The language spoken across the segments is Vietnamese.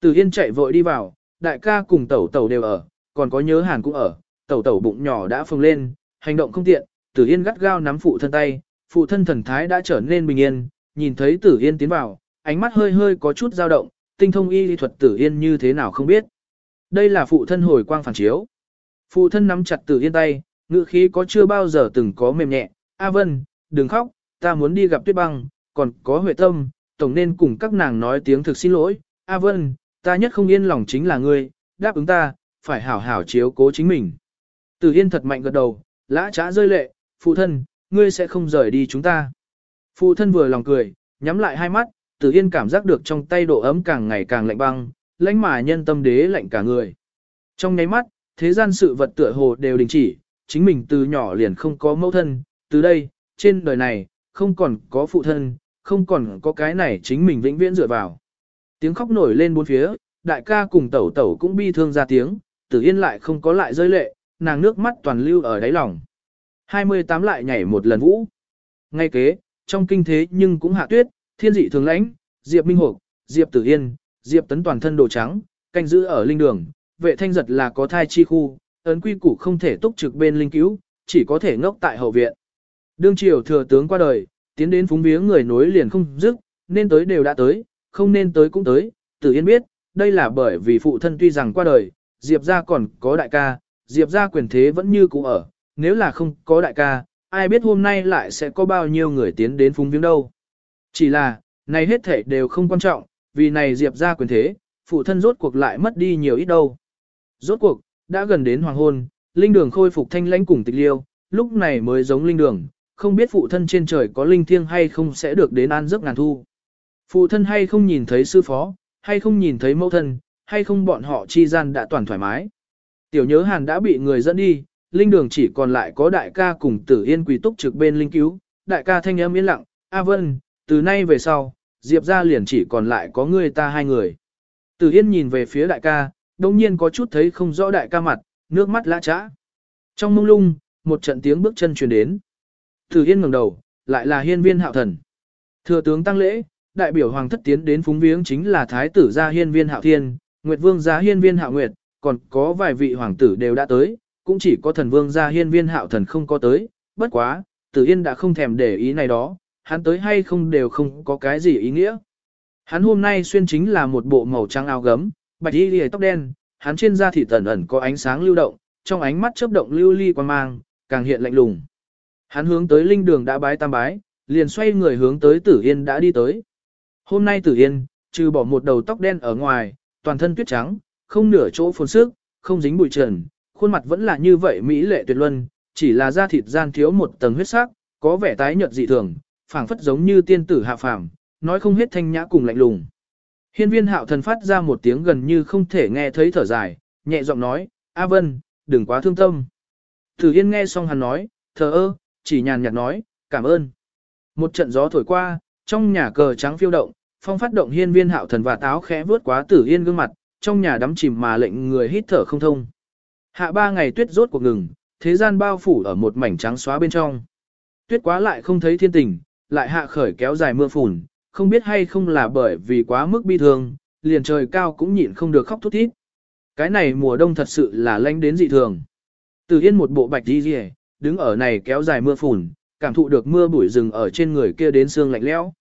Tử Yên chạy vội đi vào, đại ca cùng tẩu tẩu đều ở, còn có nhớ hàn cũng ở, tẩu tẩu bụng nhỏ đã phồng lên, hành động không tiện, Tử Yên gắt gao nắm phụ thân tay, phụ thân thần thái đã trở nên bình yên, nhìn thấy Tử Yên tiến vào, ánh mắt hơi hơi có chút dao động, tinh thông y lý thuật Tử Yên như thế nào không biết. Đây là phụ thân hồi quang phản chiếu. Phụ thân nắm chặt Tử Yên tay, ngữ khí có chưa bao giờ từng có mềm nhẹ, A Vân, đừng khóc, ta muốn đi gặp Tuyết Băng, còn có Huệ Tâm, tổng nên cùng các nàng nói tiếng thực xin lỗi, A Vân, ta nhất không yên lòng chính là ngươi, đáp ứng ta, phải hảo hảo chiếu cố chính mình. Tử Yên thật mạnh gật đầu, lã trá rơi lệ, phụ thân, ngươi sẽ không rời đi chúng ta. Phụ thân vừa lòng cười, nhắm lại hai mắt, Tử Yên cảm giác được trong tay độ ấm càng ngày càng lạnh băng, lãnh mà nhân tâm đế lạnh cả người. Trong nháy mắt, thế gian sự vật tựa hồ đều đình chỉ, chính mình từ nhỏ liền không có mẫu thân, từ đây, trên đời này, không còn có phụ thân, không còn có cái này chính mình vĩnh viễn dựa vào. Tiếng khóc nổi lên bốn phía, đại ca cùng tẩu tẩu cũng bi thương ra tiếng, tử yên lại không có lại rơi lệ, nàng nước mắt toàn lưu ở đáy lòng. 28 lại nhảy một lần vũ. Ngay kế, trong kinh thế nhưng cũng hạ tuyết, thiên dị thường lãnh, Diệp Minh Hục, Diệp Tử Yên, Diệp Tấn toàn thân đồ trắng, canh giữ ở linh đường, vệ thanh giật là có thai chi khu, ấn quy củ không thể túc trực bên linh cứu, chỉ có thể ngốc tại hậu viện. Đương triều thừa tướng qua đời, tiến đến phúng viếng người nối liền không dứt, nên tới đều đã tới, không nên tới cũng tới, Tử Yên biết, đây là bởi vì phụ thân tuy rằng qua đời, Diệp gia còn có đại ca, Diệp gia quyền thế vẫn như cũ ở, nếu là không có đại ca, ai biết hôm nay lại sẽ có bao nhiêu người tiến đến phúng viếng đâu. Chỉ là, này hết thể đều không quan trọng, vì này Diệp gia quyền thế, phụ thân rốt cuộc lại mất đi nhiều ít đâu. Rốt cuộc, đã gần đến hoàng hôn, linh đường khôi phục thanh lãnh cùng tịch liêu, lúc này mới giống linh đường, không biết phụ thân trên trời có linh thiêng hay không sẽ được đến an giấc ngàn thu. Phụ thân hay không nhìn thấy sư phó, hay không nhìn thấy mẫu thân, hay không bọn họ chi gian đã toàn thoải mái. Tiểu nhớ hàn đã bị người dẫn đi, linh đường chỉ còn lại có đại ca cùng tử yên quỳ túc trực bên linh cứu, đại ca thanh âm yên lặng, A Vân, từ nay về sau, Diệp ra liền chỉ còn lại có người ta hai người. Tử yên nhìn về phía đại ca, đồng nhiên có chút thấy không rõ đại ca mặt, nước mắt lã trã. Trong mông lung, một trận tiếng bước chân truyền đến. Tử yên ngẩng đầu, lại là hiên viên hạo thần. Thừa tướng tăng lễ, đại biểu hoàng thất tiến đến phúng viếng chính là thái tử gia hiên viên hạo thiên, nguyệt vương gia hiên viên hạo nguyệt, còn có vài vị hoàng tử đều đã tới, cũng chỉ có thần vương gia hiên viên hạo thần không có tới, bất quá, tử yên đã không thèm để ý này đó, hắn tới hay không đều không có cái gì ý nghĩa. Hắn hôm nay xuyên chính là một bộ màu trắng áo gấm, bạch y lìa tóc đen, hắn trên da thịt tẩn ẩn có ánh sáng lưu động, trong ánh mắt chớp động lưu ly quan mang, càng hiện lạnh lùng. Hắn hướng tới linh đường đã bái tam bái, liền xoay người hướng tới tử yên đã đi tới. Hôm nay tử yên, trừ bỏ một đầu tóc đen ở ngoài, toàn thân tuyết trắng, không nửa chỗ phồn sức, không dính bụi trần, khuôn mặt vẫn là như vậy mỹ lệ tuyệt luân, chỉ là da thịt gian thiếu một tầng huyết sắc, có vẻ tái nhợt dị thường, phảng phất giống như tiên tử hạ phàm, nói không hết thanh nhã cùng lạnh lùng. Hiên viên hạo thần phát ra một tiếng gần như không thể nghe thấy thở dài, nhẹ giọng nói, A Vân, đừng quá thương tâm. Tử Yên nghe xong hắn nói, thờ ơ, chỉ nhàn nhạt nói, cảm ơn. Một trận gió thổi qua, trong nhà cờ trắng phiêu động, phong phát động hiên viên hạo thần và táo khẽ vướt quá Tử Yên gương mặt, trong nhà đắm chìm mà lệnh người hít thở không thông. Hạ ba ngày tuyết rốt cuộc ngừng, thế gian bao phủ ở một mảnh trắng xóa bên trong. Tuyết quá lại không thấy thiên tình, lại hạ khởi kéo dài mưa phùn, không biết hay không là bởi vì quá mức bi thương, liền trời cao cũng nhịn không được khóc thút thít. Cái này mùa đông thật sự là lạnh đến dị thường. Từ yên một bộ bạch đi rìa, đứng ở này kéo dài mưa phùn, cảm thụ được mưa bụi rừng ở trên người kia đến xương lạnh lẽo.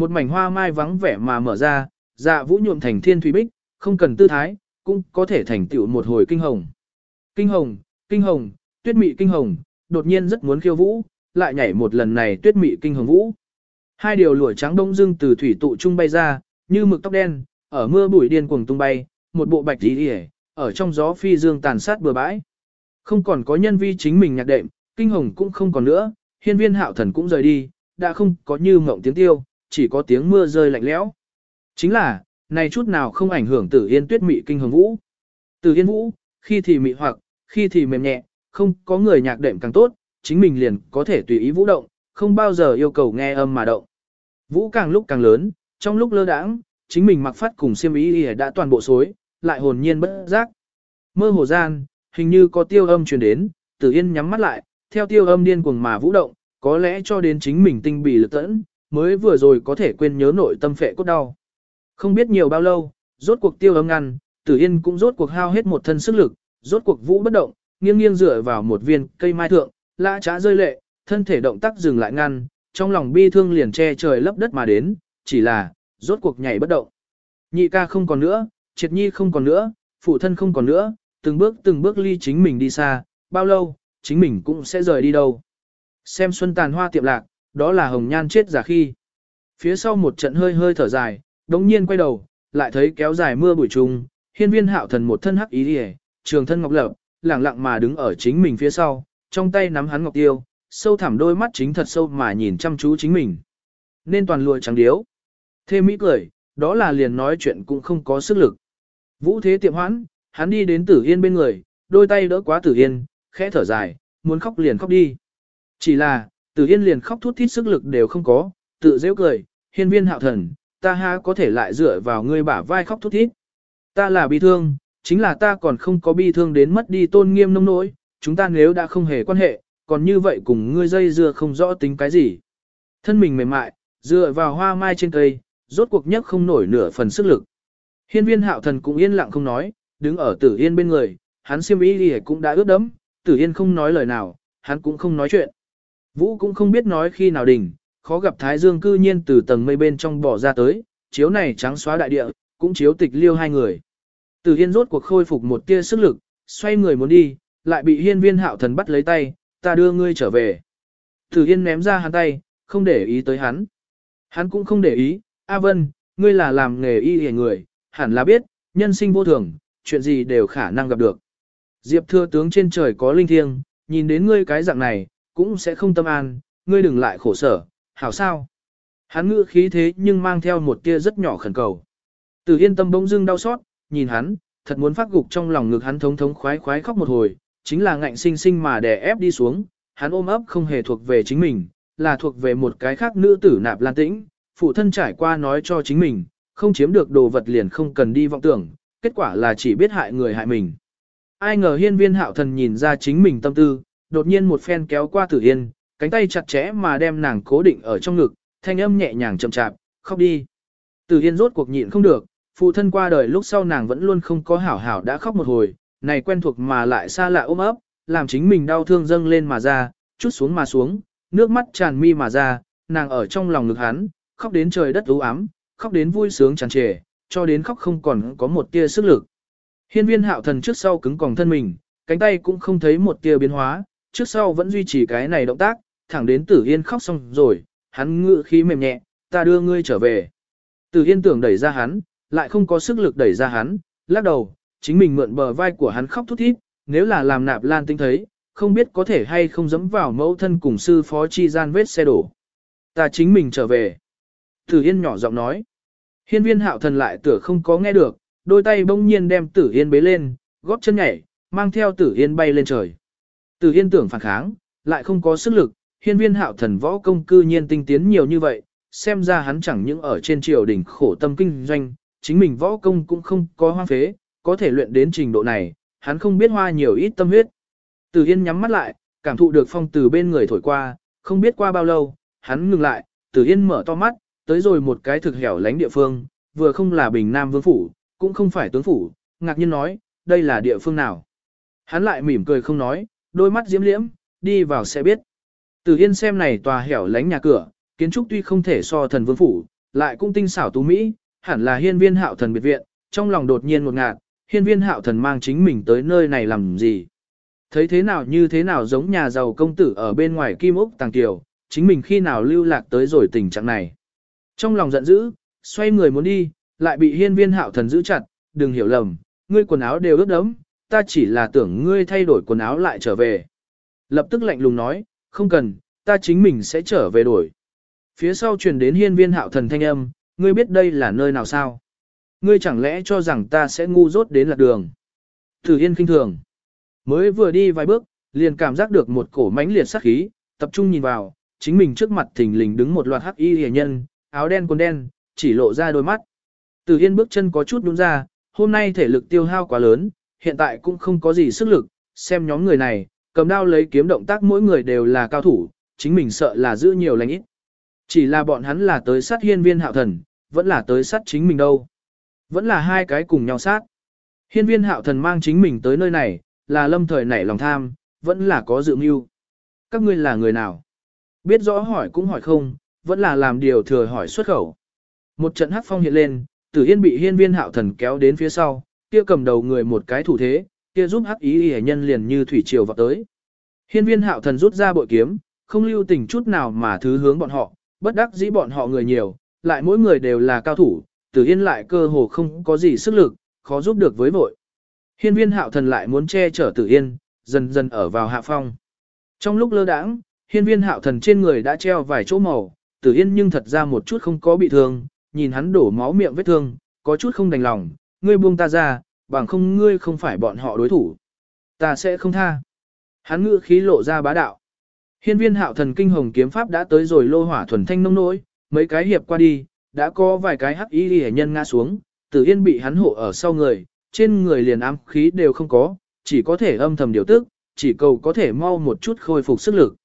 Một mảnh hoa mai vắng vẻ mà mở ra, dạ vũ nhuộm thành thiên thủy bích, không cần tư thái, cũng có thể thành tựu một hồi kinh hồng. Kinh hồng, kinh hồng, tuyết mị kinh hồng, đột nhiên rất muốn khiêu vũ, lại nhảy một lần này tuyết mị kinh hồng vũ. Hai điều lụa trắng đông dưng từ thủy tụ trung bay ra, như mực tóc đen, ở mưa bụi điên cuồng tung bay, một bộ bạch tí hề, ở trong gió phi dương tàn sát bừa bãi. Không còn có nhân vi chính mình nhạc đệm, kinh hồng cũng không còn nữa, hiên viên hạo thần cũng rời đi, đã không có như mộng tiếng tiêu, chỉ có tiếng mưa rơi lạnh lẽo. Chính là, này chút nào không ảnh hưởng tử yên tuyết mị kinh hồng vũ. Tử yên vũ, khi thì mị hoặc, khi thì mềm nhẹ, không có người nhạc đệm càng tốt, chính mình liền có thể tùy ý vũ động, không bao giờ yêu cầu nghe âm mà động. Vũ càng lúc càng lớn, trong lúc lơ đãng, chính mình mặc phát cùng xiêm ý đã toàn bộ xối, lại hồn nhiên bất giác. Mơ hồ gian, hình như có tiêu âm truyền đến, Tử Yên nhắm mắt lại, theo tiêu âm điên cuồng mà vũ động, có lẽ cho đến chính mình tinh bị lực tẫn, mới vừa rồi có thể quên nhớ nội tâm phệ cốt đau. Không biết nhiều bao lâu, Rốt cuộc tiêu âm ngăn, Tử Yên cũng rốt cuộc hao hết một thân sức lực, rốt cuộc vũ bất động, nghiêng nghiêng dựa vào một viên cây mai thượng, lã trá rơi lệ, thân thể động tác dừng lại ngăn, trong lòng bi thương liền che trời lấp đất mà đến, chỉ là, rốt cuộc nhảy bất động. Nhị ca không còn nữa, triệt nhi không còn nữa, phụ thân không còn nữa, từng bước từng bước ly chính mình đi xa, bao lâu, chính mình cũng sẽ rời đi đâu. Xem xuân tàn hoa tiệm lạc, đó là hồng nhan chết giả khi. Phía sau một trận hơi hơi thở dài, đống nhiên quay đầu, lại thấy kéo dài mưa bụi trùng, hiên viên hạo thần một thân hắc ý đi trường thân ngọc lập, lẳng lặng mà đứng ở chính mình phía sau, trong tay nắm hắn ngọc tiêu, sâu thẳm đôi mắt chính thật sâu mà nhìn chăm chú chính mình. Nên toàn lùi trắng điếu. Thê Mỹ cười, đó là liền nói chuyện cũng không có sức lực. Vũ thế tiệm hoãn, hắn đi đến tử yên bên người, đôi tay đỡ quá tử yên, khẽ thở dài, muốn khóc liền khóc đi. Chỉ là, tử yên liền khóc thút thít sức lực đều không có, tự dễ cười, hiên viên hạo thần, ta ha có thể lại dựa vào ngươi bả vai khóc thút thít. Ta là bi thương, chính là ta còn không có bi thương đến mất đi tôn nghiêm nông nỗi, chúng ta nếu đã không hề quan hệ, còn như vậy cùng ngươi dây dưa không rõ tính cái gì. Thân mình mềm mại, dựa vào hoa mai trên cây, rốt cuộc nhất không nổi nửa phần sức lực. Hiên viên hạo thần cũng yên lặng không nói, đứng ở tử yên bên người, hắn siêm ý đi cũng đã ướt đẫm, tử yên không nói lời nào, hắn cũng không nói chuyện. Vũ cũng không biết nói khi nào đỉnh, khó gặp Thái Dương cư nhiên từ tầng mây bên trong bỏ ra tới, chiếu này trắng xóa đại địa, cũng chiếu tịch liêu hai người. Từ Hiên rốt cuộc khôi phục một tia sức lực, xoay người muốn đi, lại bị hiên viên hạo thần bắt lấy tay, ta đưa ngươi trở về. Từ Hiên ném ra hắn tay, không để ý tới hắn. Hắn cũng không để ý, A Vân, ngươi là làm nghề y hề người, hẳn là biết, nhân sinh vô thường, chuyện gì đều khả năng gặp được. Diệp thưa tướng trên trời có linh thiêng, nhìn đến ngươi cái dạng này, cũng sẽ không tâm an, ngươi đừng lại khổ sở, hảo sao. Hắn ngữ khí thế nhưng mang theo một tia rất nhỏ khẩn cầu. Từ yên tâm bỗng dưng đau xót, nhìn hắn, thật muốn phát gục trong lòng ngực hắn thống thống khoái khoái khóc một hồi, chính là ngạnh sinh sinh mà đè ép đi xuống, hắn ôm ấp không hề thuộc về chính mình, là thuộc về một cái khác nữ tử nạp lan tĩnh, phụ thân trải qua nói cho chính mình, không chiếm được đồ vật liền không cần đi vọng tưởng, kết quả là chỉ biết hại người hại mình. Ai ngờ hiên viên hạo thần nhìn ra chính mình tâm tư, đột nhiên một phen kéo qua tử yên, cánh tay chặt chẽ mà đem nàng cố định ở trong ngực, thanh âm nhẹ nhàng chậm chạp, khóc đi. Tử yên rốt cuộc nhịn không được, phụ thân qua đời lúc sau nàng vẫn luôn không có hảo hảo đã khóc một hồi, này quen thuộc mà lại xa lạ ôm ấp, làm chính mình đau thương dâng lên mà ra, chút xuống mà xuống, nước mắt tràn mi mà ra, nàng ở trong lòng ngực hắn, khóc đến trời đất u ám, khóc đến vui sướng tràn trề, cho đến khóc không còn có một tia sức lực. Hiên viên hạo thần trước sau cứng còng thân mình, cánh tay cũng không thấy một tia biến hóa, trước sau vẫn duy trì cái này động tác, thẳng đến tử yên khóc xong rồi, hắn ngự khí mềm nhẹ, ta đưa ngươi trở về. Tử yên tưởng đẩy ra hắn, lại không có sức lực đẩy ra hắn, lắc đầu, chính mình mượn bờ vai của hắn khóc thút thít, nếu là làm nạp lan tinh thấy, không biết có thể hay không dẫm vào mẫu thân cùng sư phó chi gian vết xe đổ. Ta chính mình trở về. Tử Yên nhỏ giọng nói. Hiên viên hạo thần lại tựa không có nghe được, đôi tay bỗng nhiên đem Tử Yên bế lên, góp chân nhảy, mang theo Tử Yên bay lên trời. Từ Yên tưởng phản kháng, lại không có sức lực, hiên viên hạo thần võ công cư nhiên tinh tiến nhiều như vậy, xem ra hắn chẳng những ở trên triều đỉnh khổ tâm kinh doanh, chính mình võ công cũng không có hoang phế, có thể luyện đến trình độ này, hắn không biết hoa nhiều ít tâm huyết. Từ Yên nhắm mắt lại, cảm thụ được phong từ bên người thổi qua, không biết qua bao lâu, hắn ngừng lại, Từ Yên mở to mắt, tới rồi một cái thực hẻo lánh địa phương, vừa không là Bình Nam Vương Phủ, cũng không phải tướng phủ, ngạc nhiên nói, đây là địa phương nào. Hắn lại mỉm cười không nói, đôi mắt diễm liễm, đi vào sẽ biết. Từ Yên xem này tòa hẻo lánh nhà cửa, kiến trúc tuy không thể so thần vương phủ, lại cũng tinh xảo tú mỹ, hẳn là hiên viên hạo thần biệt viện, trong lòng đột nhiên một ngạt, hiên viên hạo thần mang chính mình tới nơi này làm gì. Thấy thế nào như thế nào giống nhà giàu công tử ở bên ngoài kim ốc tàng tiểu, chính mình khi nào lưu lạc tới rồi tình trạng này. Trong lòng giận dữ, xoay người muốn đi, lại bị hiên viên hạo thần giữ chặt, đừng hiểu lầm, ngươi quần áo đều ướt đẫm, ta chỉ là tưởng ngươi thay đổi quần áo lại trở về. Lập tức lạnh lùng nói, không cần, ta chính mình sẽ trở về đổi. Phía sau truyền đến hiên viên hạo thần thanh âm, ngươi biết đây là nơi nào sao? Ngươi chẳng lẽ cho rằng ta sẽ ngu dốt đến lạc đường? Thử yên kinh thường. Mới vừa đi vài bước, liền cảm giác được một cổ mãnh liệt sát khí, tập trung nhìn vào, chính mình trước mặt thình lình đứng một loạt hắc y hề nhân, áo đen quần đen, chỉ lộ ra đôi mắt. Từ Yên bước chân có chút đúng ra, hôm nay thể lực tiêu hao quá lớn, hiện tại cũng không có gì sức lực, xem nhóm người này, cầm đao lấy kiếm động tác mỗi người đều là cao thủ, chính mình sợ là giữ nhiều lành ít. Chỉ là bọn hắn là tới sát hiên viên hạo thần, vẫn là tới sát chính mình đâu. Vẫn là hai cái cùng nhau sát. Hiên viên hạo thần mang chính mình tới nơi này, là lâm thời nảy lòng tham, vẫn là có dự mưu. Các ngươi là người nào? Biết rõ hỏi cũng hỏi không, vẫn là làm điều thừa hỏi xuất khẩu. Một trận hắc phong hiện lên, tử yên bị hiên viên hạo thần kéo đến phía sau, kia cầm đầu người một cái thủ thế, kia giúp hắc ý y nhân liền như thủy triều vào tới. Hiên viên hạo thần rút ra bội kiếm, không lưu tình chút nào mà thứ hướng bọn họ, bất đắc dĩ bọn họ người nhiều, lại mỗi người đều là cao thủ, tử yên lại cơ hồ không có gì sức lực, khó giúp được với vội. Hiên viên hạo thần lại muốn che chở tử yên, dần dần ở vào hạ phong. Trong lúc lơ đãng, hiên viên hạo thần trên người đã treo vài chỗ màu, tử yên nhưng thật ra một chút không có bị thương, nhìn hắn đổ máu miệng vết thương, có chút không đành lòng, ngươi buông ta ra, bằng không ngươi không phải bọn họ đối thủ. Ta sẽ không tha. Hắn ngữ khí lộ ra bá đạo. Hiên viên hạo thần kinh hồng kiếm pháp đã tới rồi lô hỏa thuần thanh nông nỗi, mấy cái hiệp qua đi, đã có vài cái hắc y hệ nhân ngã xuống, tử yên bị hắn hộ ở sau người, trên người liền ám khí đều không có, chỉ có thể âm thầm điều tức, chỉ cầu có thể mau một chút khôi phục sức lực.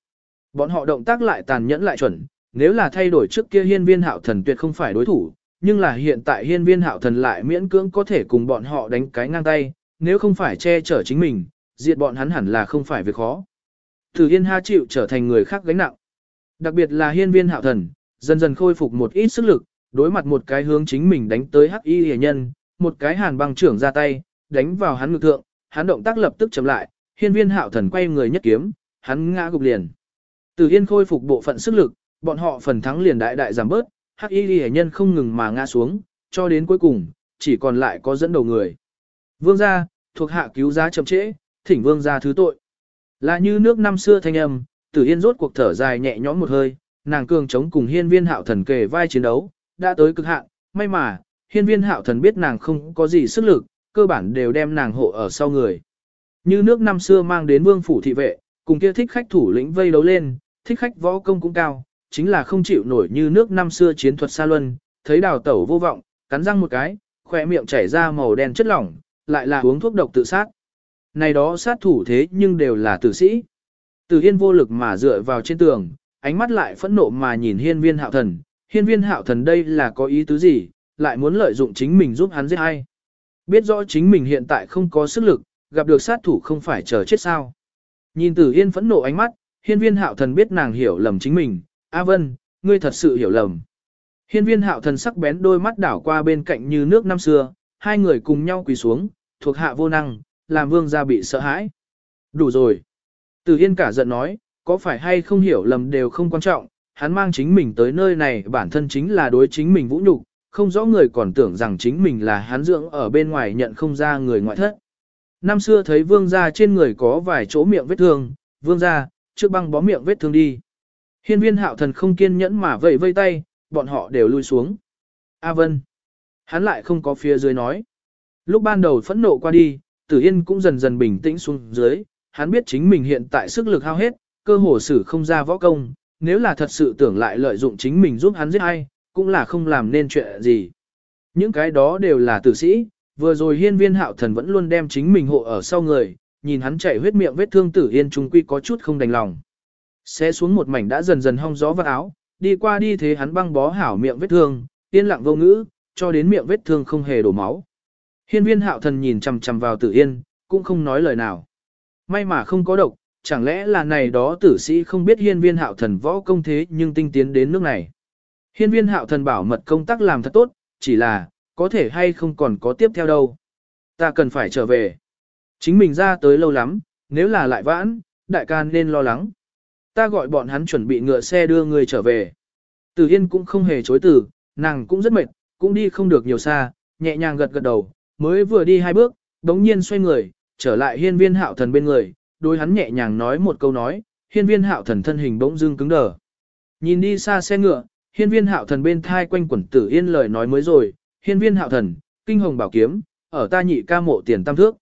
Bọn họ động tác lại tàn nhẫn lại chuẩn, nếu là thay đổi trước kia hiên viên hạo thần tuyệt không phải đối thủ, nhưng là hiện tại hiên viên hạo thần lại miễn cưỡng có thể cùng bọn họ đánh cái ngang tay, nếu không phải che chở chính mình, diệt bọn hắn hẳn là không phải việc khó. Thử Yên Ha chịu trở thành người khác gánh nặng. Đặc biệt là hiên viên hạo thần, dần dần khôi phục một ít sức lực, đối mặt một cái hướng chính mình đánh tới hắc y hề nhân, một cái hàn băng trưởng ra tay, đánh vào hắn ngực thượng, hắn động tác lập tức chậm lại, hiên viên hạo thần quay người nhất kiếm, hắn ngã gục liền. Từ Yên khôi phục bộ phận sức lực, bọn họ phần thắng liền đại đại giảm bớt, hắc y ghi nhân không ngừng mà ngã xuống, cho đến cuối cùng, chỉ còn lại có dẫn đầu người. Vương gia, thuộc hạ cứu giá chậm trễ, thỉnh vương gia thứ tội. Là như nước năm xưa thanh âm, Tử Yên rốt cuộc thở dài nhẹ nhõm một hơi, nàng cường chống cùng hiên viên hạo thần kề vai chiến đấu, đã tới cực hạn, may mà, hiên viên hạo thần biết nàng không có gì sức lực, cơ bản đều đem nàng hộ ở sau người. Như nước năm xưa mang đến vương phủ thị vệ, cùng kia thích khách thủ lĩnh vây đấu lên, thích khách võ công cũng cao, chính là không chịu nổi như nước năm xưa chiến thuật xa luân, thấy đào tẩu vô vọng, cắn răng một cái, khỏe miệng chảy ra màu đen chất lỏng, lại là uống thuốc độc tự sát. Này đó sát thủ thế nhưng đều là tử sĩ. Từ Hiên vô lực mà dựa vào trên tường, ánh mắt lại phẫn nộ mà nhìn hiên viên hạo thần. Hiên viên hạo thần đây là có ý tứ gì, lại muốn lợi dụng chính mình giúp hắn giết hay. Biết rõ chính mình hiện tại không có sức lực, gặp được sát thủ không phải chờ chết sao. Nhìn Tử Hiên phẫn nộ ánh mắt, hiên viên hạo thần biết nàng hiểu lầm chính mình. A Vân, ngươi thật sự hiểu lầm. Hiên viên hạo thần sắc bén đôi mắt đảo qua bên cạnh như nước năm xưa, hai người cùng nhau quỳ xuống, thuộc hạ vô năng, làm vương gia bị sợ hãi. Đủ rồi. Từ Yên cả giận nói, có phải hay không hiểu lầm đều không quan trọng, hắn mang chính mình tới nơi này bản thân chính là đối chính mình vũ nhục, không rõ người còn tưởng rằng chính mình là hắn dưỡng ở bên ngoài nhận không ra người ngoại thất. Năm xưa thấy vương gia trên người có vài chỗ miệng vết thương, vương gia, trước băng bó miệng vết thương đi. Hiên viên hạo thần không kiên nhẫn mà vẫy vây tay, bọn họ đều lui xuống. A Vân. Hắn lại không có phía dưới nói. Lúc ban đầu phẫn nộ qua đi, Tử Yên cũng dần dần bình tĩnh xuống dưới, hắn biết chính mình hiện tại sức lực hao hết, cơ hồ sử không ra võ công, nếu là thật sự tưởng lại lợi dụng chính mình giúp hắn giết ai, cũng là không làm nên chuyện gì. Những cái đó đều là tử sĩ, vừa rồi hiên viên hạo thần vẫn luôn đem chính mình hộ ở sau người, nhìn hắn chảy huyết miệng vết thương Tử Yên trung quy có chút không đành lòng. Xé xuống một mảnh đã dần dần hong gió vào áo, đi qua đi thế hắn băng bó hảo miệng vết thương, yên lặng vô ngữ, cho đến miệng vết thương không hề đổ máu. Hiên viên hạo thần nhìn chằm chằm vào tử yên, cũng không nói lời nào. May mà không có độc, chẳng lẽ là này đó tử sĩ không biết hiên viên hạo thần võ công thế nhưng tinh tiến đến nước này. Hiên viên hạo thần bảo mật công tác làm thật tốt, chỉ là, có thể hay không còn có tiếp theo đâu. Ta cần phải trở về. Chính mình ra tới lâu lắm, nếu là lại vãn, đại ca nên lo lắng. Ta gọi bọn hắn chuẩn bị ngựa xe đưa người trở về. Tử Yên cũng không hề chối từ, nàng cũng rất mệt, cũng đi không được nhiều xa, nhẹ nhàng gật gật đầu, mới vừa đi hai bước, đống nhiên xoay người, trở lại hiên viên hạo thần bên người, đối hắn nhẹ nhàng nói một câu nói, hiên viên hạo thần thân hình bỗng dưng cứng đờ. Nhìn đi xa xe ngựa, hiên viên hạo thần bên thai quanh quẩn tử yên lời nói mới rồi, hiên viên hạo thần, kinh hồng bảo kiếm, ở ta nhị ca mộ tiền tam thước.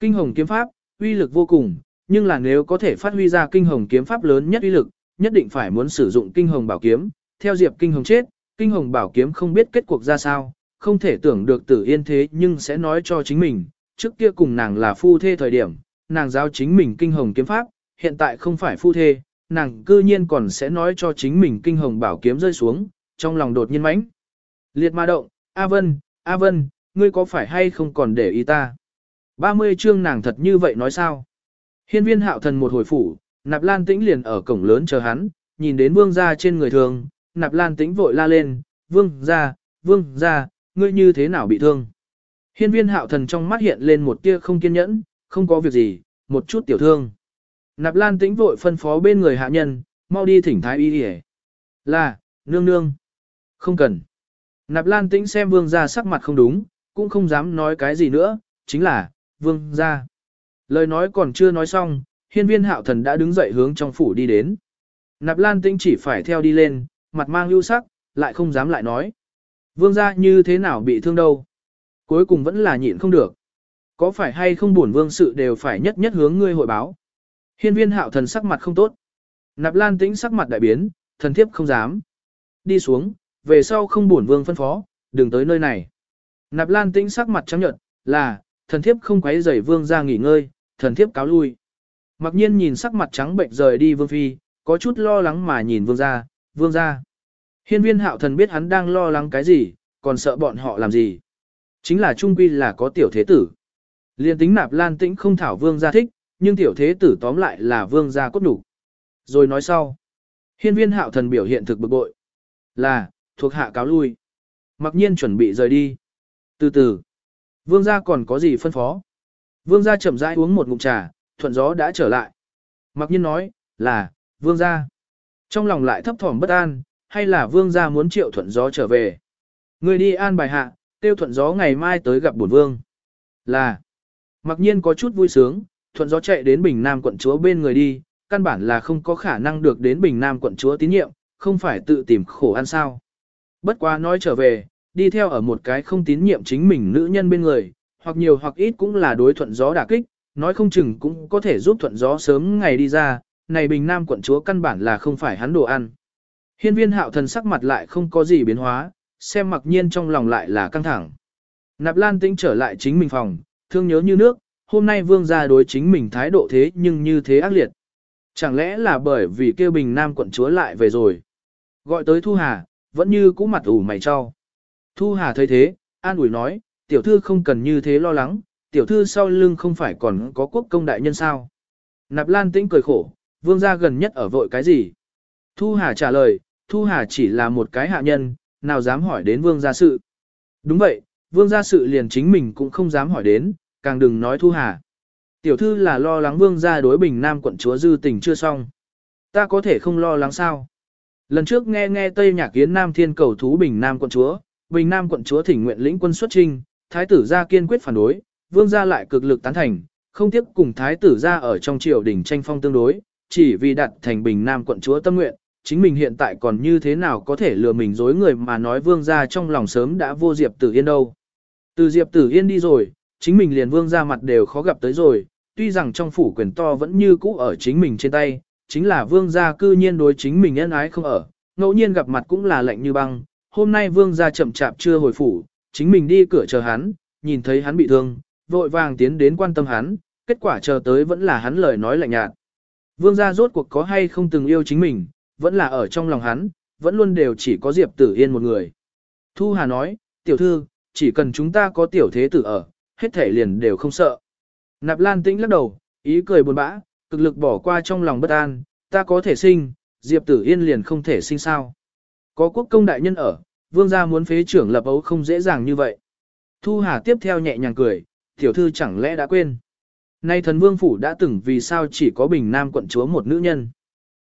Kinh hồng kiếm pháp, uy lực vô cùng, nhưng là nếu có thể phát huy ra kinh hồng kiếm pháp lớn nhất uy lực, nhất định phải muốn sử dụng kinh hồng bảo kiếm, theo diệp kinh hồng chết, kinh hồng bảo kiếm không biết kết cuộc ra sao, không thể tưởng được tử yên thế nhưng sẽ nói cho chính mình, trước kia cùng nàng là phu thê thời điểm, nàng giao chính mình kinh hồng kiếm pháp, hiện tại không phải phu thê, nàng cư nhiên còn sẽ nói cho chính mình kinh hồng bảo kiếm rơi xuống, trong lòng đột nhiên mãnh. Liệt ma động, A Vân, A Vân, ngươi có phải hay không còn để ý ta? 30 chương nàng thật như vậy nói sao? Hiên viên hạo thần một hồi phủ, nạp lan tĩnh liền ở cổng lớn chờ hắn, nhìn đến vương gia trên người thường, nạp lan tĩnh vội la lên, vương gia, vương gia, ngươi như thế nào bị thương? Hiên viên hạo thần trong mắt hiện lên một tia không kiên nhẫn, không có việc gì, một chút tiểu thương. Nạp lan tĩnh vội phân phó bên người hạ nhân, mau đi thỉnh thái y hề. Là, nương nương. Không cần. Nạp lan tĩnh xem vương gia sắc mặt không đúng, cũng không dám nói cái gì nữa, chính là, vương gia. Lời nói còn chưa nói xong, hiên viên hạo thần đã đứng dậy hướng trong phủ đi đến. Nạp lan tĩnh chỉ phải theo đi lên, mặt mang ưu sắc, lại không dám lại nói. Vương gia như thế nào bị thương đâu. Cuối cùng vẫn là nhịn không được. Có phải hay không buồn vương sự đều phải nhất nhất hướng ngươi hội báo. Hiên viên hạo thần sắc mặt không tốt. Nạp lan tĩnh sắc mặt đại biến, thần thiếp không dám. Đi xuống, về sau không buồn vương phân phó, đừng tới nơi này. Nạp lan tĩnh sắc mặt trắng nhợt, là, thần thiếp không quấy rầy vương gia nghỉ ngơi, thần thiếp cáo lui. Mặc nhiên nhìn sắc mặt trắng bệnh rời đi vương phi, có chút lo lắng mà nhìn vương Gia. vương Gia, Hiên viên hạo thần biết hắn đang lo lắng cái gì, còn sợ bọn họ làm gì. Chính là trung quy là có tiểu thế tử. Liên tính nạp lan tĩnh không thảo vương gia thích, nhưng tiểu thế tử tóm lại là vương gia cốt đủ. Rồi nói sau. Hiên viên hạo thần biểu hiện thực bực bội. Là, thuộc hạ cáo lui. Mặc nhiên chuẩn bị rời đi. Từ từ. Vương gia còn có gì phân phó? Vương gia chậm rãi uống một ngụm trà, thuận gió đã trở lại. Mặc nhiên nói, là, vương gia. Trong lòng lại thấp thỏm bất an, hay là vương gia muốn triệu thuận gió trở về. Người đi an bài hạ, tiêu thuận gió ngày mai tới gặp bổn vương. Là, mặc nhiên có chút vui sướng, thuận gió chạy đến Bình Nam quận chúa bên người đi, căn bản là không có khả năng được đến Bình Nam quận chúa tín nhiệm, không phải tự tìm khổ ăn sao. Bất quá nói trở về, đi theo ở một cái không tín nhiệm chính mình nữ nhân bên người, hoặc nhiều hoặc ít cũng là đối thuận gió đả kích, nói không chừng cũng có thể giúp thuận gió sớm ngày đi ra, này Bình Nam quận chúa căn bản là không phải hắn đồ ăn. Hiên viên hạo thần sắc mặt lại không có gì biến hóa, xem mặc nhiên trong lòng lại là căng thẳng. Nạp Lan tĩnh trở lại chính mình phòng, thương nhớ như nước, hôm nay vương gia đối chính mình thái độ thế nhưng như thế ác liệt. Chẳng lẽ là bởi vì kêu bình nam quận chúa lại về rồi. Gọi tới Thu Hà, vẫn như cũ mặt ủ mày cho. Thu Hà thấy thế, an ủi nói, tiểu thư không cần như thế lo lắng, tiểu thư sau lưng không phải còn có quốc công đại nhân sao. Nạp Lan tĩnh cười khổ, vương gia gần nhất ở vội cái gì? Thu Hà trả lời, Thu Hà chỉ là một cái hạ nhân, nào dám hỏi đến vương gia sự. Đúng vậy, vương gia sự liền chính mình cũng không dám hỏi đến, càng đừng nói Thu Hà. Tiểu thư là lo lắng vương gia đối bình nam quận chúa dư tình chưa xong. Ta có thể không lo lắng sao? Lần trước nghe nghe Tây Nhạc Kiến Nam Thiên cầu thú bình nam quận chúa, bình nam quận chúa thỉnh nguyện lĩnh quân xuất trinh, thái tử gia kiên quyết phản đối, vương gia lại cực lực tán thành, không tiếp cùng thái tử gia ở trong triều đình tranh phong tương đối, chỉ vì đặt thành bình nam quận chúa tâm nguyện, chính mình hiện tại còn như thế nào có thể lừa mình dối người mà nói vương gia trong lòng sớm đã vô Diệp Tử Yên đâu. Từ Diệp Tử Yên đi rồi, chính mình liền vương gia mặt đều khó gặp tới rồi, tuy rằng trong phủ quyền to vẫn như cũ ở chính mình trên tay, chính là vương gia cư nhiên đối chính mình nhân ái không ở, ngẫu nhiên gặp mặt cũng là lạnh như băng, hôm nay vương gia chậm chạp chưa hồi phủ, chính mình đi cửa chờ hắn, nhìn thấy hắn bị thương, vội vàng tiến đến quan tâm hắn, kết quả chờ tới vẫn là hắn lời nói lạnh nhạt. Vương gia rốt cuộc có hay không từng yêu chính mình, vẫn là ở trong lòng hắn, vẫn luôn đều chỉ có Diệp Tử Yên một người. Thu Hà nói, tiểu thư, chỉ cần chúng ta có tiểu thế tử ở, hết thể liền đều không sợ. Nạp Lan Tĩnh lắc đầu, ý cười buồn bã, cực lực bỏ qua trong lòng bất an, ta có thể sinh, Diệp Tử Yên liền không thể sinh sao. Có quốc công đại nhân ở, vương gia muốn phế trưởng lập ấu không dễ dàng như vậy. Thu Hà tiếp theo nhẹ nhàng cười, tiểu thư chẳng lẽ đã quên. Nay thần vương phủ đã từng vì sao chỉ có bình nam quận chúa một nữ nhân.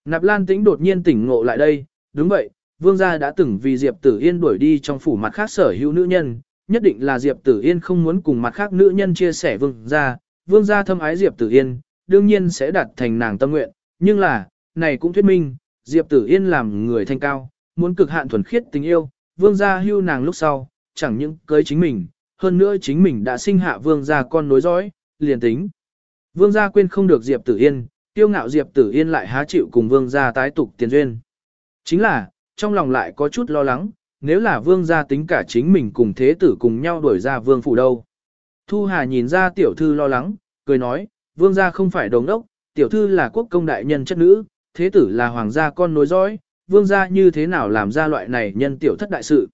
Nạp Lan Tĩnh đột nhiên tỉnh ngộ lại đây, đúng vậy, vương gia đã từng vì Diệp Tử Yên đuổi đi trong phủ mặt khác sở hữu nữ nhân, nhất định là Diệp Tử Yên không muốn cùng mặt khác nữ nhân chia sẻ vương gia, vương gia thâm ái Diệp Tử Yên, đương nhiên sẽ đạt thành nàng tâm nguyện, nhưng là, này cũng thuyết minh, Diệp Tử Yên làm người thanh cao, muốn cực hạn thuần khiết tình yêu, vương gia hưu nàng lúc sau, chẳng những cưới chính mình, hơn nữa chính mình đã sinh hạ vương gia con nối dõi, liền tính. Vương gia quên không được Diệp Tử Yên, tiêu ngạo Diệp Tử Yên lại há chịu cùng vương gia tái tục tiền duyên. Chính là, trong lòng lại có chút lo lắng, nếu là vương gia tính cả chính mình cùng thế tử cùng nhau đuổi ra vương phủ đâu. Thu Hà nhìn ra tiểu thư lo lắng, cười nói, vương gia không phải đồng đốc, tiểu thư là quốc công đại nhân chất nữ, thế tử là hoàng gia con nối dõi, vương gia như thế nào làm ra loại này nhân tiểu thất đại sự.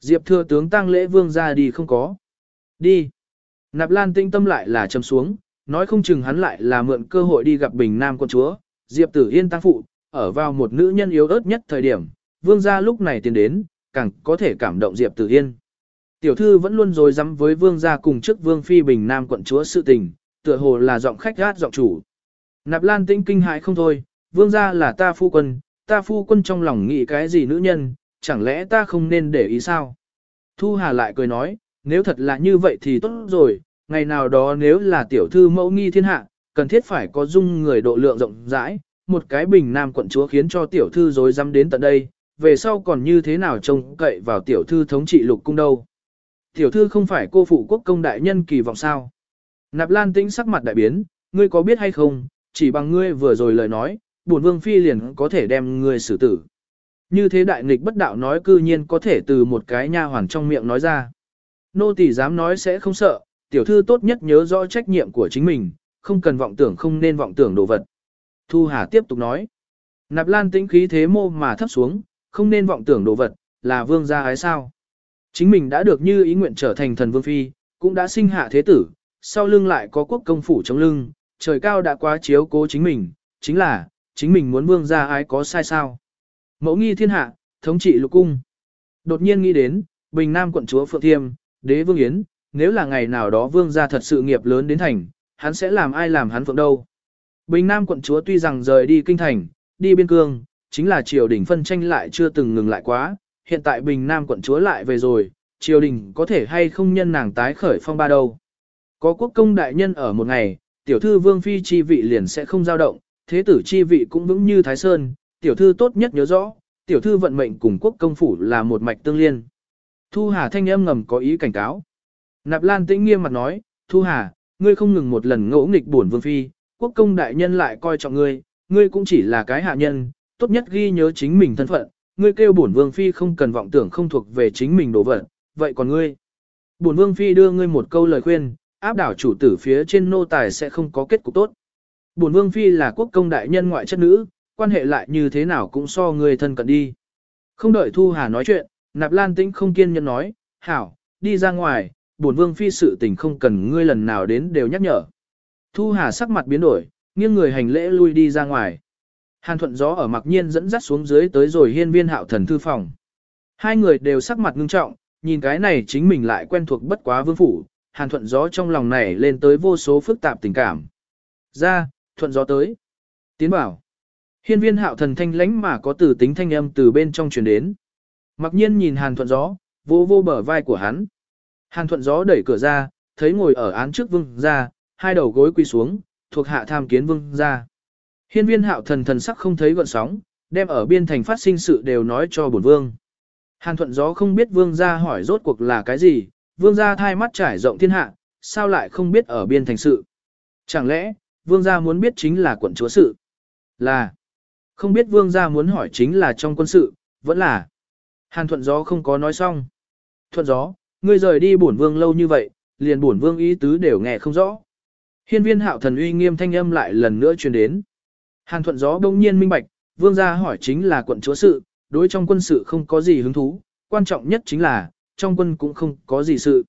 Diệp thừa tướng tăng lễ vương gia đi không có. Đi. Nạp Lan tinh tâm lại là châm xuống, nói không chừng hắn lại là mượn cơ hội đi gặp Bình Nam con chúa, Diệp Tử Yên tăng phụ, ở vào một nữ nhân yếu ớt nhất thời điểm, vương gia lúc này tiến đến, càng có thể cảm động Diệp Tử Yên. Tiểu thư vẫn luôn rồi dám với vương gia cùng trước vương phi Bình Nam quận chúa sự tình, tựa hồ là giọng khách gát giọng chủ. Nạp Lan tinh kinh hãi không thôi, vương gia là ta phu quân, ta phu quân trong lòng nghĩ cái gì nữ nhân, chẳng lẽ ta không nên để ý sao? Thu Hà lại cười nói, nếu thật là như vậy thì tốt rồi, ngày nào đó nếu là tiểu thư mẫu nghi thiên hạ, cần thiết phải có dung người độ lượng rộng rãi, một cái bình nam quận chúa khiến cho tiểu thư dối dám đến tận đây, về sau còn như thế nào trông cậy vào tiểu thư thống trị lục cung đâu. Tiểu thư không phải cô phụ quốc công đại nhân kỳ vọng sao. Nạp lan tĩnh sắc mặt đại biến, ngươi có biết hay không, chỉ bằng ngươi vừa rồi lời nói, bổn vương phi liền có thể đem ngươi xử tử. Như thế đại nghịch bất đạo nói cư nhiên có thể từ một cái nha hoàn trong miệng nói ra. Nô tỳ dám nói sẽ không sợ, tiểu thư tốt nhất nhớ rõ trách nhiệm của chính mình, không cần vọng tưởng không nên vọng tưởng đồ vật. Thu Hà tiếp tục nói. Nạp lan tĩnh khí thế mô mà thấp xuống, không nên vọng tưởng đồ vật, là vương gia ái sao. Chính mình đã được như ý nguyện trở thành thần vương phi, cũng đã sinh hạ thế tử, sau lưng lại có quốc công phủ chống lưng, trời cao đã quá chiếu cố chính mình, chính là, chính mình muốn vương gia ai có sai sao. Mẫu nghi thiên hạ, thống trị lục cung. Đột nhiên nghĩ đến, Bình Nam quận chúa Phượng Thiêm, đế vương Yến, nếu là ngày nào đó vương gia thật sự nghiệp lớn đến thành, hắn sẽ làm ai làm hắn phượng đâu. Bình Nam quận chúa tuy rằng rời đi kinh thành, đi biên cương, chính là triều đình phân tranh lại chưa từng ngừng lại quá, hiện tại Bình Nam quận chúa lại về rồi, triều đình có thể hay không nhân nàng tái khởi phong ba đâu. Có quốc công đại nhân ở một ngày, tiểu thư vương phi chi vị liền sẽ không dao động, thế tử chi vị cũng vững như Thái Sơn, tiểu thư tốt nhất nhớ rõ, tiểu thư vận mệnh cùng quốc công phủ là một mạch tương liên. Thu Hà thanh âm ngầm có ý cảnh cáo. Nạp Lan tĩnh nghiêm mặt nói, Thu Hà, ngươi không ngừng một lần ngỗ nghịch buồn vương phi, quốc công đại nhân lại coi trọng ngươi, ngươi cũng chỉ là cái hạ nhân, tốt nhất ghi nhớ chính mình thân phận, ngươi kêu bổn vương phi không cần vọng tưởng không thuộc về chính mình đồ vật, vậy còn ngươi? Bổn vương phi đưa ngươi một câu lời khuyên, áp đảo chủ tử phía trên nô tài sẽ không có kết cục tốt. Bổn vương phi là quốc công đại nhân ngoại chất nữ, quan hệ lại như thế nào cũng so người thân cận đi. Không đợi Thu Hà nói chuyện, Nạp Lan Tĩnh không kiên nhẫn nói, hảo, đi ra ngoài, bổn vương phi sự tình không cần ngươi lần nào đến đều nhắc nhở. Thu Hà sắc mặt biến đổi, nghiêng người hành lễ lui đi ra ngoài. Hàn thuận gió ở mặc nhiên dẫn dắt xuống dưới tới rồi hiên viên hạo thần thư phòng. Hai người đều sắc mặt ngưng trọng, nhìn cái này chính mình lại quen thuộc bất quá vương phủ, hàn thuận gió trong lòng này lên tới vô số phức tạp tình cảm. Ra, thuận gió tới. Tiến bảo. Hiên viên hạo thần thanh lãnh mà có từ tính thanh âm từ bên trong truyền đến. Mặc nhiên nhìn hàn thuận gió, vô vô bờ vai của hắn. Hàn thuận gió đẩy cửa ra, thấy ngồi ở án trước vương ra, hai đầu gối quỳ xuống, thuộc hạ tham kiến vương ra. Hiên viên hạo thần thần sắc không thấy gọn sóng, đem ở biên thành phát sinh sự đều nói cho bổn vương. Hàn thuận gió không biết vương gia hỏi rốt cuộc là cái gì, vương gia thai mắt trải rộng thiên hạ, sao lại không biết ở biên thành sự. Chẳng lẽ, vương gia muốn biết chính là quận chúa sự? Là, không biết vương gia muốn hỏi chính là trong quân sự, vẫn là. Hàn thuận gió không có nói xong. Thuận gió, ngươi rời đi bổn vương lâu như vậy, liền bổn vương ý tứ đều nghe không rõ. Hiên viên hạo thần uy nghiêm thanh âm lại lần nữa truyền đến. Hàn thuận gió đông nhiên minh bạch, vương gia hỏi chính là quận chúa sự, đối trong quân sự không có gì hứng thú, quan trọng nhất chính là, trong quân cũng không có gì sự.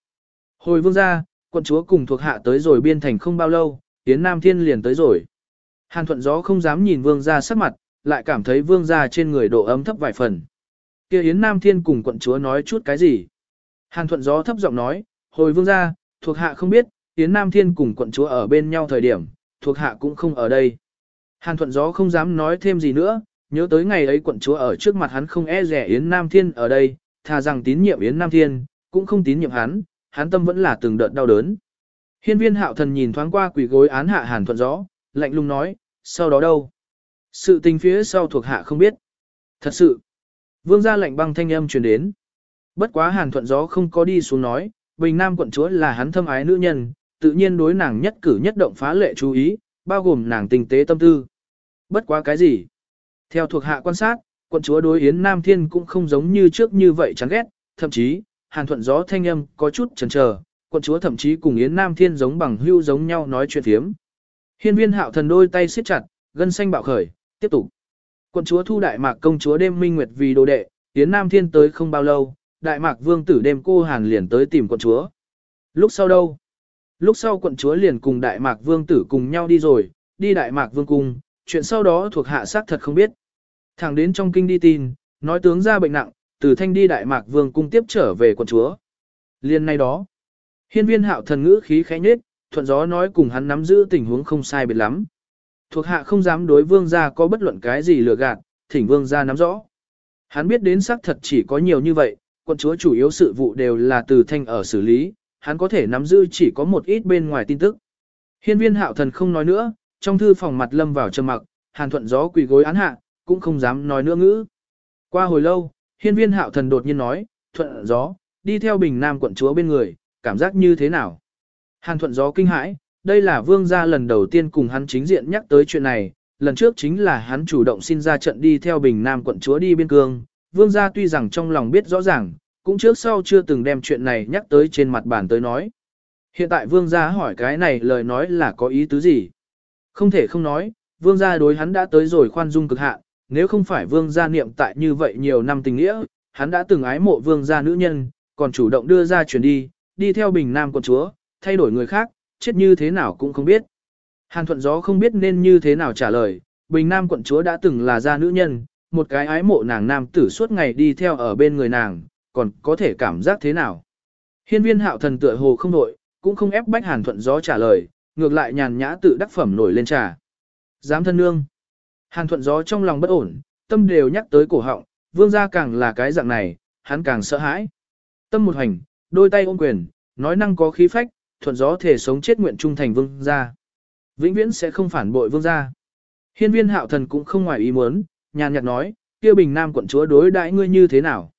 Hồi vương gia, quận chúa cùng thuộc hạ tới rồi biên thành không bao lâu, Yến Nam Thiên liền tới rồi. Hàn thuận gió không dám nhìn vương gia sắc mặt, lại cảm thấy vương gia trên người độ ấm thấp vài phần. kia Yến Nam Thiên cùng quận chúa nói chút cái gì? Hàn thuận gió thấp giọng nói, hồi vương gia, thuộc hạ không biết, Yến Nam Thiên cùng quận chúa ở bên nhau thời điểm, thuộc hạ cũng không ở đây. Hàn thuận gió không dám nói thêm gì nữa, nhớ tới ngày ấy quận chúa ở trước mặt hắn không e rẻ Yến Nam Thiên ở đây, thà rằng tín nhiệm Yến Nam Thiên, cũng không tín nhiệm hắn, hắn tâm vẫn là từng đợt đau đớn. Hiên viên hạo thần nhìn thoáng qua quỷ gối án hạ hàn thuận gió, lạnh lùng nói, sau đó đâu? Sự tình phía sau thuộc hạ không biết. Thật sự, vương gia lệnh băng thanh âm truyền đến. Bất quá hàn thuận gió không có đi xuống nói, bình nam quận chúa là hắn thâm ái nữ nhân, tự nhiên đối nàng nhất cử nhất động phá lệ chú ý, bao gồm nàng tình tế tâm tư. Bất quá cái gì? Theo thuộc hạ quan sát, quận chúa đối Yến Nam Thiên cũng không giống như trước như vậy chán ghét, thậm chí, hàn thuận gió thanh âm có chút chần chờ, quận chúa thậm chí cùng Yến Nam Thiên giống bằng hưu giống nhau nói chuyện thiếm. Hiên viên hạo thần đôi tay siết chặt, gân xanh bạo khởi, tiếp tục. Quận chúa thu đại mạc công chúa đêm minh nguyệt vì đồ đệ, Yến Nam Thiên tới không bao lâu, đại mạc vương tử đêm cô hàn liền tới tìm quận chúa. Lúc sau đâu? Lúc sau quận chúa liền cùng Đại Mạc Vương tử cùng nhau đi rồi, đi Đại Mạc Vương cung, chuyện sau đó thuộc hạ xác thật không biết. Thẳng đến trong kinh đi tin, nói tướng ra bệnh nặng, từ thanh đi Đại Mạc Vương cung tiếp trở về quận chúa. Liên nay đó, hiên viên hạo thần ngữ khí khẽ nhết, thuận gió nói cùng hắn nắm giữ tình huống không sai biệt lắm. Thuộc hạ không dám đối vương gia có bất luận cái gì lừa gạt, thỉnh vương gia nắm rõ. Hắn biết đến xác thật chỉ có nhiều như vậy, quận chúa chủ yếu sự vụ đều là từ thanh ở xử lý, hắn có thể nắm giữ chỉ có một ít bên ngoài tin tức. Hiên viên hạo thần không nói nữa, trong thư phòng mặt lâm vào trầm mặc, hàn thuận gió quỳ gối án hạ, cũng không dám nói nữa ngữ. Qua hồi lâu, hiên viên hạo thần đột nhiên nói, thuận gió, đi theo bình nam quận chúa bên người, cảm giác như thế nào? Hàn thuận gió kinh hãi, đây là vương gia lần đầu tiên cùng hắn chính diện nhắc tới chuyện này, lần trước chính là hắn chủ động xin ra trận đi theo bình nam quận chúa đi biên cương. Vương gia tuy rằng trong lòng biết rõ ràng, cũng trước sau chưa từng đem chuyện này nhắc tới trên mặt bàn tới nói. Hiện tại vương gia hỏi cái này lời nói là có ý tứ gì? Không thể không nói, vương gia đối hắn đã tới rồi khoan dung cực hạn, nếu không phải vương gia niệm tại như vậy nhiều năm tình nghĩa, hắn đã từng ái mộ vương gia nữ nhân, còn chủ động đưa ra chuyển đi, đi theo bình nam quận chúa, thay đổi người khác, chết như thế nào cũng không biết. Hàn thuận gió không biết nên như thế nào trả lời, bình nam quận chúa đã từng là gia nữ nhân, một cái ái mộ nàng nam tử suốt ngày đi theo ở bên người nàng, còn có thể cảm giác thế nào. Hiên viên hạo thần tựa hồ không đội, cũng không ép bách hàn thuận gió trả lời, ngược lại nhàn nhã tự đắc phẩm nổi lên trà. Dám thân nương. Hàn thuận gió trong lòng bất ổn, tâm đều nhắc tới cổ họng, vương gia càng là cái dạng này, hắn càng sợ hãi. Tâm một hành, đôi tay ôm quyền, nói năng có khí phách, thuận gió thể sống chết nguyện trung thành vương gia. Vĩnh viễn sẽ không phản bội vương gia. Hiên viên hạo thần cũng không ngoài ý muốn, nhàn nhạt nói, kia bình nam quận chúa đối đãi ngươi như thế nào.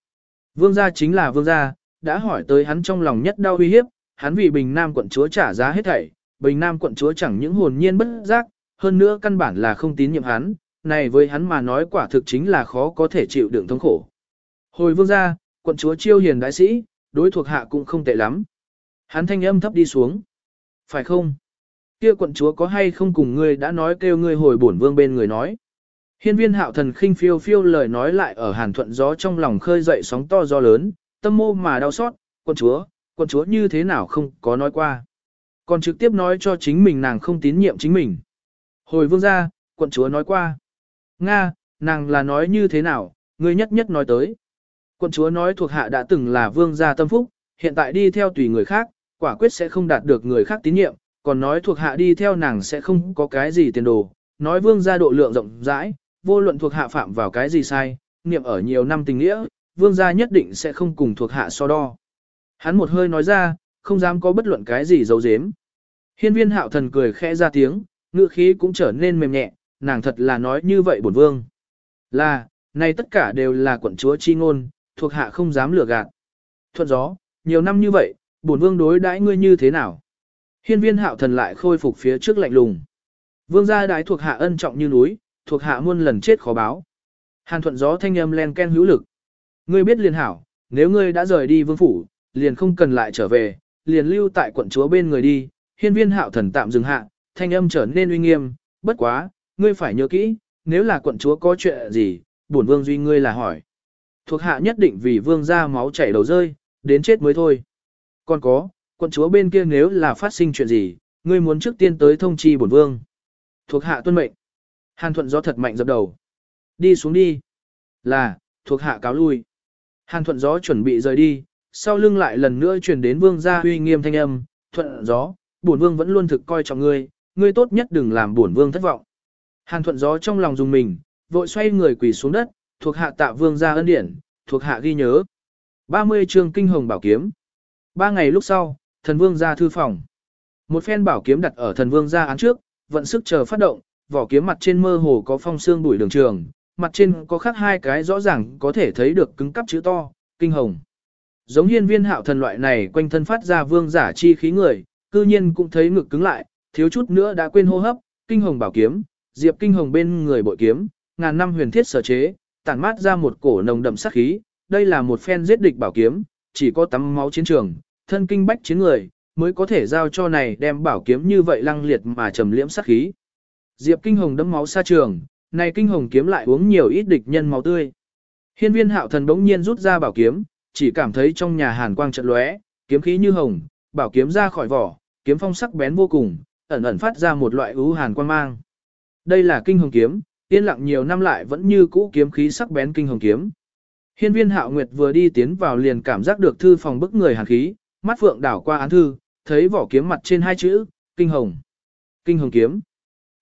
Vương gia chính là vương gia, đã hỏi tới hắn trong lòng nhất đau uy hiếp, hắn vì bình nam quận chúa trả giá hết thảy, bình nam quận chúa chẳng những hồn nhiên bất giác, hơn nữa căn bản là không tín nhiệm hắn, này với hắn mà nói quả thực chính là khó có thể chịu đựng thống khổ. Hồi vương gia, quận chúa chiêu hiền đại sĩ, đối thuộc hạ cũng không tệ lắm. Hắn thanh âm thấp đi xuống. Phải không? Kia quận chúa có hay không cùng ngươi đã nói kêu ngươi hồi bổn vương bên người nói. Hiên viên hạo thần khinh phiêu phiêu lời nói lại ở hàn thuận gió trong lòng khơi dậy sóng to gió lớn, tâm mô mà đau xót, quận chúa, quận chúa như thế nào không có nói qua. Còn trực tiếp nói cho chính mình nàng không tín nhiệm chính mình. Hồi vương ra, quận chúa nói qua. Nga, nàng là nói như thế nào, ngươi nhất nhất nói tới. Quận chúa nói thuộc hạ đã từng là vương gia tâm phúc, hiện tại đi theo tùy người khác, quả quyết sẽ không đạt được người khác tín nhiệm, còn nói thuộc hạ đi theo nàng sẽ không có cái gì tiền đồ, nói vương gia độ lượng rộng rãi, vô luận thuộc hạ phạm vào cái gì sai, niệm ở nhiều năm tình nghĩa, vương gia nhất định sẽ không cùng thuộc hạ so đo. Hắn một hơi nói ra, không dám có bất luận cái gì giấu giếm. Hiên viên hạo thần cười khẽ ra tiếng, ngựa khí cũng trở nên mềm nhẹ, nàng thật là nói như vậy bổn vương. Là, này tất cả đều là quận chúa chi ngôn, thuộc hạ không dám lừa gạt. Thuận gió, nhiều năm như vậy, bổn vương đối đãi ngươi như thế nào? Hiên viên hạo thần lại khôi phục phía trước lạnh lùng. Vương gia đái thuộc hạ ân trọng như núi, thuộc hạ muôn lần chết khó báo. Hàn thuận gió thanh âm len ken hữu lực. Ngươi biết liền hảo, nếu ngươi đã rời đi vương phủ, liền không cần lại trở về, liền lưu tại quận chúa bên người đi. Hiên viên hạo thần tạm dừng hạ, thanh âm trở nên uy nghiêm, bất quá, ngươi phải nhớ kỹ, nếu là quận chúa có chuyện gì, bổn vương duy ngươi là hỏi. Thuộc hạ nhất định vì vương gia máu chảy đầu rơi, đến chết mới thôi. Còn có, quân chúa bên kia nếu là phát sinh chuyện gì, ngươi muốn trước tiên tới thông chi bổn vương. Thuộc hạ tuân mệnh. Hàn thuận gió thật mạnh dập đầu. Đi xuống đi. Là, thuộc hạ cáo lui. Hàn thuận gió chuẩn bị rời đi, sau lưng lại lần nữa truyền đến vương gia uy nghiêm thanh âm. Thuận gió, bổn vương vẫn luôn thực coi trọng ngươi, ngươi tốt nhất đừng làm bổn vương thất vọng. Hàn thuận gió trong lòng dùng mình, vội xoay người quỳ xuống đất, thuộc hạ tạ vương gia ân điển, thuộc hạ ghi nhớ. 30 chương kinh hồng bảo kiếm. Ba ngày lúc sau, thần vương ra thư phòng. Một phen bảo kiếm đặt ở thần vương ra án trước, vận sức chờ phát động, vỏ kiếm mặt trên mơ hồ có phong xương bụi đường trường, mặt trên có khắc hai cái rõ ràng có thể thấy được cứng cắp chữ to, kinh hồng. Giống hiên viên hạo thần loại này quanh thân phát ra vương giả chi khí người, cư nhiên cũng thấy ngực cứng lại, thiếu chút nữa đã quên hô hấp, kinh hồng bảo kiếm, diệp kinh hồng bên người bội kiếm, ngàn năm huyền thiết sở chế, tản mát ra một cổ nồng đậm sát khí, đây là một phen giết địch bảo kiếm, chỉ có tắm máu chiến trường, thân kinh bách chiến người, mới có thể giao cho này đem bảo kiếm như vậy lăng liệt mà trầm liễm sát khí. Diệp Kinh Hồng đấm máu xa trường, này Kinh Hồng kiếm lại uống nhiều ít địch nhân máu tươi. Hiên viên hạo thần bỗng nhiên rút ra bảo kiếm, chỉ cảm thấy trong nhà hàn quang trận lóe, kiếm khí như hồng, bảo kiếm ra khỏi vỏ, kiếm phong sắc bén vô cùng, ẩn ẩn phát ra một loại ưu hàn quang mang. Đây là kinh hồng kiếm, yên lặng nhiều năm lại vẫn như cũ kiếm khí sắc bén kinh hồng kiếm. Hiên viên hạo nguyệt vừa đi tiến vào liền cảm giác được thư phòng bức người hàn khí, mắt phượng đảo qua án thư, thấy vỏ kiếm mặt trên hai chữ, kinh hồng. Kinh hồng kiếm.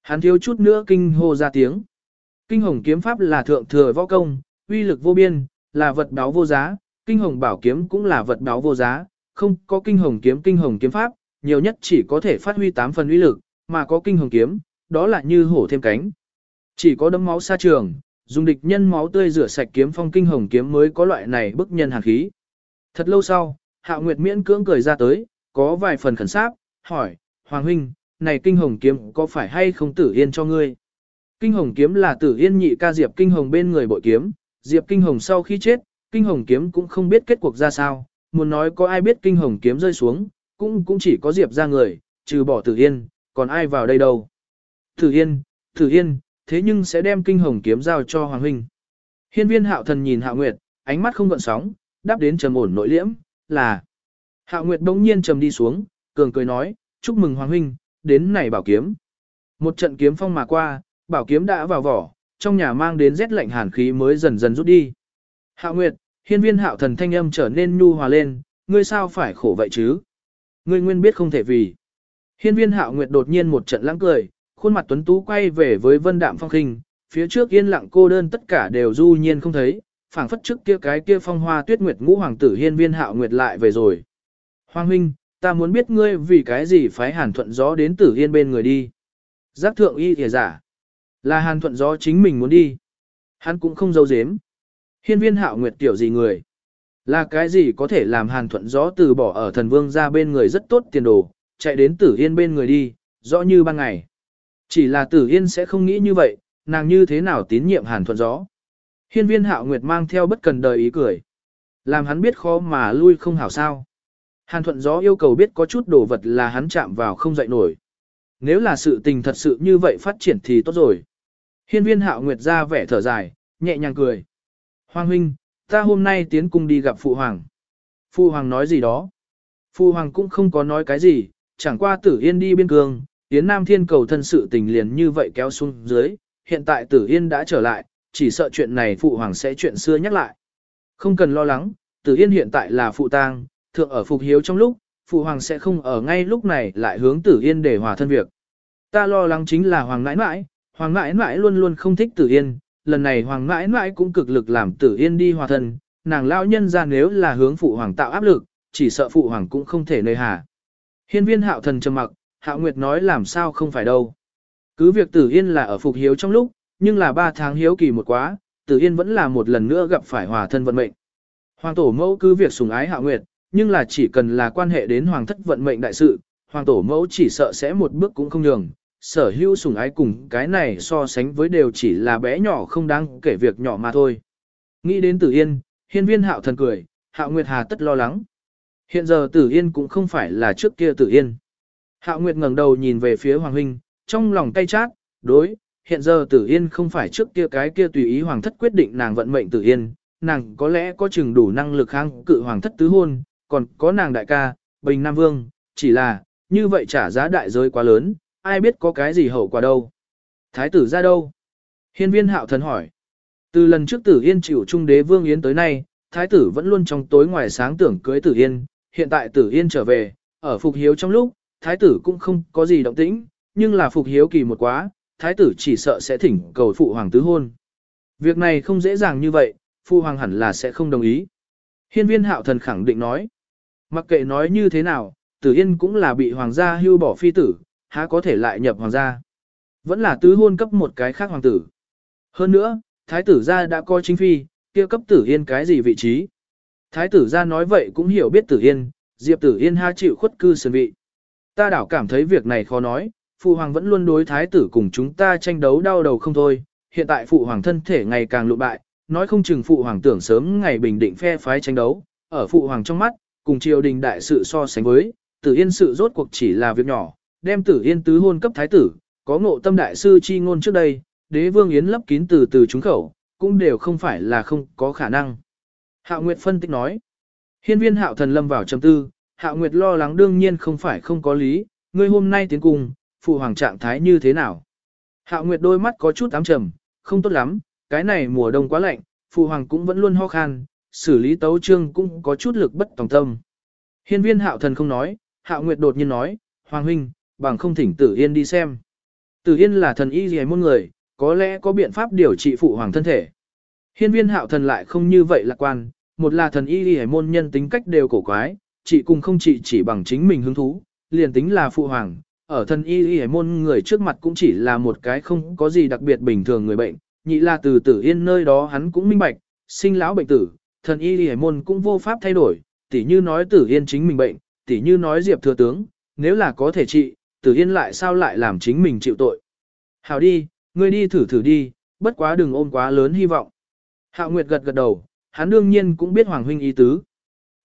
Hắn thiếu chút nữa kinh hô ra tiếng. Kinh hồng kiếm pháp là thượng thừa võ công, uy lực vô biên, là vật báo vô giá, kinh hồng bảo kiếm cũng là vật báo vô giá, không có kinh hồng kiếm kinh hồng kiếm pháp, nhiều nhất chỉ có thể phát huy 8 phần uy lực, mà có kinh hồng kiếm, đó là như hổ thêm cánh. Chỉ có đấm máu xa trường, dùng địch nhân máu tươi rửa sạch kiếm phong kinh hồng kiếm mới có loại này bức nhân hàn khí. Thật lâu sau, hạ Nguyệt miễn cưỡng cười ra tới, có vài phần khẩn sáp, hỏi, Hoàng huynh, này kinh hồng kiếm có phải hay không tử yên cho ngươi? Kinh hồng kiếm là tử yên nhị ca Diệp Kinh Hồng bên người bội kiếm, Diệp Kinh Hồng sau khi chết, Kinh hồng kiếm cũng không biết kết cuộc ra sao, muốn nói có ai biết kinh hồng kiếm rơi xuống, cũng cũng chỉ có Diệp ra người, trừ bỏ tử yên, còn ai vào đây đâu. Tử yên, tử yên, thế nhưng sẽ đem kinh hồng kiếm giao cho Hoàng Huynh. Hiên viên hạo thần nhìn hạo nguyệt, ánh mắt không gợn sóng, đáp đến trầm ổn nội liễm, là. Hạo nguyệt bỗng nhiên trầm đi xuống, cường cười nói, chúc mừng Hoàng Huynh, đến này bảo kiếm. Một trận kiếm phong mà qua, bảo kiếm đã vào vỏ, trong nhà mang đến rét lạnh hàn khí mới dần dần rút đi. Hạo Nguyệt, hiên viên hạo thần thanh âm trở nên nhu hòa lên, ngươi sao phải khổ vậy chứ? Ngươi nguyên biết không thể vì. Hiên viên hạo Nguyệt đột nhiên một trận lãng cười, khuôn mặt tuấn tú quay về với vân đạm phong khinh, phía trước yên lặng cô đơn tất cả đều du nhiên không thấy, phảng phất trước kia cái kia phong hoa tuyết nguyệt ngũ hoàng tử hiên viên hạo Nguyệt lại về rồi. Hoàng huynh, ta muốn biết ngươi vì cái gì phái hàn thuận gió đến tử yên bên người đi. Giác thượng y thìa giả. Là hàn thuận gió chính mình muốn đi. Hắn cũng không dâu dếm. Hiên viên hạo nguyệt tiểu gì người? Là cái gì có thể làm hàn thuận gió từ bỏ ở thần vương ra bên người rất tốt tiền đồ, chạy đến tử yên bên người đi, rõ như ban ngày. Chỉ là tử yên sẽ không nghĩ như vậy, nàng như thế nào tín nhiệm hàn thuận gió. Hiên viên hạo nguyệt mang theo bất cần đời ý cười. Làm hắn biết khó mà lui không hảo sao. Hàn thuận gió yêu cầu biết có chút đồ vật là hắn chạm vào không dậy nổi. Nếu là sự tình thật sự như vậy phát triển thì tốt rồi. Hiên viên hạo nguyệt ra vẻ thở dài, nhẹ nhàng cười. Hoàng huynh, ta hôm nay tiến cung đi gặp phụ hoàng. Phụ hoàng nói gì đó? Phụ hoàng cũng không có nói cái gì, chẳng qua tử yên đi biên cương, Yến Nam Thiên cầu thân sự tình liền như vậy kéo xuống dưới, hiện tại tử yên đã trở lại, chỉ sợ chuyện này phụ hoàng sẽ chuyện xưa nhắc lại. Không cần lo lắng, tử yên hiện tại là phụ tang, thượng ở phục hiếu trong lúc, phụ hoàng sẽ không ở ngay lúc này lại hướng tử yên để hòa thân việc. Ta lo lắng chính là hoàng ngãi mãi, hoàng ngãi mãi luôn luôn không thích tử yên, lần này hoàng Ngãi mãi cũng cực lực làm tử yên đi hòa thân, nàng lão nhân ra nếu là hướng phụ hoàng tạo áp lực, chỉ sợ phụ hoàng cũng không thể nơi hà. Hiên viên hạo thần trầm mặc, hạo nguyệt nói làm sao không phải đâu. Cứ việc tử yên là ở phục hiếu trong lúc, nhưng là ba tháng hiếu kỳ một quá, tử yên vẫn là một lần nữa gặp phải hòa thân vận mệnh. Hoàng tổ mẫu cứ việc sùng ái hạo nguyệt, nhưng là chỉ cần là quan hệ đến hoàng thất vận mệnh đại sự, hoàng tổ mẫu chỉ sợ sẽ một bước cũng không nhường, sở hữu sủng ái cùng cái này so sánh với đều chỉ là bé nhỏ không đáng kể việc nhỏ mà thôi. Nghĩ đến Tử Yên, hiên viên hạo thần cười, hạo Nguyệt Hà tất lo lắng. Hiện giờ Tử Yên cũng không phải là trước kia Tử Yên. Hạo Nguyệt ngẩng đầu nhìn về phía Hoàng Huynh, trong lòng cay chát, đối, hiện giờ Tử Yên không phải trước kia cái kia tùy ý Hoàng thất quyết định nàng vận mệnh Tử Yên, nàng có lẽ có chừng đủ năng lực kháng cự Hoàng thất tứ hôn, còn có nàng đại ca, Bình Nam Vương, chỉ là, như vậy trả giá đại giới quá lớn, ai biết có cái gì hậu quả đâu. Thái tử ra đâu? Hiên viên hạo thần hỏi. Từ lần trước tử yên chịu trung đế vương yến tới nay, thái tử vẫn luôn trong tối ngoài sáng tưởng cưới tử yên, hiện tại tử yên trở về, ở phục hiếu trong lúc, thái tử cũng không có gì động tĩnh, nhưng là phục hiếu kỳ một quá, thái tử chỉ sợ sẽ thỉnh cầu phụ hoàng tứ hôn. Việc này không dễ dàng như vậy, phụ hoàng hẳn là sẽ không đồng ý. Hiên viên hạo thần khẳng định nói. Mặc kệ nói như thế nào, tử yên cũng là bị hoàng gia hưu bỏ phi tử, há có thể lại nhập hoàng gia. Vẫn là tứ hôn cấp một cái khác hoàng tử. Hơn nữa, thái tử gia đã coi chính phi, kia cấp tử yên cái gì vị trí. Thái tử gia nói vậy cũng hiểu biết tử yên, diệp tử yên ha chịu khuất cư sơn vị. Ta đảo cảm thấy việc này khó nói, phụ hoàng vẫn luôn đối thái tử cùng chúng ta tranh đấu đau đầu không thôi, hiện tại phụ hoàng thân thể ngày càng lụ bại, nói không chừng phụ hoàng tưởng sớm ngày bình định phe phái tranh đấu, ở phụ hoàng trong mắt, cùng triều đình đại sự so sánh với, tử yên sự rốt cuộc chỉ là việc nhỏ, đem tử yên tứ hôn cấp thái tử, có ngộ tâm đại sư chi ngôn trước đây, đế vương yến lấp kín từ từ trúng khẩu, cũng đều không phải là không có khả năng. Hạo Nguyệt phân tích nói, hiên viên hạo thần lâm vào trầm tư, Hạo Nguyệt lo lắng đương nhiên không phải không có lý, ngươi hôm nay tiến cùng, phụ hoàng trạng thái như thế nào? Hạo Nguyệt đôi mắt có chút ám trầm, không tốt lắm, cái này mùa đông quá lạnh, phụ hoàng cũng vẫn luôn ho khan, xử lý tấu trương cũng có chút lực bất tòng tâm. Hiên viên Hạo thần không nói, Hạo Nguyệt đột nhiên nói, Hoàng huynh, bằng không thỉnh Tử Yên đi xem. Tử Yên là thần y gì môn người, có lẽ có biện pháp điều trị phụ hoàng thân thể. Hiên viên Hạo thần lại không như vậy lạc quan, một là thần y gì môn nhân tính cách đều cổ quái, chị cùng không chị chỉ bằng chính mình hứng thú, liền tính là phụ hoàng, ở thần y y môn người trước mặt cũng chỉ là một cái không có gì đặc biệt bình thường người bệnh, nhị là từ tử yên nơi đó hắn cũng minh bạch, sinh lão bệnh tử, thần y y môn cũng vô pháp thay đổi, tỉ như nói tử yên chính mình bệnh, tỉ như nói diệp thừa tướng, nếu là có thể trị, tử yên lại sao lại làm chính mình chịu tội. Hảo đi, ngươi đi thử thử đi, bất quá đừng ôm quá lớn hy vọng. Hạo Nguyệt gật gật đầu, hắn đương nhiên cũng biết Hoàng Huynh ý tứ.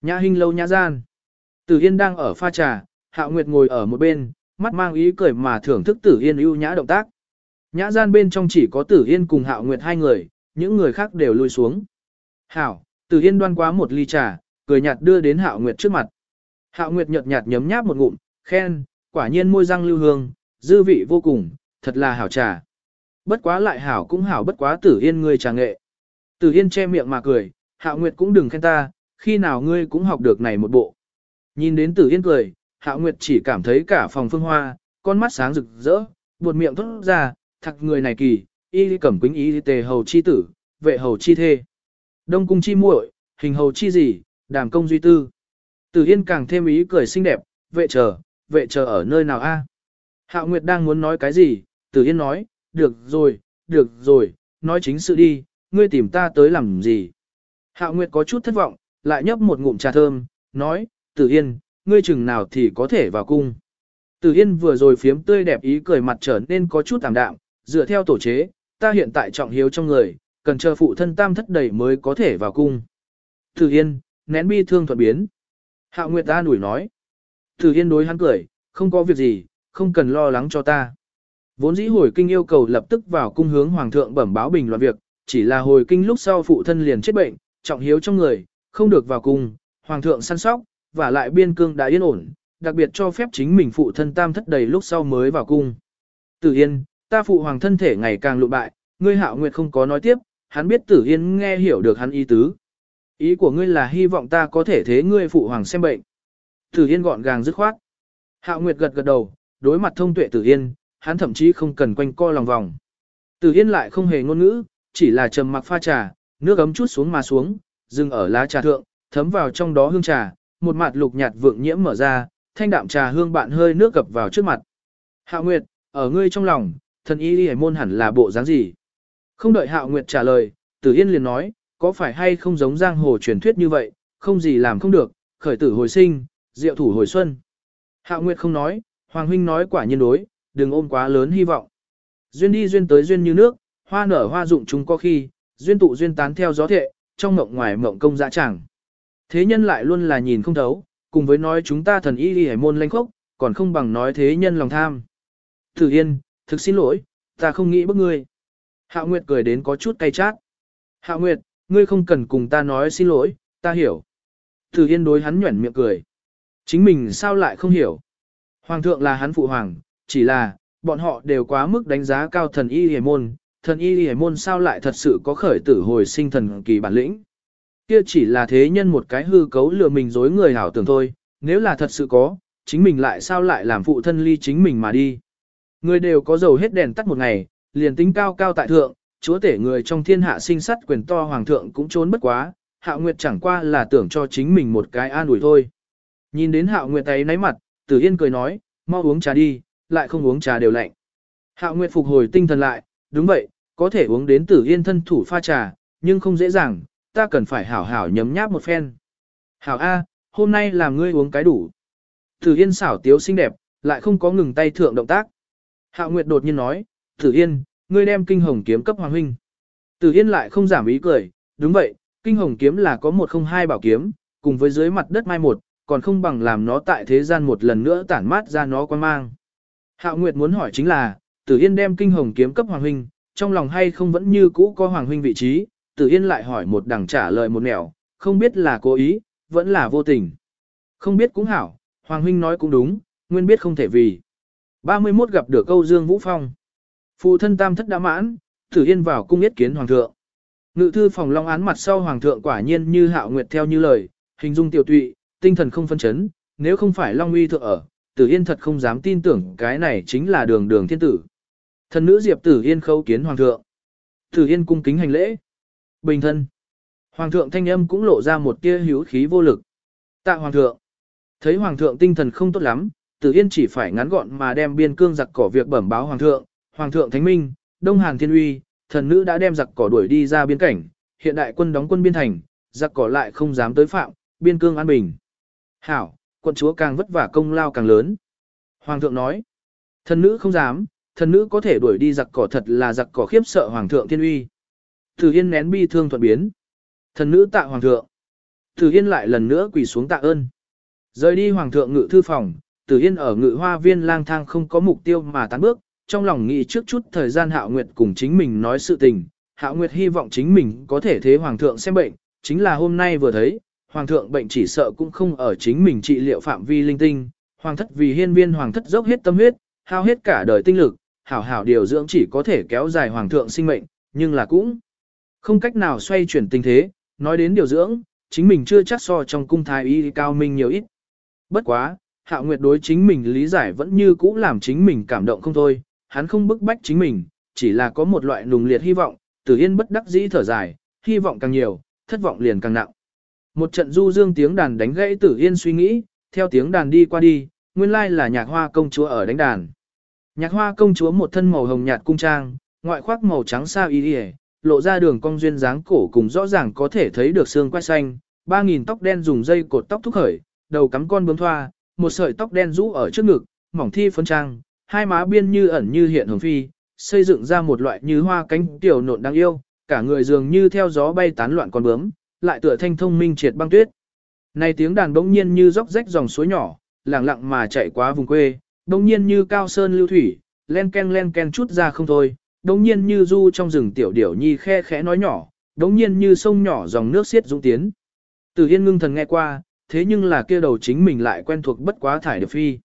Nhã Hinh lâu nhã gian. Tử Yên đang ở pha trà, Hạo Nguyệt ngồi ở một bên, mắt mang ý cười mà thưởng thức Tử Yên ưu nhã động tác. Nhã gian bên trong chỉ có Tử Yên cùng Hạo Nguyệt hai người, những người khác đều lui xuống. Hảo, Tử Yên đoan quá một ly trà, cười nhạt đưa đến Hạo Nguyệt trước mặt. Hạo Nguyệt nhợt nhạt nhấm nháp một ngụm, khen, quả nhiên môi răng lưu hương, dư vị vô cùng, thật là hảo trà. Bất quá lại hảo cũng hảo bất quá Tử Yên ngươi trà nghệ. Tử Yên che miệng mà cười, Hạo Nguyệt cũng đừng khen ta, khi nào ngươi cũng học được này một bộ. Nhìn đến Tử Yên cười, Hạo Nguyệt chỉ cảm thấy cả phòng phương hoa, con mắt sáng rực rỡ, buột miệng thốt ra, thật người này kỳ, y cẩm quính y tề hầu chi tử, vệ hầu chi thê. Đông cung chi muội, hình hầu chi gì, đàm công duy tư. Tử Yên càng thêm ý cười xinh đẹp, vệ chờ, vệ chờ ở nơi nào a? Hạo Nguyệt đang muốn nói cái gì, Tử Yên nói, được rồi, được rồi, nói chính sự đi, ngươi tìm ta tới làm gì. Hạo Nguyệt có chút thất vọng, lại nhấp một ngụm trà thơm, nói, Tử Yên, ngươi chừng nào thì có thể vào cung. Tử Yên vừa rồi phiếm tươi đẹp ý cười mặt trở nên có chút tạm đạm, dựa theo tổ chế, ta hiện tại trọng hiếu trong người, cần chờ phụ thân tam thất đầy mới có thể vào cung. Tử Yên, nén bi thương thuận biến. Hạo Nguyệt ta nủi nói. Tử Yên đối hắn cười, không có việc gì, không cần lo lắng cho ta. Vốn dĩ hồi kinh yêu cầu lập tức vào cung hướng hoàng thượng bẩm báo bình loạn việc, chỉ là hồi kinh lúc sau phụ thân liền chết bệnh, trọng hiếu trong người, không được vào cung, hoàng thượng săn sóc, và lại biên cương đã yên ổn, đặc biệt cho phép chính mình phụ thân tam thất đầy lúc sau mới vào cung. Tử Yên, ta phụ hoàng thân thể ngày càng lụ bại, ngươi hạo nguyệt không có nói tiếp, hắn biết Tử Yên nghe hiểu được hắn ý tứ. Ý của ngươi là hy vọng ta có thể thế ngươi phụ hoàng xem bệnh. Tử Yên gọn gàng dứt khoát. Hạo Nguyệt gật gật đầu, đối mặt thông tuệ Tử Yên, hắn thậm chí không cần quanh co lòng vòng. Tử Yên lại không hề ngôn ngữ, chỉ là trầm mặc pha trà, nước ấm chút xuống mà xuống, dừng ở lá trà thượng, thấm vào trong đó hương trà, một mặt lục nhạt vượng nhiễm mở ra, thanh đạm trà hương bạn hơi nước gập vào trước mặt. Hạo Nguyệt, ở ngươi trong lòng, thần y đi môn hẳn là bộ dáng gì? Không đợi Hạo Nguyệt trả lời, Tử Yên liền nói, có phải hay không giống giang hồ truyền thuyết như vậy, không gì làm không được, khởi tử hồi sinh, diệu thủ hồi xuân. Hạo Nguyệt không nói, Hoàng Huynh nói quả nhiên đối, đừng ôm quá lớn hy vọng. Duyên đi duyên tới duyên như nước, hoa nở hoa dụng chúng có khi, duyên tụ duyên tán theo gió thệ, trong mộng ngoài mộng công dã chẳng. Thế nhân lại luôn là nhìn không thấu, cùng với nói chúng ta thần y đi hải môn lanh khốc, còn không bằng nói thế nhân lòng tham. Thử Yên, thực xin lỗi, ta không nghĩ bức ngươi. Hạo Nguyệt cười đến có chút cay chát. Hạo Nguyệt, ngươi không cần cùng ta nói xin lỗi, ta hiểu. Thử Yên đối hắn nhuẩn miệng cười. Chính mình sao lại không hiểu. Hoàng thượng là hắn phụ hoàng, chỉ là, bọn họ đều quá mức đánh giá cao thần y hề môn, thần y hề môn sao lại thật sự có khởi tử hồi sinh thần kỳ bản lĩnh. Kia chỉ là thế nhân một cái hư cấu lừa mình dối người hảo tưởng thôi, nếu là thật sự có, chính mình lại sao lại làm phụ thân ly chính mình mà đi. Người đều có dầu hết đèn tắt một ngày, liền tính cao cao tại thượng, chúa tể người trong thiên hạ sinh sắt quyền to hoàng thượng cũng trốn bất quá, hạo nguyệt chẳng qua là tưởng cho chính mình một cái an ủi thôi. Nhìn đến hạo nguyệt ấy náy mặt, tử yên cười nói, mau uống trà đi, lại không uống trà đều lạnh. Hạo nguyệt phục hồi tinh thần lại, đúng vậy, có thể uống đến tử yên thân thủ pha trà, nhưng không dễ dàng, ta cần phải hảo hảo nhấm nháp một phen. Hảo A, hôm nay làm ngươi uống cái đủ. Tử Yên xảo tiếu xinh đẹp, lại không có ngừng tay thượng động tác. Hạo Nguyệt đột nhiên nói, Tử Yên, ngươi đem kinh hồng kiếm cấp hoàng huynh. Tử Yên lại không giảm ý cười, đúng vậy, kinh hồng kiếm là có một không hai bảo kiếm, cùng với dưới mặt đất mai một, còn không bằng làm nó tại thế gian một lần nữa tản mát ra nó quan mang. Hạo Nguyệt muốn hỏi chính là, Tử Yên đem kinh hồng kiếm cấp hoàng huynh, trong lòng hay không vẫn như cũ có hoàng huynh vị trí, Tử Yên lại hỏi một đằng trả lời một nẻo, không biết là cố ý, vẫn là vô tình. Không biết cũng hảo, Hoàng huynh nói cũng đúng, nguyên biết không thể vì. 31 gặp được câu Dương Vũ Phong. Phụ thân tam thất đã mãn, Tử Yên vào cung yết kiến hoàng thượng. Ngự thư phòng long án mặt sau hoàng thượng quả nhiên như hạo nguyệt theo như lời, hình dung tiểu tụy, tinh thần không phân chấn, nếu không phải long uy thượng ở, Tử Yên thật không dám tin tưởng cái này chính là đường đường thiên tử. Thần nữ Diệp Tử Yên khấu kiến hoàng thượng. Tử Yên cung kính hành lễ. Bình thân. Hoàng thượng thanh âm cũng lộ ra một tia hữu khí vô lực. Tạ hoàng thượng. Thấy hoàng thượng tinh thần không tốt lắm, Tử Yên chỉ phải ngắn gọn mà đem biên cương giặc cỏ việc bẩm báo hoàng thượng, hoàng thượng thánh minh, Đông Hàn Thiên Uy, thần nữ đã đem giặc cỏ đuổi đi ra biên cảnh, hiện đại quân đóng quân biên thành, giặc cỏ lại không dám tới phạm, biên cương an bình. Hảo, quận chúa càng vất vả công lao càng lớn. Hoàng thượng nói, thần nữ không dám, thần nữ có thể đuổi đi giặc cỏ thật là giặc cỏ khiếp sợ hoàng thượng thiên uy. Thử Yên nén bi thương thuận biến. Thần nữ tạ hoàng thượng. Thử Yên lại lần nữa quỳ xuống tạ ơn. Rời đi hoàng thượng ngự thư phòng, Tử Yên ở ngự hoa viên lang thang không có mục tiêu mà tán bước, trong lòng nghĩ trước chút thời gian Hạo Nguyệt cùng chính mình nói sự tình. Hạo Nguyệt hy vọng chính mình có thể thế hoàng thượng xem bệnh, chính là hôm nay vừa thấy, hoàng thượng bệnh chỉ sợ cũng không ở chính mình trị liệu phạm vi linh tinh. Hoàng thất vì hiên viên hoàng thất dốc hết tâm huyết, hao hết cả đời tinh lực, hảo hảo điều dưỡng chỉ có thể kéo dài hoàng thượng sinh mệnh, nhưng là cũng không cách nào xoay chuyển tình thế, nói đến điều dưỡng, chính mình chưa chắc so trong cung thái y cao minh nhiều ít. Bất quá, Hạo Nguyệt đối chính mình lý giải vẫn như cũ làm chính mình cảm động không thôi, hắn không bức bách chính mình, chỉ là có một loại nùng liệt hy vọng, Tử Yên bất đắc dĩ thở dài, hy vọng càng nhiều, thất vọng liền càng nặng. Một trận du dương tiếng đàn đánh gãy Tử Yên suy nghĩ, theo tiếng đàn đi qua đi, nguyên lai là nhạc hoa công chúa ở đánh đàn. Nhạc hoa công chúa một thân màu hồng nhạt cung trang, ngoại khoác màu trắng sao y y, lộ ra đường cong duyên dáng cổ cùng rõ ràng có thể thấy được xương quai xanh, ba nghìn tóc đen dùng dây cột tóc thúc khởi, đầu cắm con bướm thoa, một sợi tóc đen rũ ở trước ngực, mỏng thi phấn trang, hai má biên như ẩn như hiện hồng phi, xây dựng ra một loại như hoa cánh tiểu nộn đáng yêu, cả người dường như theo gió bay tán loạn con bướm, lại tựa thanh thông minh triệt băng tuyết. Này tiếng đàn bỗng nhiên như róc rách dòng suối nhỏ, lặng lặng mà chạy qua vùng quê, bỗng nhiên như cao sơn lưu thủy, len ken len ken chút ra không thôi, đống nhiên như du trong rừng tiểu điểu nhi khe khẽ nói nhỏ, đống nhiên như sông nhỏ dòng nước xiết dũng tiến. Từ Yên ngưng thần nghe qua, thế nhưng là kia đầu chính mình lại quen thuộc bất quá thải được phi.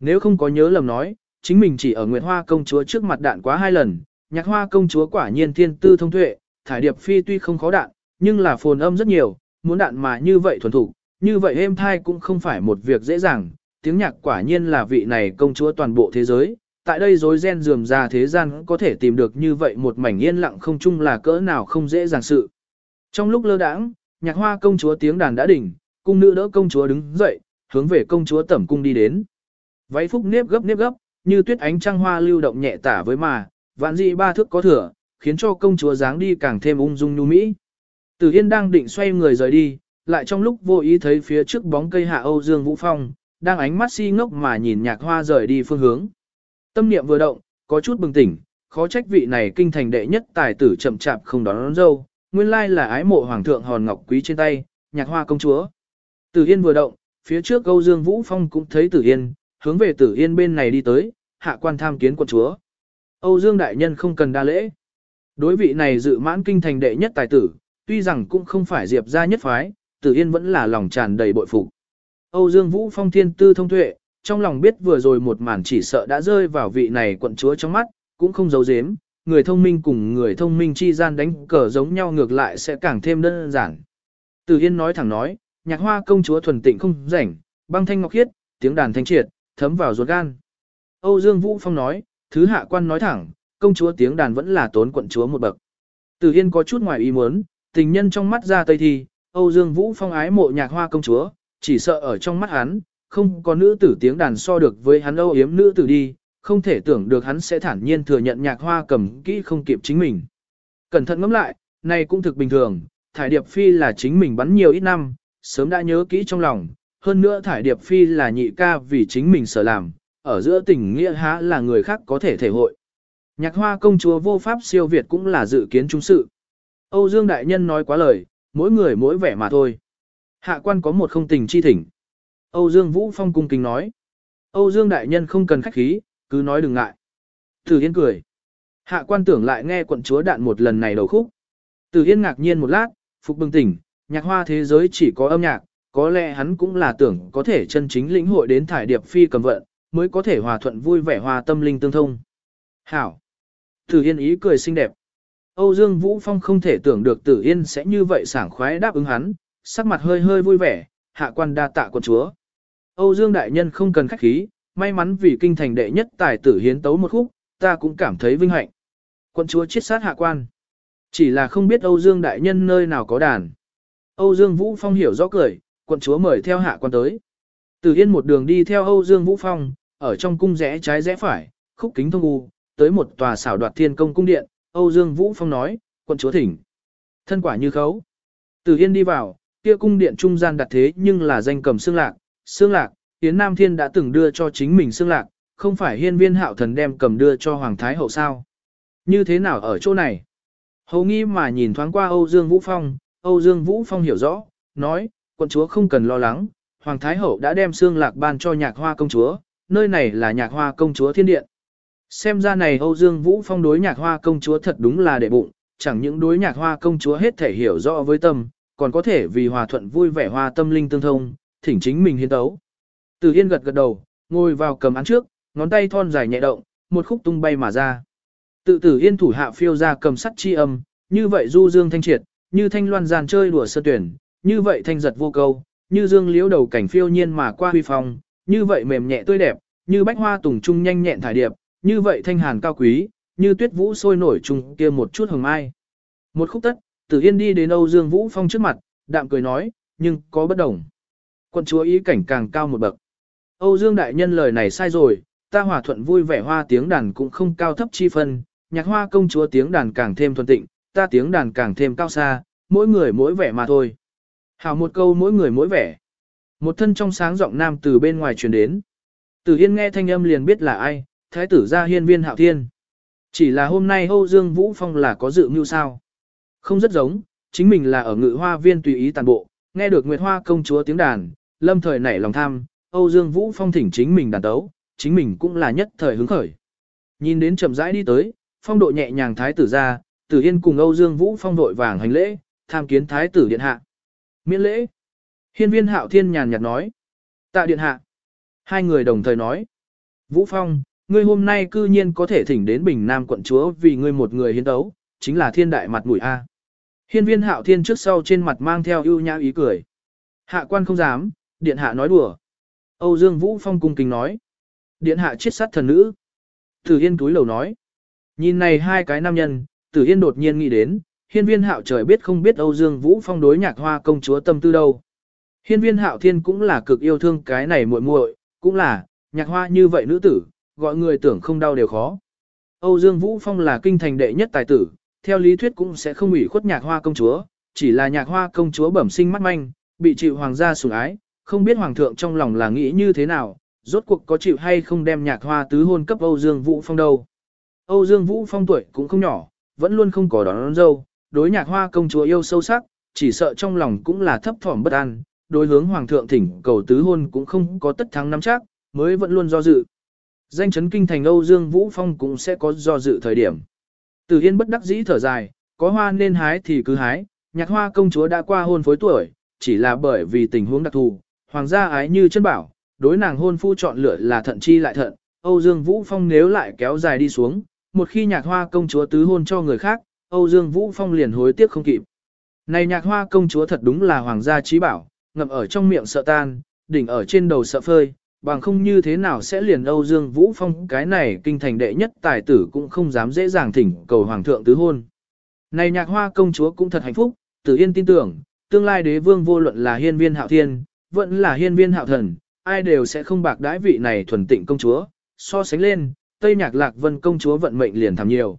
Nếu không có nhớ lầm nói, chính mình chỉ ở Nguyệt Hoa công chúa trước mặt đạn quá hai lần, nhạc hoa công chúa quả nhiên thiên tư thông tuệ, thải điệp phi tuy không khó đạn, nhưng là phồn âm rất nhiều, muốn đạn mà như vậy thuần thủ, như vậy êm thai cũng không phải một việc dễ dàng, tiếng nhạc quả nhiên là vị này công chúa toàn bộ thế giới, tại đây rối ren dườm ra thế gian có thể tìm được như vậy một mảnh yên lặng không chung là cỡ nào không dễ dàng sự. Trong lúc lơ đãng, nhạc hoa công chúa tiếng đàn đã đỉnh, cung nữ đỡ công chúa đứng dậy, hướng về công chúa tẩm cung đi đến. Váy phúc nếp gấp nếp gấp, như tuyết ánh trăng hoa lưu động nhẹ tả với mà, vạn dị ba thước có thừa, khiến cho công chúa dáng đi càng thêm ung dung nhu mỹ. Tử Yên đang định xoay người rời đi, lại trong lúc vô ý thấy phía trước bóng cây hạ Âu Dương Vũ Phong, đang ánh mắt si ngốc mà nhìn nhạc hoa rời đi phương hướng. Tâm niệm vừa động, có chút bừng tỉnh, khó trách vị này kinh thành đệ nhất tài tử chậm chạp không đón, đón dâu, nguyên lai là ái mộ hoàng thượng hòn ngọc quý trên tay, nhạc hoa công chúa. Tử Yên vừa động, phía trước Âu Dương Vũ Phong cũng thấy Tử Yên, hướng về Tử Yên bên này đi tới, hạ quan tham kiến quận chúa. Âu Dương đại nhân không cần đa lễ. Đối vị này dự mãn kinh thành đệ nhất tài tử, tuy rằng cũng không phải diệp gia nhất phái, Tử Yên vẫn là lòng tràn đầy bội phục. Âu Dương Vũ Phong thiên tư thông tuệ, trong lòng biết vừa rồi một màn chỉ sợ đã rơi vào vị này quận chúa trong mắt, cũng không giấu giếm, người thông minh cùng người thông minh chi gian đánh cờ giống nhau ngược lại sẽ càng thêm đơn giản. từ Yên nói thẳng nói, nhạc hoa công chúa thuần tịnh không rảnh, băng thanh ngọc khiết, tiếng đàn thanh triệt, thấm vào ruột gan. Âu Dương Vũ Phong nói, thứ hạ quan nói thẳng, công chúa tiếng đàn vẫn là tốn quận chúa một bậc. từ Yên có chút ngoài ý muốn, tình nhân trong mắt ra tây thì, Âu Dương Vũ Phong ái mộ nhạc hoa công chúa, chỉ sợ ở trong mắt hắn, không có nữ tử tiếng đàn so được với hắn âu yếm nữ tử đi, không thể tưởng được hắn sẽ thản nhiên thừa nhận nhạc hoa cầm kỹ không kịp chính mình. Cẩn thận ngẫm lại, này cũng thực bình thường, thải điệp phi là chính mình bắn nhiều ít năm, sớm đã nhớ kỹ trong lòng, hơn nữa thải điệp phi là nhị ca vì chính mình sở làm, ở giữa tình nghĩa há là người khác có thể thể hội. Nhạc hoa công chúa vô pháp siêu Việt cũng là dự kiến trung sự. Âu Dương Đại Nhân nói quá lời, mỗi người mỗi vẻ mà thôi. Hạ quan có một không tình chi thỉnh. Âu Dương Vũ Phong cung kính nói. Âu Dương Đại Nhân không cần khách khí, cứ nói đừng ngại. Tử Yên cười. Hạ quan tưởng lại nghe quận chúa đạn một lần này đầu khúc. Tử Yên ngạc nhiên một lát, phục bừng tỉnh, nhạc hoa thế giới chỉ có âm nhạc, Có lẽ hắn cũng là tưởng có thể chân chính lĩnh hội đến thải điệp phi cầm vận, mới có thể hòa thuận vui vẻ hòa tâm linh tương thông. Hảo! Tử Yên ý cười xinh đẹp. Âu Dương Vũ Phong không thể tưởng được Tử Yên sẽ như vậy sảng khoái đáp ứng hắn, sắc mặt hơi hơi vui vẻ, hạ quan đa tạ quận chúa. Âu Dương Đại Nhân không cần khách khí, may mắn vì kinh thành đệ nhất tài tử hiến tấu một khúc, ta cũng cảm thấy vinh hạnh. Quân chúa chiết sát hạ quan. Chỉ là không biết Âu Dương Đại Nhân nơi nào có đàn. Âu Dương Vũ Phong hiểu rõ cười, quận chúa mời theo hạ quan tới. Từ Yên một đường đi theo Âu Dương Vũ Phong, ở trong cung rẽ trái rẽ phải, khúc kính thông u, tới một tòa xảo đoạt thiên công cung điện, Âu Dương Vũ Phong nói, quận chúa thỉnh. Thân quả như khấu. Từ Yên đi vào, kia cung điện trung gian đặt thế nhưng là danh cầm xương lạc, xương lạc, Yến Nam Thiên đã từng đưa cho chính mình xương lạc, không phải hiên viên hạo thần đem cầm đưa cho Hoàng Thái Hậu sao. Như thế nào ở chỗ này? Hầu nghi mà nhìn thoáng qua Âu Dương Vũ Phong, Âu Dương Vũ Phong hiểu rõ, nói, quận chúa không cần lo lắng, Hoàng Thái Hậu đã đem xương lạc ban cho nhạc hoa công chúa, nơi này là nhạc hoa công chúa thiên điện. Xem ra này Âu Dương Vũ Phong đối nhạc hoa công chúa thật đúng là đệ bụng, chẳng những đối nhạc hoa công chúa hết thể hiểu rõ với tâm, còn có thể vì hòa thuận vui vẻ hoa tâm linh tương thông, thỉnh chính mình hiến tấu. Từ Yên gật gật đầu, ngồi vào cầm án trước, ngón tay thon dài nhẹ động, một khúc tung bay mà ra. Tự tử Yên thủ hạ phiêu ra cầm sắt chi âm, như vậy du dương thanh triệt, như thanh loan giàn chơi đùa sơ tuyển, như vậy thanh giật vô câu, như dương liễu đầu cảnh phiêu nhiên mà qua huy phong, như vậy mềm nhẹ tươi đẹp, như bách hoa tùng trung nhanh nhẹn thải điệp, như vậy thanh hàn cao quý, như tuyết vũ sôi nổi trung kia một chút hồng mai. Một khúc tất, Tử Yên đi đến Âu Dương Vũ Phong trước mặt, đạm cười nói, nhưng có bất đồng. Quân chúa ý cảnh càng cao một bậc. Âu Dương đại nhân lời này sai rồi, ta hòa thuận vui vẻ hoa tiếng đàn cũng không cao thấp chi phân, nhạc hoa công chúa tiếng đàn càng thêm thuần tịnh, ta tiếng đàn càng thêm cao xa, mỗi người mỗi vẻ mà thôi. Hảo một câu mỗi người mỗi vẻ. Một thân trong sáng giọng nam từ bên ngoài truyền đến. Tử Hiên nghe thanh âm liền biết là ai, thái tử gia hiên viên hạo thiên. Chỉ là hôm nay Âu Dương Vũ Phong là có dự mưu sao. Không rất giống, chính mình là ở ngự hoa viên tùy ý tàn bộ, nghe được Nguyệt Hoa công chúa tiếng đàn, lâm thời nảy lòng tham, Âu Dương Vũ Phong thỉnh chính mình đàn tấu, chính mình cũng là nhất thời hứng khởi. Nhìn đến chậm rãi đi tới, phong độ nhẹ nhàng thái tử ra, Tử Yên cùng Âu Dương Vũ Phong đội vàng hành lễ, tham kiến thái tử điện hạ. Miễn lễ. Hiên viên hạo thiên nhàn nhạt nói. Tạ điện hạ. Hai người đồng thời nói. Vũ Phong, ngươi hôm nay cư nhiên có thể thỉnh đến Bình Nam quận chúa vì ngươi một người hiến đấu, chính là thiên đại mặt mũi A. Hiên viên hạo thiên trước sau trên mặt mang theo ưu nhã ý cười. Hạ quan không dám, điện hạ nói đùa. Âu Dương Vũ Phong cung kính nói. Điện hạ chết sát thần nữ. Tử Yên túi lầu nói. Nhìn này hai cái nam nhân, Tử Yên đột nhiên nghĩ đến, hiên viên hạo trời biết không biết Âu Dương Vũ Phong đối nhạc hoa công chúa tâm tư đâu. Hiên viên hạo thiên cũng là cực yêu thương cái này muội muội, cũng là, nhạc hoa như vậy nữ tử, gọi người tưởng không đau đều khó. Âu Dương Vũ Phong là kinh thành đệ nhất tài tử, theo lý thuyết cũng sẽ không ủy khuất nhạc hoa công chúa, chỉ là nhạc hoa công chúa bẩm sinh mắt manh, bị chịu hoàng gia sủng ái, không biết hoàng thượng trong lòng là nghĩ như thế nào, rốt cuộc có chịu hay không đem nhạc hoa tứ hôn cấp Âu Dương Vũ Phong đâu. Âu Dương Vũ Phong tuổi cũng không nhỏ, vẫn luôn không có đón, đón dâu, đối nhạc hoa công chúa yêu sâu sắc, chỉ sợ trong lòng cũng là thấp thỏm bất an, đối hướng hoàng thượng thỉnh cầu tứ hôn cũng không có tất thắng nắm chắc, mới vẫn luôn do dự. Danh chấn kinh thành Âu Dương Vũ Phong cũng sẽ có do dự thời điểm. Từ Yên bất đắc dĩ thở dài, có hoa nên hái thì cứ hái, nhạc hoa công chúa đã qua hôn phối tuổi, chỉ là bởi vì tình huống đặc thù, hoàng gia ái như chân bảo, đối nàng hôn phu chọn lựa là thận chi lại thận, Âu Dương Vũ Phong nếu lại kéo dài đi xuống, một khi nhạc hoa công chúa tứ hôn cho người khác, Âu Dương Vũ Phong liền hối tiếc không kịp. Này nhạc hoa công chúa thật đúng là hoàng gia trí bảo, ngậm ở trong miệng sợ tan, đỉnh ở trên đầu sợ phơi, bằng không như thế nào sẽ liền Âu Dương Vũ Phong cái này kinh thành đệ nhất tài tử cũng không dám dễ dàng thỉnh cầu hoàng thượng tứ hôn. Này nhạc hoa công chúa cũng thật hạnh phúc, tử yên tin tưởng, tương lai đế vương vô luận là hiên viên hạo thiên, vẫn là hiên viên hạo thần, ai đều sẽ không bạc đãi vị này thuần tịnh công chúa, so sánh lên, Tây Nhạc Lạc Vân công chúa vận mệnh liền thảm nhiều.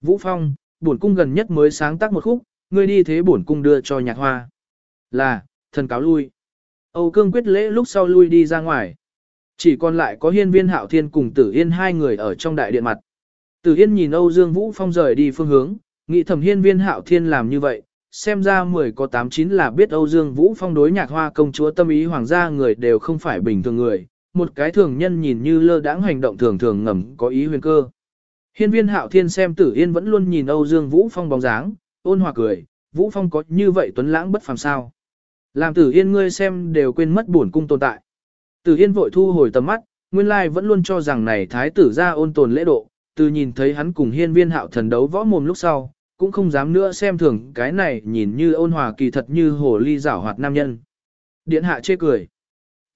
Vũ Phong, bổn cung gần nhất mới sáng tác một khúc, ngươi đi thế bổn cung đưa cho nhạc hoa. Là, thần cáo lui. Âu Cương quyết lễ lúc sau lui đi ra ngoài. Chỉ còn lại có hiên viên hạo thiên cùng tử yên hai người ở trong đại điện mặt. Tử yên nhìn Âu Dương Vũ Phong rời đi phương hướng, nghĩ thầm hiên viên hạo thiên làm như vậy, xem ra 10 có 89 là biết Âu Dương Vũ Phong đối nhạc hoa công chúa tâm ý hoàng gia người đều không phải bình thường người, một cái thường nhân nhìn như lơ đãng hành động thường thường ngầm có ý huyền cơ. Hiên viên hạo thiên xem tử yên vẫn luôn nhìn Âu Dương Vũ Phong bóng dáng, ôn hòa cười, Vũ Phong có như vậy tuấn lãng bất phàm sao. Làm tử yên ngươi xem đều quên mất buồn cung tồn tại. Tử yên vội thu hồi tầm mắt, nguyên lai vẫn luôn cho rằng này thái tử ra ôn tồn lễ độ, từ nhìn thấy hắn cùng hiên viên hạo thần đấu võ mồm lúc sau, cũng không dám nữa xem thường cái này nhìn như ôn hòa kỳ thật như hồ ly giảo hoạt nam nhân. Điện hạ chê cười.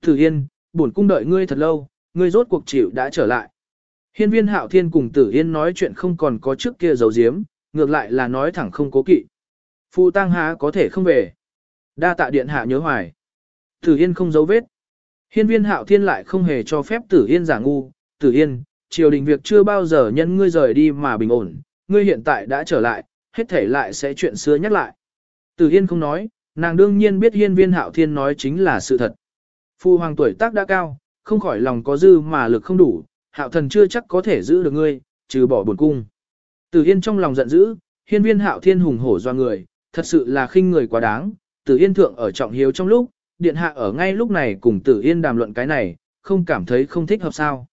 Tử yên, bổn cung đợi ngươi thật lâu, ngươi rốt cuộc chịu đã trở lại. Hiên viên hạo thiên cùng tử yên nói chuyện không còn có trước kia giấu giếm, ngược lại là nói thẳng không cố kỵ. Phu tăng há có thể không về. Đa tạ điện hạ nhớ hoài. Tử yên không giấu vết. Hiên viên hạo thiên lại không hề cho phép tử yên giả ngu. Tử yên, triều đình việc chưa bao giờ nhân ngươi rời đi mà bình ổn. Ngươi hiện tại đã trở lại, hết thể lại sẽ chuyện xưa nhắc lại. Tử Hiên không nói, nàng đương nhiên biết hiên viên hạo thiên nói chính là sự thật. Phu hoàng tuổi tác đã cao, không khỏi lòng có dư mà lực không đủ, hạo thần chưa chắc có thể giữ được ngươi, trừ bỏ buồn cung. Tử Hiên trong lòng giận dữ, hiên viên hạo thiên hùng hổ do người, thật sự là khinh người quá đáng. Tử Hiên thượng ở trọng hiếu trong lúc, điện hạ ở ngay lúc này cùng Tử Hiên đàm luận cái này, không cảm thấy không thích hợp sao.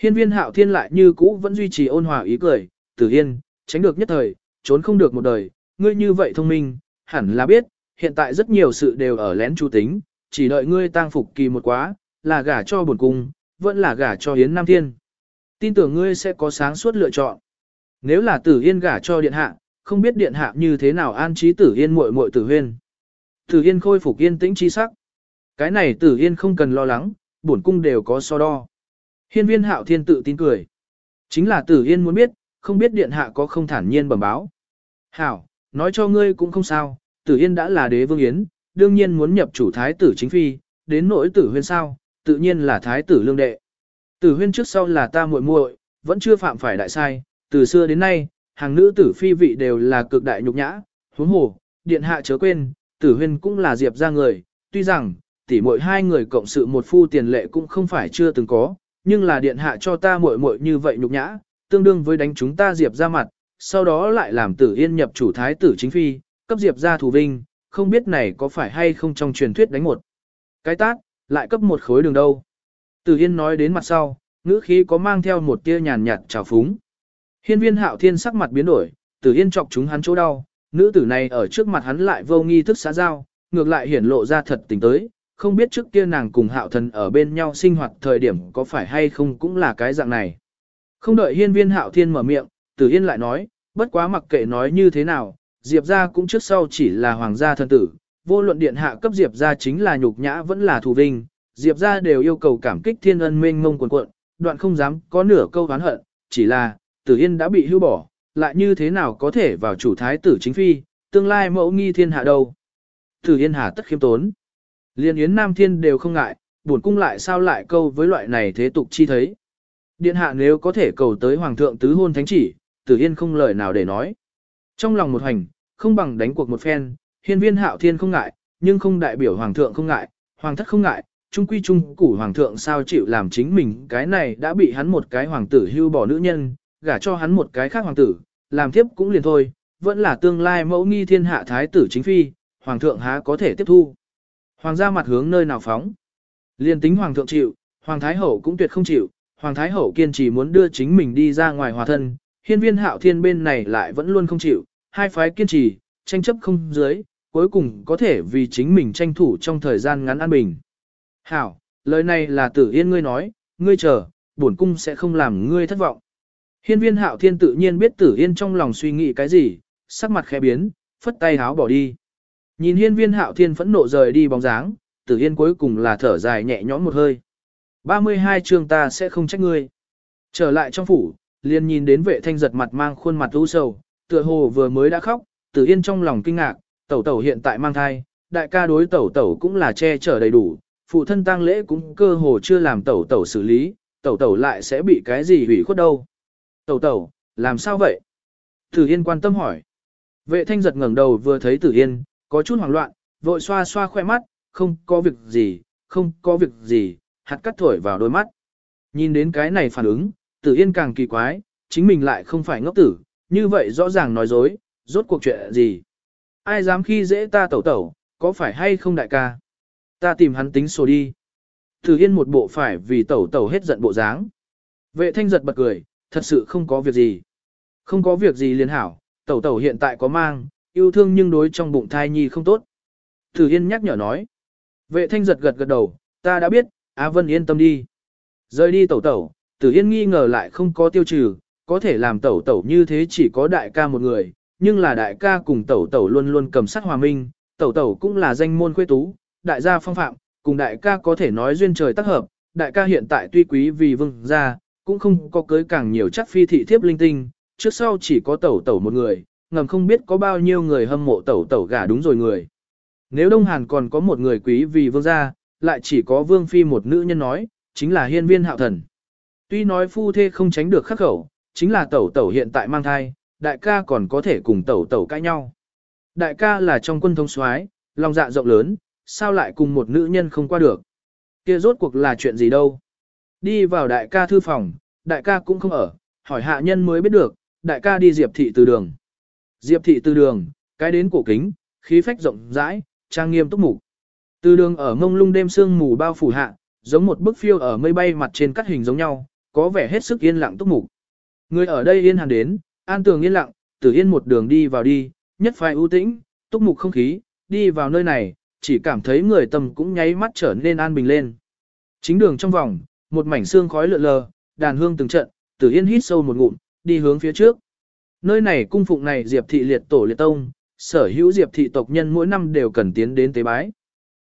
Hiên viên hạo thiên lại như cũ vẫn duy trì ôn hòa ý cười, Tử Hiên tránh được nhất thời, trốn không được một đời, ngươi như vậy thông minh, hẳn là biết, hiện tại rất nhiều sự đều ở lén chú tính, chỉ đợi ngươi tang phục kỳ một quá, là gả cho buồn cung, vẫn là gả cho Yến Nam Thiên. Tin tưởng ngươi sẽ có sáng suốt lựa chọn. Nếu là tử yên gả cho điện hạ, không biết điện hạ như thế nào an trí tử yên muội muội tử huyên. Tử yên khôi phục yên tĩnh chi sắc. Cái này tử yên không cần lo lắng, bổn cung đều có so đo. Hiên viên hạo thiên tự tin cười. Chính là tử yên muốn biết, không biết điện hạ có không thản nhiên bẩm báo. Hảo, nói cho ngươi cũng không sao, tử yên đã là đế vương yến, đương nhiên muốn nhập chủ thái tử chính phi, đến nỗi tử huyên sao, tự nhiên là thái tử lương đệ. Tử huyên trước sau là ta muội muội, vẫn chưa phạm phải đại sai, từ xưa đến nay, hàng nữ tử phi vị đều là cực đại nhục nhã, huống hồ, điện hạ chớ quên, tử huyên cũng là diệp ra người, tuy rằng, tỷ muội hai người cộng sự một phu tiền lệ cũng không phải chưa từng có, nhưng là điện hạ cho ta muội muội như vậy nhục nhã, tương đương với đánh chúng ta diệp ra mặt, sau đó lại làm tử yên nhập chủ thái tử chính phi, cấp diệp ra thủ vinh, không biết này có phải hay không trong truyền thuyết đánh một. Cái tác lại cấp một khối đường đâu. Tử yên nói đến mặt sau, ngữ khí có mang theo một tia nhàn nhạt trào phúng. Hiên viên hạo thiên sắc mặt biến đổi, tử yên chọc chúng hắn chỗ đau, nữ tử này ở trước mặt hắn lại vô nghi thức xã giao, ngược lại hiển lộ ra thật tình tới, không biết trước kia nàng cùng hạo thần ở bên nhau sinh hoạt thời điểm có phải hay không cũng là cái dạng này. Không đợi hiên viên hạo thiên mở miệng, tử yên lại nói, bất quá mặc kệ nói như thế nào, diệp gia cũng trước sau chỉ là hoàng gia thân tử, vô luận điện hạ cấp diệp gia chính là nhục nhã vẫn là thù vinh, diệp gia đều yêu cầu cảm kích thiên ân mênh mông quần cuộn, đoạn không dám có nửa câu oán hận, chỉ là, tử yên đã bị hưu bỏ, lại như thế nào có thể vào chủ thái tử chính phi, tương lai mẫu nghi thiên hạ đâu. Tử yên hà tất khiêm tốn. Liên yến nam thiên đều không ngại, buồn cung lại sao lại câu với loại này thế tục chi thấy. Điện hạ nếu có thể cầu tới hoàng thượng tứ hôn thánh chỉ, tử yên không lời nào để nói. Trong lòng một hành, không bằng đánh cuộc một phen, hiên viên hạo thiên không ngại, nhưng không đại biểu hoàng thượng không ngại, hoàng thất không ngại, trung quy trung củ hoàng thượng sao chịu làm chính mình cái này đã bị hắn một cái hoàng tử hưu bỏ nữ nhân, gả cho hắn một cái khác hoàng tử, làm tiếp cũng liền thôi, vẫn là tương lai mẫu nghi thiên hạ thái tử chính phi, hoàng thượng há có thể tiếp thu. Hoàng gia mặt hướng nơi nào phóng. Liên tính hoàng thượng chịu, hoàng thái hậu cũng tuyệt không chịu, hoàng thái hậu kiên trì muốn đưa chính mình đi ra ngoài hòa thân, hiên viên hạo thiên bên này lại vẫn luôn không chịu, hai phái kiên trì, tranh chấp không dưới, cuối cùng có thể vì chính mình tranh thủ trong thời gian ngắn an bình. Hảo, lời này là tử yên ngươi nói, ngươi chờ, bổn cung sẽ không làm ngươi thất vọng. Hiên viên hạo thiên tự nhiên biết tử yên trong lòng suy nghĩ cái gì, sắc mặt khẽ biến, phất tay háo bỏ đi. Nhìn hiên viên hạo thiên phẫn nộ rời đi bóng dáng, tử yên cuối cùng là thở dài nhẹ nhõm một hơi. 32 chương ta sẽ không trách ngươi. Trở lại trong phủ, liền nhìn đến vệ thanh giật mặt mang khuôn mặt u sầu, tựa hồ vừa mới đã khóc, tử yên trong lòng kinh ngạc, tẩu tẩu hiện tại mang thai, đại ca đối tẩu tẩu cũng là che chở đầy đủ, phụ thân tang lễ cũng cơ hồ chưa làm tẩu tẩu xử lý, tẩu tẩu lại sẽ bị cái gì hủy khuất đâu. Tẩu tẩu, làm sao vậy? Tử Yên quan tâm hỏi. Vệ thanh giật ngẩng đầu vừa thấy Tử Yên, có chút hoảng loạn, vội xoa xoa khoe mắt, không có việc gì, không có việc gì, hạt cắt thổi vào đôi mắt. Nhìn đến cái này phản ứng, Tử Yên càng kỳ quái, chính mình lại không phải ngốc tử, như vậy rõ ràng nói dối, rốt cuộc chuyện gì. Ai dám khi dễ ta tẩu tẩu, có phải hay không đại ca? Ta tìm hắn tính sổ đi. Tử Yên một bộ phải vì tẩu tẩu hết giận bộ dáng. Vệ thanh giật bật cười, thật sự không có việc gì. Không có việc gì liền hảo, tẩu tẩu hiện tại có mang, yêu thương nhưng đối trong bụng thai nhi không tốt. Tử Yên nhắc nhở nói. Vệ thanh giật gật gật đầu, ta đã biết, Á Vân yên tâm đi. Rời đi tẩu tẩu, Tử Yên nghi ngờ lại không có tiêu trừ, có thể làm tẩu tẩu như thế chỉ có đại ca một người, nhưng là đại ca cùng tẩu tẩu luôn luôn cầm sắc hòa minh, tẩu tẩu cũng là danh môn khuê tú, đại gia phong phạm, cùng đại ca có thể nói duyên trời tác hợp, đại ca hiện tại tuy quý vì vương gia, cũng không có cưới càng nhiều chắc phi thị thiếp linh tinh, trước sau chỉ có tẩu tẩu một người, ngầm không biết có bao nhiêu người hâm mộ tẩu tẩu gả đúng rồi người. Nếu Đông Hàn còn có một người quý vì vương gia, lại chỉ có vương phi một nữ nhân nói, chính là hiên viên hạo thần. Tuy nói phu thê không tránh được khắc khẩu, chính là tẩu tẩu hiện tại mang thai, đại ca còn có thể cùng tẩu tẩu cãi nhau. Đại ca là trong quân thông soái, lòng dạ rộng lớn, sao lại cùng một nữ nhân không qua được. Kia rốt cuộc là chuyện gì đâu. Đi vào đại ca thư phòng, đại ca cũng không ở, hỏi hạ nhân mới biết được, đại ca đi diệp thị từ đường. Diệp thị từ đường, cái đến cổ kính, khí phách rộng rãi, trang nghiêm túc mục. Từ đường ở mông lung đêm sương mù bao phủ hạ, giống một bức phiêu ở mây bay mặt trên cắt hình giống nhau, có vẻ hết sức yên lặng túc mục. Người ở đây yên hàn đến, an tường yên lặng, tử yên một đường đi vào đi, nhất phai ưu tĩnh, túc mục không khí, đi vào nơi này, chỉ cảm thấy người tâm cũng nháy mắt trở nên an bình lên. Chính đường trong vòng, một mảnh xương khói lượn lờ, đàn hương từng trận, tử yên hít sâu một ngụm, đi hướng phía trước. Nơi này cung phụng này diệp thị liệt tổ liệt tông, sở hữu diệp thị tộc nhân mỗi năm đều cần tiến đến tế bái.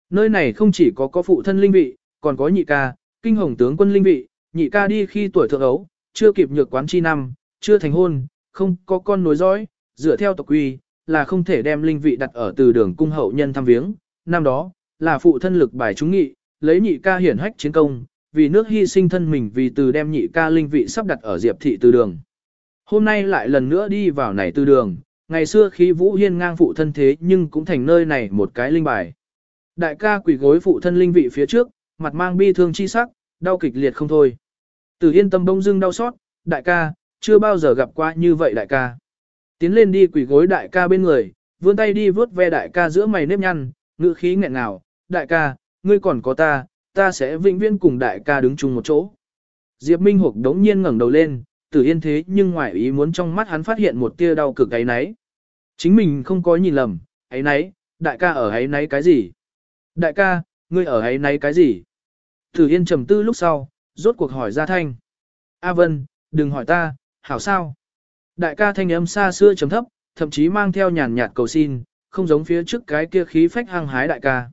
Nơi này không chỉ có có phụ thân linh vị, còn có nhị ca, kinh hồng tướng quân linh vị, nhị ca đi khi tuổi thượng ấu, chưa kịp nhược quán chi năm, chưa thành hôn, không có con nối dõi, dựa theo tộc quy, là không thể đem linh vị đặt ở từ đường cung hậu nhân thăm viếng. Năm đó, là phụ thân lực bài chúng nghị, lấy nhị ca hiển hách chiến công, vì nước hy sinh thân mình vì từ đem nhị ca linh vị sắp đặt ở diệp thị từ đường. Hôm nay lại lần nữa đi vào này từ đường, ngày xưa khi Vũ Hiên ngang phụ thân thế nhưng cũng thành nơi này một cái linh bài. Đại ca quỳ gối phụ thân linh vị phía trước, mặt mang bi thương chi sắc, đau kịch liệt không thôi. Từ yên tâm bông dưng đau xót, đại ca, chưa bao giờ gặp qua như vậy đại ca. Tiến lên đi quỳ gối đại ca bên người, vươn tay đi vướt ve đại ca giữa mày nếp nhăn, ngữ khí nghẹn ngào, đại ca, ngươi còn có ta, ta sẽ vĩnh viễn cùng đại ca đứng chung một chỗ. Diệp Minh Hục đống nhiên ngẩng đầu lên, tử yên thế nhưng ngoài ý muốn trong mắt hắn phát hiện một tia đau cực ấy nấy. Chính mình không có nhìn lầm, ấy nấy, đại ca ở ấy nấy cái gì? Đại ca, ngươi ở ấy nấy cái gì? Tử yên trầm tư lúc sau, rốt cuộc hỏi ra thanh. A Vân, đừng hỏi ta, hảo sao? Đại ca thanh âm xa xưa trầm thấp, thậm chí mang theo nhàn nhạt cầu xin, không giống phía trước cái kia khí phách hăng hái đại ca.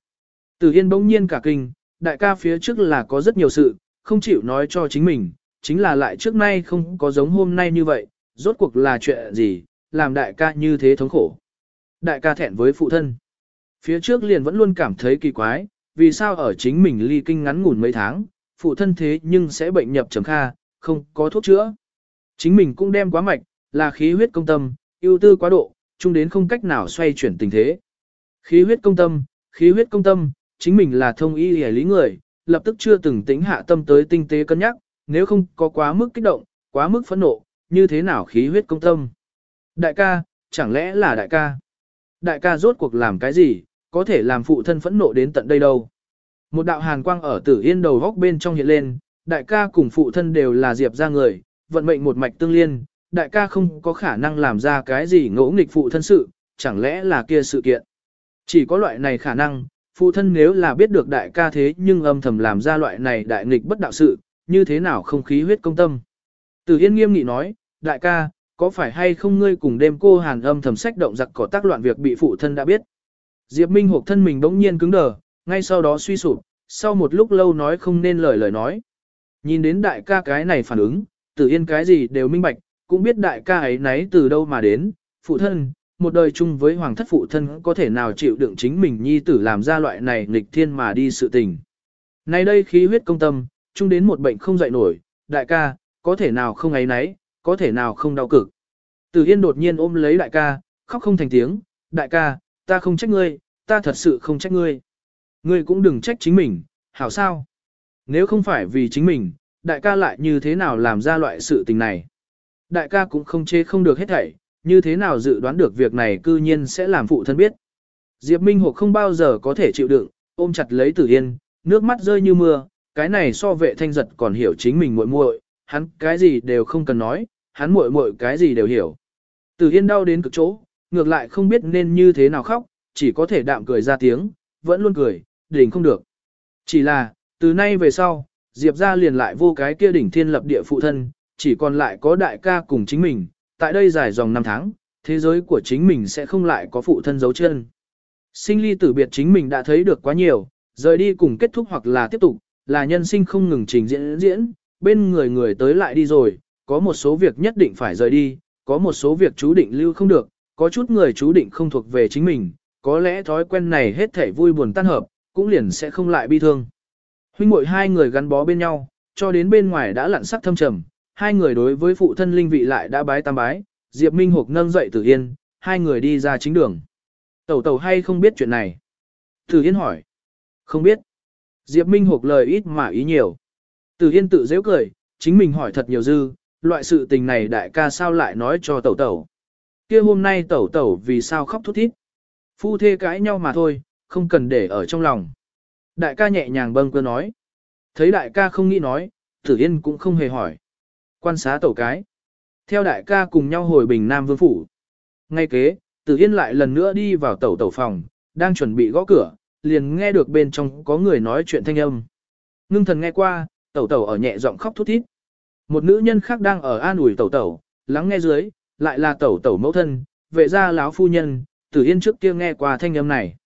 Tử Yên bỗng nhiên cả kinh, đại ca phía trước là có rất nhiều sự, không chịu nói cho chính mình, chính là lại trước nay không có giống hôm nay như vậy, rốt cuộc là chuyện gì, làm đại ca như thế thống khổ. Đại ca thẹn với phụ thân. Phía trước liền vẫn luôn cảm thấy kỳ quái, vì sao ở chính mình ly kinh ngắn ngủn mấy tháng, phụ thân thế nhưng sẽ bệnh nhập trầm kha, không có thuốc chữa. Chính mình cũng đem quá mạch, là khí huyết công tâm, ưu tư quá độ, chung đến không cách nào xoay chuyển tình thế. Khí huyết công tâm, khí huyết công tâm, chính mình là thông y hề lý người, lập tức chưa từng tính hạ tâm tới tinh tế cân nhắc, nếu không có quá mức kích động, quá mức phẫn nộ, như thế nào khí huyết công tâm. Đại ca, chẳng lẽ là đại ca? Đại ca rốt cuộc làm cái gì, có thể làm phụ thân phẫn nộ đến tận đây đâu? Một đạo hàn quang ở tử yên đầu góc bên trong hiện lên, đại ca cùng phụ thân đều là diệp ra người, vận mệnh một mạch tương liên, đại ca không có khả năng làm ra cái gì ngỗ nghịch phụ thân sự, chẳng lẽ là kia sự kiện. Chỉ có loại này khả năng, phụ thân nếu là biết được đại ca thế nhưng âm thầm làm ra loại này đại nghịch bất đạo sự, như thế nào không khí huyết công tâm. Từ Yên nghiêm nghị nói, đại ca, có phải hay không ngươi cùng đêm cô hàn âm thầm sách động giặc có tác loạn việc bị phụ thân đã biết. Diệp Minh hộp thân mình bỗng nhiên cứng đờ, ngay sau đó suy sụp, sau một lúc lâu nói không nên lời lời nói. Nhìn đến đại ca cái này phản ứng, Tử Yên cái gì đều minh bạch, cũng biết đại ca ấy nấy từ đâu mà đến, phụ thân, một đời chung với hoàng thất phụ thân có thể nào chịu đựng chính mình nhi tử làm ra loại này nghịch thiên mà đi sự tình. Nay đây khí huyết công tâm, chung đến một bệnh không dậy nổi, đại ca, có thể nào không ấy nấy, có thể nào không đau cực. Tử Yên đột nhiên ôm lấy đại ca, khóc không thành tiếng, đại ca, ta không trách ngươi, ta thật sự không trách ngươi. Ngươi cũng đừng trách chính mình, hảo sao? Nếu không phải vì chính mình, đại ca lại như thế nào làm ra loại sự tình này? Đại ca cũng không chê không được hết thảy, như thế nào dự đoán được việc này cư nhiên sẽ làm phụ thân biết. Diệp Minh Hục không bao giờ có thể chịu đựng, ôm chặt lấy Tử Yên, nước mắt rơi như mưa, cái này so vệ thanh giật còn hiểu chính mình muội muội, hắn cái gì đều không cần nói, hắn muội muội cái gì đều hiểu. Tử Yên đau đến cực chỗ, ngược lại không biết nên như thế nào khóc, chỉ có thể đạm cười ra tiếng, vẫn luôn cười, đỉnh không được. Chỉ là, từ nay về sau, Diệp ra liền lại vô cái kia đỉnh thiên lập địa phụ thân, chỉ còn lại có đại ca cùng chính mình, tại đây dài dòng năm tháng, thế giới của chính mình sẽ không lại có phụ thân dấu chân. Sinh ly tử biệt chính mình đã thấy được quá nhiều, rời đi cùng kết thúc hoặc là tiếp tục, là nhân sinh không ngừng trình diễn diễn, bên người người tới lại đi rồi, có một số việc nhất định phải rời đi, có một số việc chú định lưu không được, có chút người chú định không thuộc về chính mình, có lẽ thói quen này hết thảy vui buồn tan hợp, cũng liền sẽ không lại bi thương. Huynh muội hai người gắn bó bên nhau, cho đến bên ngoài đã lặn sắc thâm trầm, hai người đối với phụ thân linh vị lại đã bái tam bái, Diệp Minh Hục nâng dậy Tử Yên, hai người đi ra chính đường. Tẩu tẩu hay không biết chuyện này? Tử Yên hỏi. Không biết. Diệp Minh Hục lời ít mà ý nhiều. Tử Yên tự dễ cười, chính mình hỏi thật nhiều dư, loại sự tình này đại ca sao lại nói cho tẩu tẩu. kia hôm nay tẩu tẩu vì sao khóc thút thít. Phu thê cãi nhau mà thôi, không cần để ở trong lòng. Đại ca nhẹ nhàng bâng cơ nói. Thấy đại ca không nghĩ nói, Tử Yên cũng không hề hỏi. Quan xá tẩu cái. Theo đại ca cùng nhau hồi bình Nam Vương Phủ. Ngay kế, Tử Yên lại lần nữa đi vào tẩu tẩu phòng, đang chuẩn bị gõ cửa, liền nghe được bên trong có người nói chuyện thanh âm. Ngưng thần nghe qua, tẩu tẩu ở nhẹ giọng khóc thút thít. Một nữ nhân khác đang ở an ủi tẩu tẩu, lắng nghe dưới, lại là tẩu tẩu mẫu thân, vệ gia láo phu nhân, Tử Yên trước kia nghe qua thanh âm này.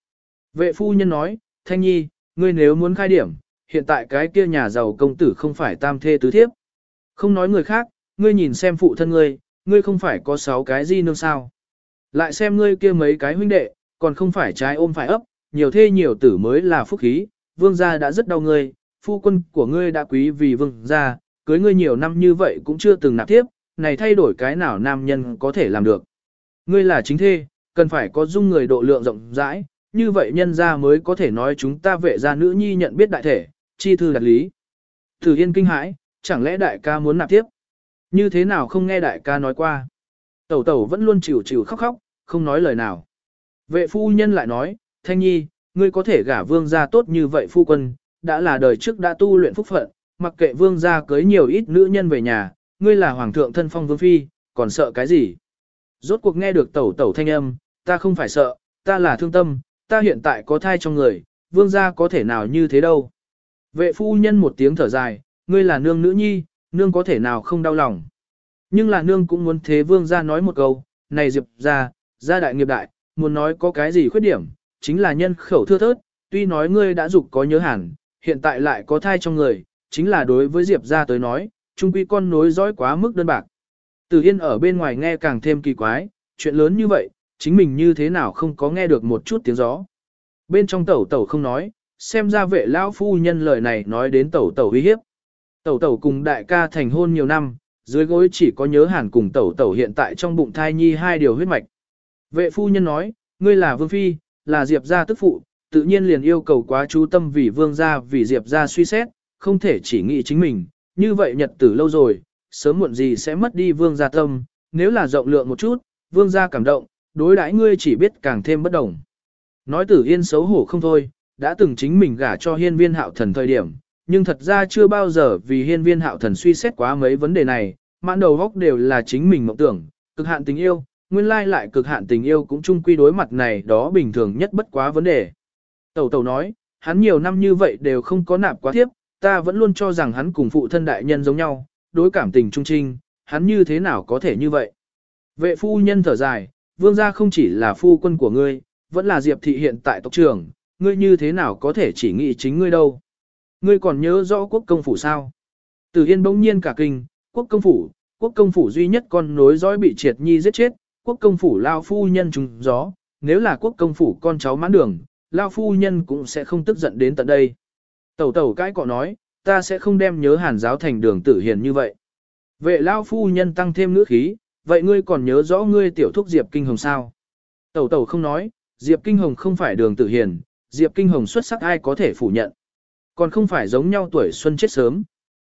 Vệ phu nhân nói, Thanh Nhi, ngươi nếu muốn khai điểm, hiện tại cái kia nhà giàu công tử không phải tam thê tứ thiếp. Không nói người khác, ngươi nhìn xem phụ thân ngươi, ngươi không phải có sáu cái gì nương sao. Lại xem ngươi kia mấy cái huynh đệ, còn không phải trái ôm phải ấp, nhiều thê nhiều tử mới là phúc khí, vương gia đã rất đau ngươi, phu quân của ngươi đã quý vì vương gia, cưới ngươi nhiều năm như vậy cũng chưa từng nạp tiếp, này thay đổi cái nào nam nhân có thể làm được. Ngươi là chính thê, cần phải có dung người độ lượng rộng rãi, như vậy nhân gia mới có thể nói chúng ta vệ gia nữ nhi nhận biết đại thể, chi thư đặt lý. Thử Yên kinh hãi, chẳng lẽ đại ca muốn nạp tiếp? Như thế nào không nghe đại ca nói qua? Tẩu tẩu vẫn luôn chịu chịu khóc khóc, không nói lời nào. Vệ phu nhân lại nói, Thanh Nhi, ngươi có thể gả vương gia tốt như vậy phu quân, đã là đời trước đã tu luyện phúc phận, mặc kệ vương gia cưới nhiều ít nữ nhân về nhà, ngươi là hoàng thượng thân phong vương phi, còn sợ cái gì? Rốt cuộc nghe được tẩu tẩu thanh âm, ta không phải sợ, ta là thương tâm, ta hiện tại có thai trong người, vương gia có thể nào như thế đâu. Vệ phu nhân một tiếng thở dài, ngươi là nương nữ nhi, nương có thể nào không đau lòng. Nhưng là nương cũng muốn thế vương gia nói một câu, này diệp gia, gia đại nghiệp đại, muốn nói có cái gì khuyết điểm, chính là nhân khẩu thưa thớt, tuy nói ngươi đã dục có nhớ hẳn, hiện tại lại có thai trong người, chính là đối với diệp gia tới nói, trung quy con nối dõi quá mức đơn bạc. Từ Yên ở bên ngoài nghe càng thêm kỳ quái, chuyện lớn như vậy, chính mình như thế nào không có nghe được một chút tiếng gió. Bên trong tẩu tẩu không nói, xem ra vệ lão phu nhân lời này nói đến tẩu tẩu uy hiếp. Tẩu tẩu cùng đại ca thành hôn nhiều năm, dưới gối chỉ có nhớ hẳn cùng tẩu tẩu hiện tại trong bụng thai nhi hai điều huyết mạch. Vệ phu nhân nói, ngươi là vương phi, là diệp gia tức phụ, tự nhiên liền yêu cầu quá chú tâm vì vương gia vì diệp gia suy xét, không thể chỉ nghĩ chính mình, như vậy nhật tử lâu rồi, sớm muộn gì sẽ mất đi vương gia tâm, nếu là rộng lượng một chút, vương gia cảm động, đối đãi ngươi chỉ biết càng thêm bất đồng. Nói tử yên xấu hổ không thôi, đã từng chính mình gả cho hiên viên hạo thần thời điểm, nhưng thật ra chưa bao giờ vì hiên viên hạo thần suy xét quá mấy vấn đề này, mãn đầu góc đều là chính mình mộng tưởng, cực hạn tình yêu, nguyên lai lại cực hạn tình yêu cũng chung quy đối mặt này đó bình thường nhất bất quá vấn đề. Tẩu tẩu nói, hắn nhiều năm như vậy đều không có nạp quá tiếp, ta vẫn luôn cho rằng hắn cùng phụ thân đại nhân giống nhau, đối cảm tình trung trinh, hắn như thế nào có thể như vậy. Vệ phu nhân thở dài, vương gia không chỉ là phu quân của ngươi, vẫn là diệp thị hiện tại tộc trưởng, ngươi như thế nào có thể chỉ nghĩ chính ngươi đâu. Ngươi còn nhớ rõ quốc công phủ sao? Tử Yên bỗng nhiên cả kinh, quốc công phủ, quốc công phủ duy nhất con nối dõi bị triệt nhi giết chết, quốc công phủ lao phu nhân trùng gió, nếu là quốc công phủ con cháu mãn đường, lao phu nhân cũng sẽ không tức giận đến tận đây. Tẩu tẩu cái cọ nói, ta sẽ không đem nhớ hàn giáo thành đường tử hiền như vậy. Vệ lao phu nhân tăng thêm ngữ khí, vậy ngươi còn nhớ rõ ngươi tiểu thúc Diệp Kinh Hồng sao? Tẩu tẩu không nói, Diệp Kinh Hồng không phải đường tử hiền, Diệp Kinh Hồng xuất sắc ai có thể phủ nhận. Còn không phải giống nhau tuổi xuân chết sớm.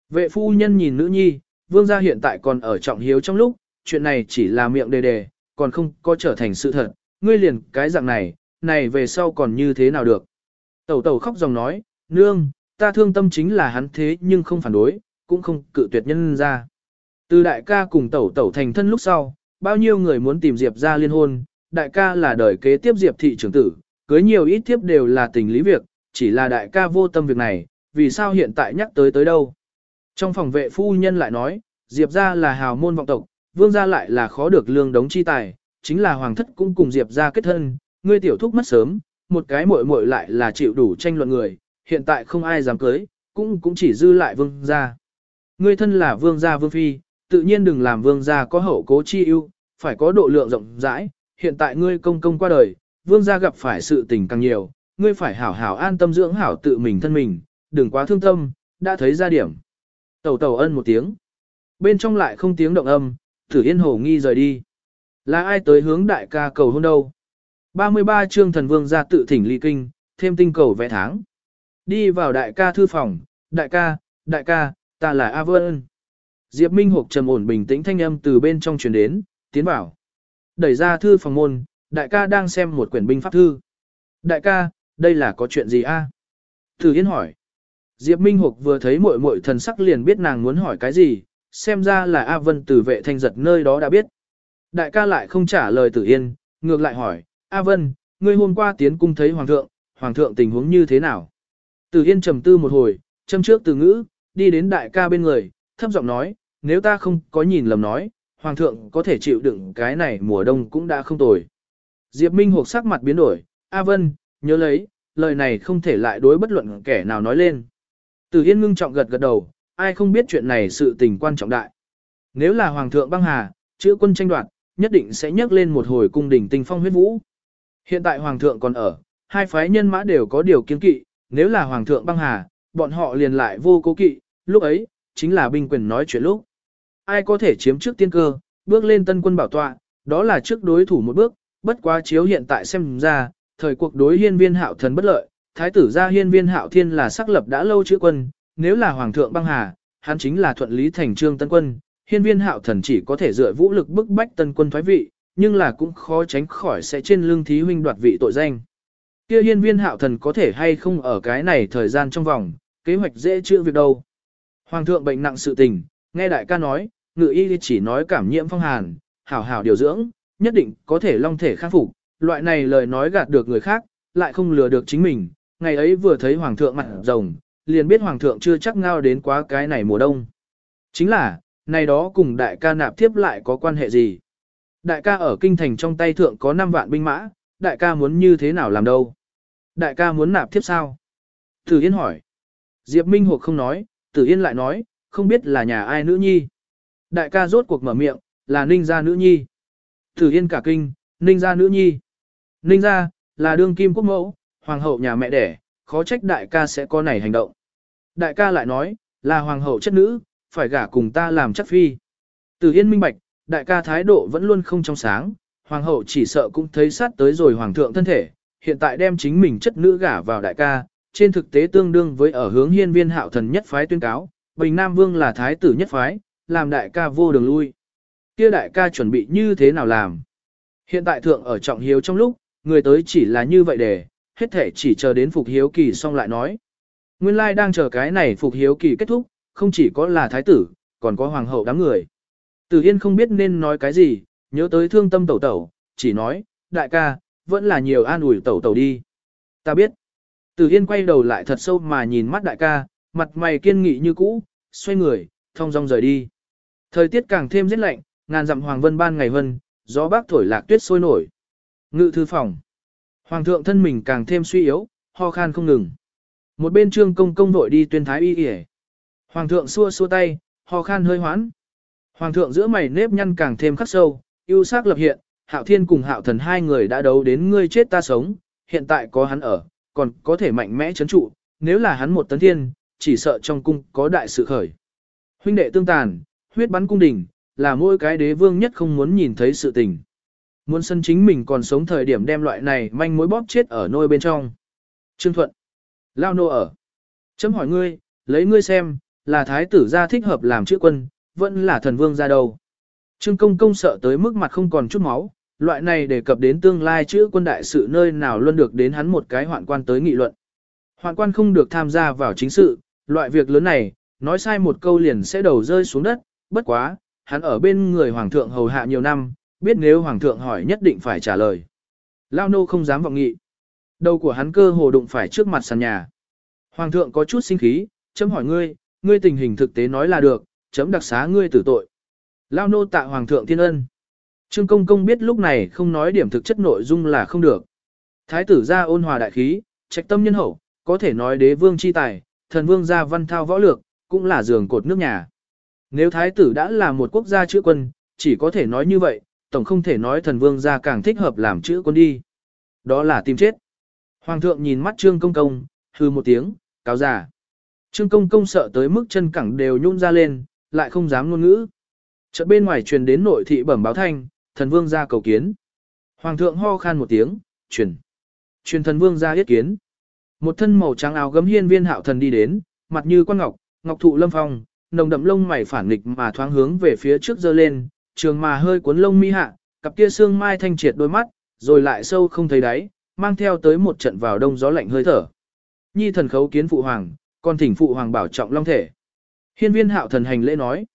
Vệ phu nhân nhìn nữ nhi, vương gia hiện tại còn ở trọng hiếu trong lúc, chuyện này chỉ là miệng đề đề, còn không có trở thành sự thật, ngươi liền cái dạng này, này về sau còn như thế nào được. Tẩu tẩu khóc dòng nói, nương, ta thương tâm chính là hắn thế nhưng không phản đối, cũng không cự tuyệt nhân ra. Từ đại ca cùng tẩu tẩu thành thân lúc sau, bao nhiêu người muốn tìm Diệp ra liên hôn, đại ca là đời kế tiếp Diệp thị trưởng tử, cưới nhiều ít tiếp đều là tình lý việc, chỉ là đại ca vô tâm việc này, vì sao hiện tại nhắc tới tới đâu. Trong phòng vệ phu nhân lại nói, Diệp ra là hào môn vọng tộc, vương gia lại là khó được lương đống chi tài, chính là hoàng thất cũng cùng Diệp ra kết thân, ngươi tiểu thúc mất sớm, một cái muội muội lại là chịu đủ tranh luận người, hiện tại không ai dám cưới, cũng cũng chỉ dư lại vương gia. Ngươi thân là vương gia vương phi, tự nhiên đừng làm vương gia có hậu cố chi ưu, phải có độ lượng rộng rãi, hiện tại ngươi công công qua đời, vương gia gặp phải sự tình càng nhiều, ngươi phải hảo hảo an tâm dưỡng hảo tự mình thân mình, đừng quá thương tâm, đã thấy ra điểm. Tẩu tẩu ân một tiếng. Bên trong lại không tiếng động âm, thử Yên Hồ nghi rời đi. Là ai tới hướng đại ca cầu hôn đâu? 33 chương thần vương gia tự thỉnh ly kinh, thêm tinh cầu vẽ tháng. Đi vào đại ca thư phòng, đại ca, đại ca, ta là A Vân. Diệp Minh Hục trầm ổn bình tĩnh thanh âm từ bên trong truyền đến, tiến vào. Đẩy ra thư phòng môn, đại ca đang xem một quyển binh pháp thư. Đại ca, đây là có chuyện gì a? Tử Yên hỏi. Diệp Minh Hục vừa thấy muội muội thần sắc liền biết nàng muốn hỏi cái gì, xem ra là A Vân từ vệ thanh giật nơi đó đã biết. Đại ca lại không trả lời Tử Yên, ngược lại hỏi, A Vân, ngươi hôm qua tiến cung thấy Hoàng thượng, Hoàng thượng tình huống như thế nào? Tử Yên trầm tư một hồi, châm trước từ ngữ, đi đến đại ca bên người, thấp giọng nói, nếu ta không có nhìn lầm nói, Hoàng thượng có thể chịu đựng cái này mùa đông cũng đã không tồi. Diệp Minh Hục sắc mặt biến đổi, A Vân, nhớ lấy, lời này không thể lại đối bất luận kẻ nào nói lên. từ Yên ngưng trọng gật gật đầu, ai không biết chuyện này sự tình quan trọng đại. Nếu là Hoàng thượng băng hà, chữ quân tranh đoạt, nhất định sẽ nhắc lên một hồi cung đỉnh tinh phong huyết vũ. Hiện tại Hoàng thượng còn ở, hai phái nhân mã đều có điều kiên kỵ, nếu là Hoàng thượng băng hà, bọn họ liền lại vô cố kỵ, lúc ấy, chính là binh quyền nói chuyện lúc. Ai có thể chiếm trước tiên cơ, bước lên tân quân bảo tọa, đó là trước đối thủ một bước, bất quá chiếu hiện tại xem ra, thời cuộc đối hiên viên hạo thần bất lợi, thái tử gia hiên viên hạo thiên là sắc lập đã lâu chữ quân, nếu là hoàng thượng băng hà, hắn chính là thuận lý thành trương tân quân, hiên viên hạo thần chỉ có thể dựa vũ lực bức bách tân quân thoái vị, nhưng là cũng khó tránh khỏi sẽ trên lưng thí huynh đoạt vị tội danh. Kia hiên viên hạo thần có thể hay không ở cái này thời gian trong vòng, kế hoạch dễ chữa việc đâu. Hoàng thượng bệnh nặng sự tình, nghe đại ca nói, ngự y chỉ nói cảm nhiễm phong hàn, hảo hảo điều dưỡng, nhất định có thể long thể khắc phục, loại này lời nói gạt được người khác, lại không lừa được chính mình, ngày ấy vừa thấy hoàng thượng mặt rồng, liền biết hoàng thượng chưa chắc ngao đến quá cái này mùa đông. Chính là, này đó cùng đại ca nạp tiếp lại có quan hệ gì? Đại ca ở kinh thành trong tay thượng có 5 vạn binh mã, đại ca muốn như thế nào làm đâu? Đại ca muốn nạp tiếp sao? Tử Yên hỏi. Diệp Minh Hục không nói, Tử Yên lại nói, không biết là nhà ai nữ nhi. Đại ca rốt cuộc mở miệng, là ninh gia nữ nhi. Tử Yên cả kinh, ninh gia nữ nhi. Ninh gia, là đương kim quốc mẫu, hoàng hậu nhà mẹ đẻ, khó trách đại ca sẽ có này hành động. Đại ca lại nói, là hoàng hậu chất nữ, phải gả cùng ta làm chất phi. Từ Yên minh bạch, đại ca thái độ vẫn luôn không trong sáng, hoàng hậu chỉ sợ cũng thấy sát tới rồi hoàng thượng thân thể, hiện tại đem chính mình chất nữ gả vào đại ca, trên thực tế tương đương với ở hướng hiên viên hạo thần nhất phái tuyên cáo, Bình Nam Vương là thái tử nhất phái, làm đại ca vô đường lui. Kia đại ca chuẩn bị như thế nào làm? Hiện tại thượng ở trọng hiếu trong lúc, người tới chỉ là như vậy để, hết thể chỉ chờ đến phục hiếu kỳ xong lại nói. Nguyên lai đang chờ cái này phục hiếu kỳ kết thúc, không chỉ có là thái tử, còn có hoàng hậu đám người. Tử Yên không biết nên nói cái gì, nhớ tới thương tâm tẩu tẩu, chỉ nói, đại ca, vẫn là nhiều an ủi tẩu tẩu đi. Ta biết. Tử Yên quay đầu lại thật sâu mà nhìn mắt đại ca, mặt mày kiên nghị như cũ, xoay người, thong dong rời đi. Thời tiết càng thêm rét lạnh, ngàn dặm hoàng vân ban ngày vân, gió bác thổi lạc tuyết sôi nổi. Ngự thư phòng. Hoàng thượng thân mình càng thêm suy yếu, ho khan không ngừng. Một bên trương công công vội đi tuyên thái y y Hoàng thượng xua xua tay, ho khan hơi hoãn. Hoàng thượng giữa mày nếp nhăn càng thêm khắc sâu, yêu sắc lập hiện, hạo thiên cùng hạo thần hai người đã đấu đến ngươi chết ta sống, hiện tại có hắn ở, còn có thể mạnh mẽ chấn trụ, nếu là hắn một tấn thiên, chỉ sợ trong cung có đại sự khởi. Huynh đệ tương tàn, huyết bắn cung đình, là mỗi cái đế vương nhất không muốn nhìn thấy sự tình. Muốn sân chính mình còn sống thời điểm đem loại này manh mối bóp chết ở nôi bên trong. Trương Thuận. Lao nô ở. Chấm hỏi ngươi, lấy ngươi xem, là thái tử gia thích hợp làm chữ quân, vẫn là thần vương ra đâu. Trương công công sợ tới mức mặt không còn chút máu, loại này đề cập đến tương lai chữ quân đại sự nơi nào luôn được đến hắn một cái hoạn quan tới nghị luận. Hoạn quan không được tham gia vào chính sự, loại việc lớn này, nói sai một câu liền sẽ đầu rơi xuống đất, bất quá, hắn ở bên người hoàng thượng hầu hạ nhiều năm, biết nếu hoàng thượng hỏi nhất định phải trả lời. Lao nô không dám vọng nghị. Đầu của hắn cơ hồ đụng phải trước mặt sàn nhà. Hoàng thượng có chút sinh khí, chấm hỏi ngươi, ngươi tình hình thực tế nói là được, chấm đặc xá ngươi tử tội. Lao nô tạ Hoàng thượng thiên ân. Trương Công Công biết lúc này không nói điểm thực chất nội dung là không được. Thái tử ra ôn hòa đại khí, trạch tâm nhân hậu, có thể nói đế vương chi tài, thần vương gia văn thao võ lược, cũng là giường cột nước nhà. Nếu thái tử đã là một quốc gia chữa quân, chỉ có thể nói như vậy, tổng không thể nói thần vương gia càng thích hợp làm chữa quân đi. Đó là tìm chết. Hoàng thượng nhìn mắt Trương Công Công, hư một tiếng, cáo giả. Trương Công Công sợ tới mức chân cẳng đều nhún ra lên, lại không dám ngôn ngữ. Chợt bên ngoài truyền đến nội thị bẩm báo thanh, thần vương gia cầu kiến. Hoàng thượng ho khan một tiếng, truyền. Truyền thần vương gia yết kiến. Một thân màu trắng áo gấm hiên viên hạo thần đi đến, mặt như quan ngọc, ngọc thụ lâm phong, nồng đậm lông mày phản nghịch mà thoáng hướng về phía trước giơ lên, trường mà hơi cuốn lông mi hạ, cặp kia xương mai thanh triệt đôi mắt, rồi lại sâu không thấy đáy, mang theo tới một trận vào đông gió lạnh hơi thở. Nhi thần khấu kiến phụ hoàng, còn thỉnh phụ hoàng bảo trọng long thể. Hiên viên hạo thần hành lễ nói.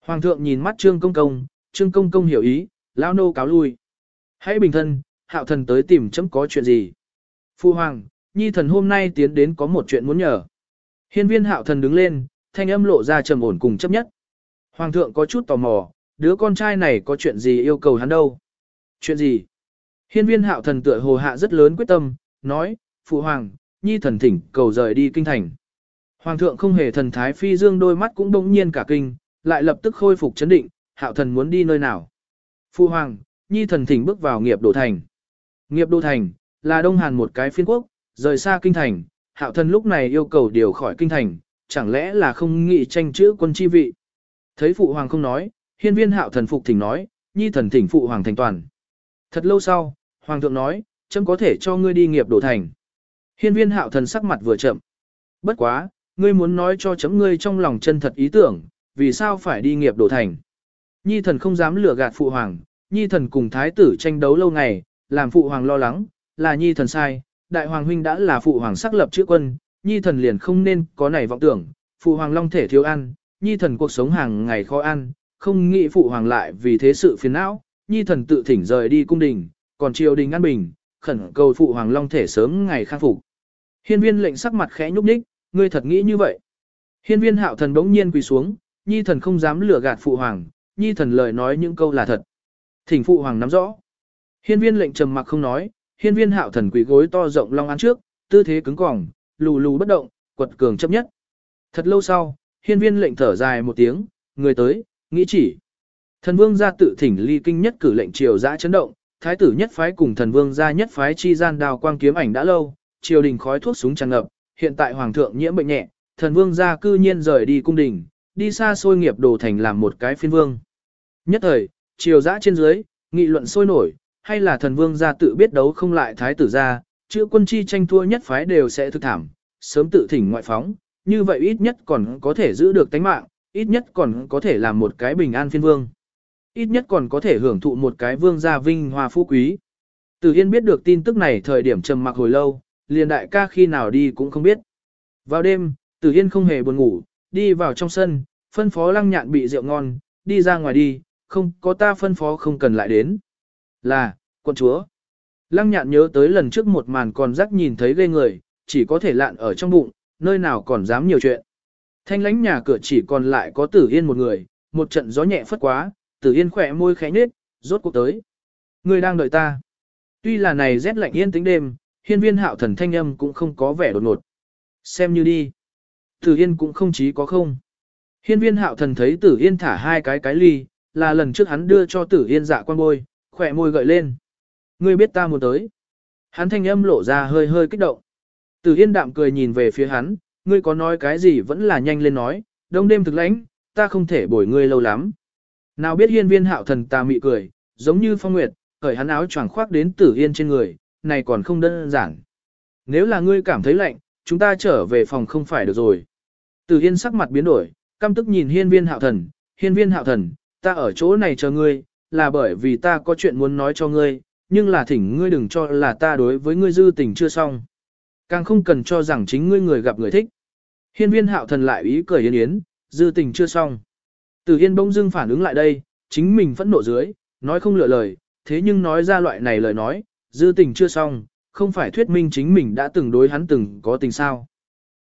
Hoàng thượng nhìn mắt trương công công, trương công công hiểu ý, lao nô cáo lui. Hãy bình thân, hạo thần tới tìm chấm có chuyện gì. Phụ hoàng, nhi thần hôm nay tiến đến có một chuyện muốn nhờ. Hiên viên hạo thần đứng lên, thanh âm lộ ra trầm ổn cùng chấp nhất. Hoàng thượng có chút tò mò, đứa con trai này có chuyện gì yêu cầu hắn đâu. Chuyện gì? Hiên viên hạo thần tựa hồ hạ rất lớn quyết tâm, nói, Phụ hoàng, nhi thần thỉnh cầu rời đi kinh thành. Hoàng thượng không hề thần thái phi dương đôi mắt cũng đông nhiên cả kinh, lại lập tức khôi phục chấn định, hạo thần muốn đi nơi nào. Phu hoàng, nhi thần thỉnh bước vào nghiệp đô thành. Nghiệp đô thành, là Đông Hàn một cái phiên quốc, rời xa kinh thành, hạo thần lúc này yêu cầu điều khỏi kinh thành, chẳng lẽ là không nghĩ tranh chữ quân chi vị. Thấy phụ hoàng không nói, hiên viên hạo thần phục thỉnh nói, nhi thần thỉnh phụ hoàng thành toàn. Thật lâu sau, hoàng thượng nói, chấm có thể cho ngươi đi nghiệp đổ thành. Hiên viên hạo thần sắc mặt vừa chậm. Bất quá, ngươi muốn nói cho chấm ngươi trong lòng chân thật ý tưởng, vì sao phải đi nghiệp đổ thành. Nhi thần không dám lừa gạt phụ hoàng, nhi thần cùng thái tử tranh đấu lâu ngày, làm phụ hoàng lo lắng, là nhi thần sai, đại hoàng huynh đã là phụ hoàng sắc lập chữ quân, nhi thần liền không nên có này vọng tưởng, phụ hoàng long thể thiếu ăn, nhi thần cuộc sống hàng ngày khó ăn, không nghĩ phụ hoàng lại vì thế sự phiền não, nhi thần tự thỉnh rời đi cung đình, còn triều đình an bình, khẩn cầu phụ hoàng long thể sớm ngày khang phục. Hiên viên lệnh sắc mặt khẽ nhúc nhích, ngươi thật nghĩ như vậy. Hiên viên hạo thần đống nhiên quỳ xuống, nhi thần không dám lừa gạt phụ hoàng, nhi thần lời nói những câu là thật. Thỉnh phụ hoàng nắm rõ. Hiên viên lệnh trầm mặc không nói, hiên viên hạo thần quỳ gối to rộng long án trước, tư thế cứng cỏng, lù lù bất động, quật cường chấp nhất. Thật lâu sau, hiên viên lệnh thở dài một tiếng, người tới, nghĩ chỉ. Thần vương gia tự thỉnh ly kinh nhất cử lệnh triều dã chấn động, thái tử nhất phái cùng thần vương gia nhất phái chi gian đào quang kiếm ảnh đã lâu, triều đình khói thuốc súng tràn ngập, hiện tại hoàng thượng nhiễm bệnh nhẹ, thần vương gia cư nhiên rời đi cung đình, đi xa xôi nghiệp đồ thành làm một cái phiên vương. Nhất thời, triều dã trên dưới, nghị luận sôi nổi, hay là thần vương gia tự biết đấu không lại thái tử gia, chữ quân chi tranh thua nhất phái đều sẽ thực thảm, sớm tự thỉnh ngoại phóng, như vậy ít nhất còn có thể giữ được tánh mạng, ít nhất còn có thể làm một cái bình an phiên vương. Ít nhất còn có thể hưởng thụ một cái vương gia vinh hoa phú quý. Từ Yên biết được tin tức này thời điểm trầm mặc hồi lâu, liền đại ca khi nào đi cũng không biết. Vào đêm, Tử Yên không hề buồn ngủ, đi vào trong sân, phân phó lăng nhạn bị rượu ngon, đi ra ngoài đi, không có ta phân phó không cần lại đến. Là, quân chúa. Lăng nhạn nhớ tới lần trước một màn còn rắc nhìn thấy ghê người, chỉ có thể lạn ở trong bụng, nơi nào còn dám nhiều chuyện. Thanh lánh nhà cửa chỉ còn lại có Tử Yên một người, một trận gió nhẹ phất quá, Tử Yên khỏe môi khẽ nhếch, rốt cuộc tới. Người đang đợi ta. Tuy là này rét lạnh yên tĩnh đêm, hiên viên hạo thần thanh âm cũng không có vẻ đột ngột. Xem như đi. Tử Yên cũng không chí có không. Hiên viên hạo thần thấy Tử Yên thả hai cái cái ly, là lần trước hắn đưa cho Tử Yên dạ quan bôi, khỏe môi gợi lên. Ngươi biết ta muốn tới. Hắn thanh âm lộ ra hơi hơi kích động. Tử Yên đạm cười nhìn về phía hắn, ngươi có nói cái gì vẫn là nhanh lên nói, đông đêm thực lãnh, ta không thể bồi ngươi lâu lắm. Nào biết hiên viên hạo thần ta mị cười, giống như phong nguyệt, cởi hắn áo choàng khoác đến Tử Yên trên người, này còn không đơn giản. Nếu là ngươi cảm thấy lạnh, chúng ta trở về phòng không phải được rồi. Tử Hiên sắc mặt biến đổi, căm tức nhìn hiên viên hạo thần, hiên viên hạo thần, ta ở chỗ này chờ ngươi, là bởi vì ta có chuyện muốn nói cho ngươi, nhưng là thỉnh ngươi đừng cho là ta đối với ngươi dư tình chưa xong. Càng không cần cho rằng chính ngươi người gặp người thích. Hiên viên hạo thần lại ý cười yến yến, dư tình chưa xong. Từ Hiên bỗng dưng phản ứng lại đây, chính mình phẫn nộ dưới, nói không lựa lời, thế nhưng nói ra loại này lời nói, dư tình chưa xong, không phải thuyết minh chính mình đã từng đối hắn từng có tình sao.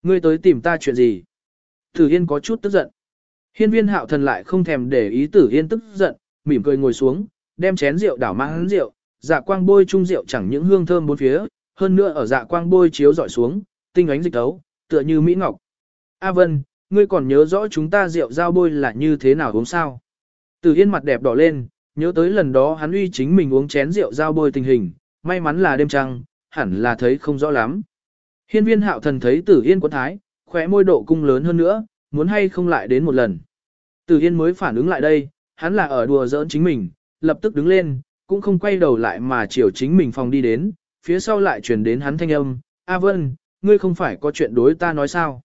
Ngươi tới tìm ta chuyện gì? Tử Yên có chút tức giận. Hiên viên hạo thần lại không thèm để ý Tử Yên tức giận, mỉm cười ngồi xuống, đem chén rượu đảo mang hắn rượu, dạ quang bôi trung rượu chẳng những hương thơm bốn phía, hơn nữa ở dạ quang bôi chiếu dọi xuống, tinh ánh dịch tấu, tựa như mỹ ngọc. A Vân, ngươi còn nhớ rõ chúng ta rượu giao bôi là như thế nào uống sao? Tử Yên mặt đẹp đỏ lên, nhớ tới lần đó hắn uy chính mình uống chén rượu giao bôi tình hình, may mắn là đêm trăng, hẳn là thấy không rõ lắm. Hiên viên hạo thần thấy Tử Yên quấn thái, khóe môi độ cung lớn hơn nữa, muốn hay không lại đến một lần. Tử Yên mới phản ứng lại đây, hắn là ở đùa giỡn chính mình, lập tức đứng lên, cũng không quay đầu lại mà chiều chính mình phòng đi đến, phía sau lại truyền đến hắn thanh âm, A Vân, ngươi không phải có chuyện đối ta nói sao.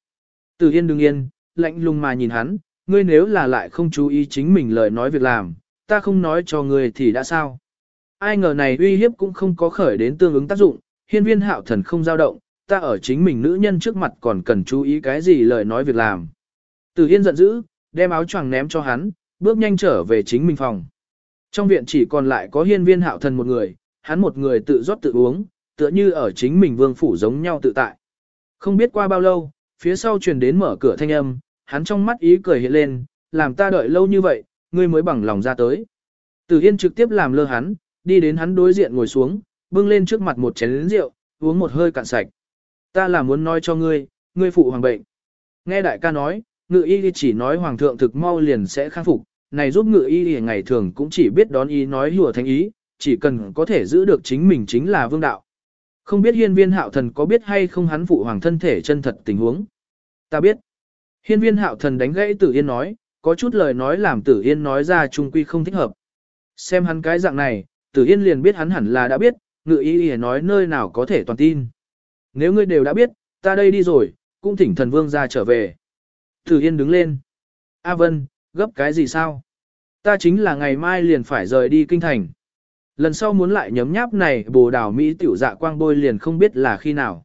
từ Yên đừng yên, lạnh lùng mà nhìn hắn, ngươi nếu là lại không chú ý chính mình lời nói việc làm, ta không nói cho ngươi thì đã sao. Ai ngờ này uy hiếp cũng không có khởi đến tương ứng tác dụng, hiên viên hạo thần không dao động, ta ở chính mình nữ nhân trước mặt còn cần chú ý cái gì lời nói việc làm. từ Yên giận dữ, đem áo choàng ném cho hắn, bước nhanh trở về chính mình phòng. Trong viện chỉ còn lại có hiên viên hạo thần một người, hắn một người tự rót tự uống, tựa như ở chính mình vương phủ giống nhau tự tại. Không biết qua bao lâu, phía sau truyền đến mở cửa thanh âm, hắn trong mắt ý cười hiện lên, làm ta đợi lâu như vậy, ngươi mới bằng lòng ra tới. Tử Yên trực tiếp làm lơ hắn, đi đến hắn đối diện ngồi xuống, bưng lên trước mặt một chén rượu, uống một hơi cạn sạch. Ta là muốn nói cho ngươi, ngươi phụ hoàng bệnh. Nghe đại ca nói, ngự y chỉ nói hoàng thượng thực mau liền sẽ khang phục, này giúp ngự y ngày thường cũng chỉ biết đón ý nói hùa thành ý, chỉ cần có thể giữ được chính mình chính là vương đạo. Không biết hiên viên hạo thần có biết hay không hắn phụ hoàng thân thể chân thật tình huống. Ta biết. Hiên viên hạo thần đánh gãy tử yên nói, có chút lời nói làm tử yên nói ra trung quy không thích hợp. Xem hắn cái dạng này, tử yên liền biết hắn hẳn là đã biết, ngự y y nói nơi nào có thể toàn tin. Nếu ngươi đều đã biết, ta đây đi rồi, cũng thỉnh thần vương ra trở về. Tử yên đứng lên. A Vân, gấp cái gì sao? Ta chính là ngày mai liền phải rời đi kinh thành. Lần sau muốn lại nhấm nháp này bồ đào Mỹ tiểu dạ quang bôi liền không biết là khi nào.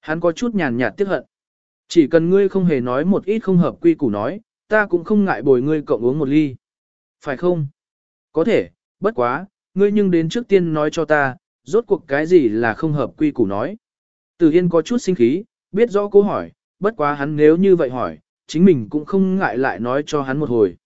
Hắn có chút nhàn nhạt tiếc hận. Chỉ cần ngươi không hề nói một ít không hợp quy củ nói, ta cũng không ngại bồi ngươi cộng uống một ly. Phải không? Có thể, bất quá, ngươi nhưng đến trước tiên nói cho ta, rốt cuộc cái gì là không hợp quy củ nói. Từ Yên có chút sinh khí, biết rõ câu hỏi, bất quá hắn nếu như vậy hỏi, chính mình cũng không ngại lại nói cho hắn một hồi.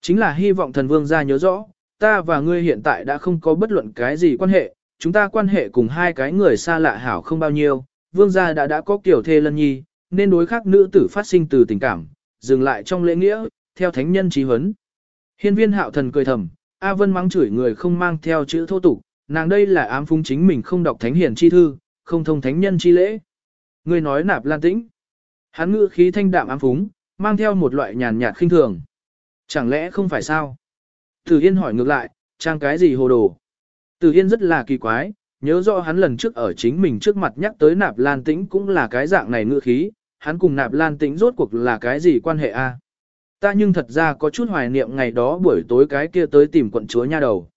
Chính là hy vọng thần vương ra nhớ rõ, ta và ngươi hiện tại đã không có bất luận cái gì quan hệ, chúng ta quan hệ cùng hai cái người xa lạ hảo không bao nhiêu, vương gia đã đã có kiểu thê lân nhi, nên đối khác nữ tử phát sinh từ tình cảm, dừng lại trong lễ nghĩa, theo thánh nhân trí huấn. Hiên viên hạo thần cười thầm, A Vân mắng chửi người không mang theo chữ thô tục, nàng đây là ám phúng chính mình không đọc thánh hiền chi thư, không thông thánh nhân chi lễ. Người nói nạp lan tĩnh. Hắn ngữ khí thanh đạm ám phúng, mang theo một loại nhàn nhạt khinh thường. Chẳng lẽ không phải sao? Tử Yên hỏi ngược lại, trang cái gì hồ đồ? Tử Yên rất là kỳ quái, nhớ rõ hắn lần trước ở chính mình trước mặt nhắc tới nạp lan tĩnh cũng là cái dạng này ngữ khí, hắn cùng nạp lan tĩnh rốt cuộc là cái gì quan hệ a? À? Ta nhưng thật ra có chút hoài niệm ngày đó buổi tối cái kia tới tìm quận chúa nha đầu.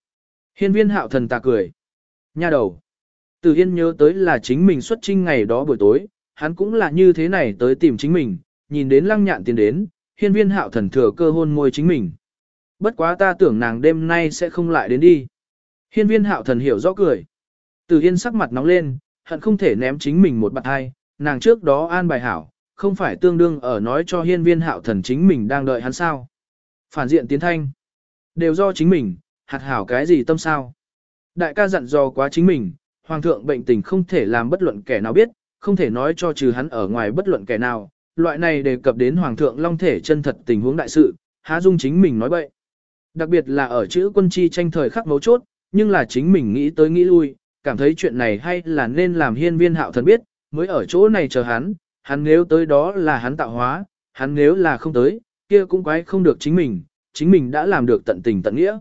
Hiên viên hạo thần ta cười. Nha đầu. Tử Yên nhớ tới là chính mình xuất trinh ngày đó buổi tối, hắn cũng là như thế này tới tìm chính mình, nhìn đến lăng nhạn tiến đến, hiên viên hạo thần thừa cơ hôn môi chính mình. Bất quá ta tưởng nàng đêm nay sẽ không lại đến đi. Hiên viên hạo thần hiểu rõ cười. Từ Yên sắc mặt nóng lên, hận không thể ném chính mình một bạt hai, nàng trước đó an bài hảo, không phải tương đương ở nói cho hiên viên hạo thần chính mình đang đợi hắn sao. Phản diện tiến thanh. Đều do chính mình, hạt hảo cái gì tâm sao. Đại ca dặn dò quá chính mình, hoàng thượng bệnh tình không thể làm bất luận kẻ nào biết, không thể nói cho trừ hắn ở ngoài bất luận kẻ nào. Loại này đề cập đến hoàng thượng long thể chân thật tình huống đại sự, há dung chính mình nói bậy. Đặc biệt là ở chữ quân chi tranh thời khắc mấu chốt, nhưng là chính mình nghĩ tới nghĩ lui, cảm thấy chuyện này hay là nên làm hiên viên hạo thần biết, mới ở chỗ này chờ hắn, hắn nếu tới đó là hắn tạo hóa, hắn nếu là không tới, kia cũng quái không được chính mình, chính mình đã làm được tận tình tận nghĩa.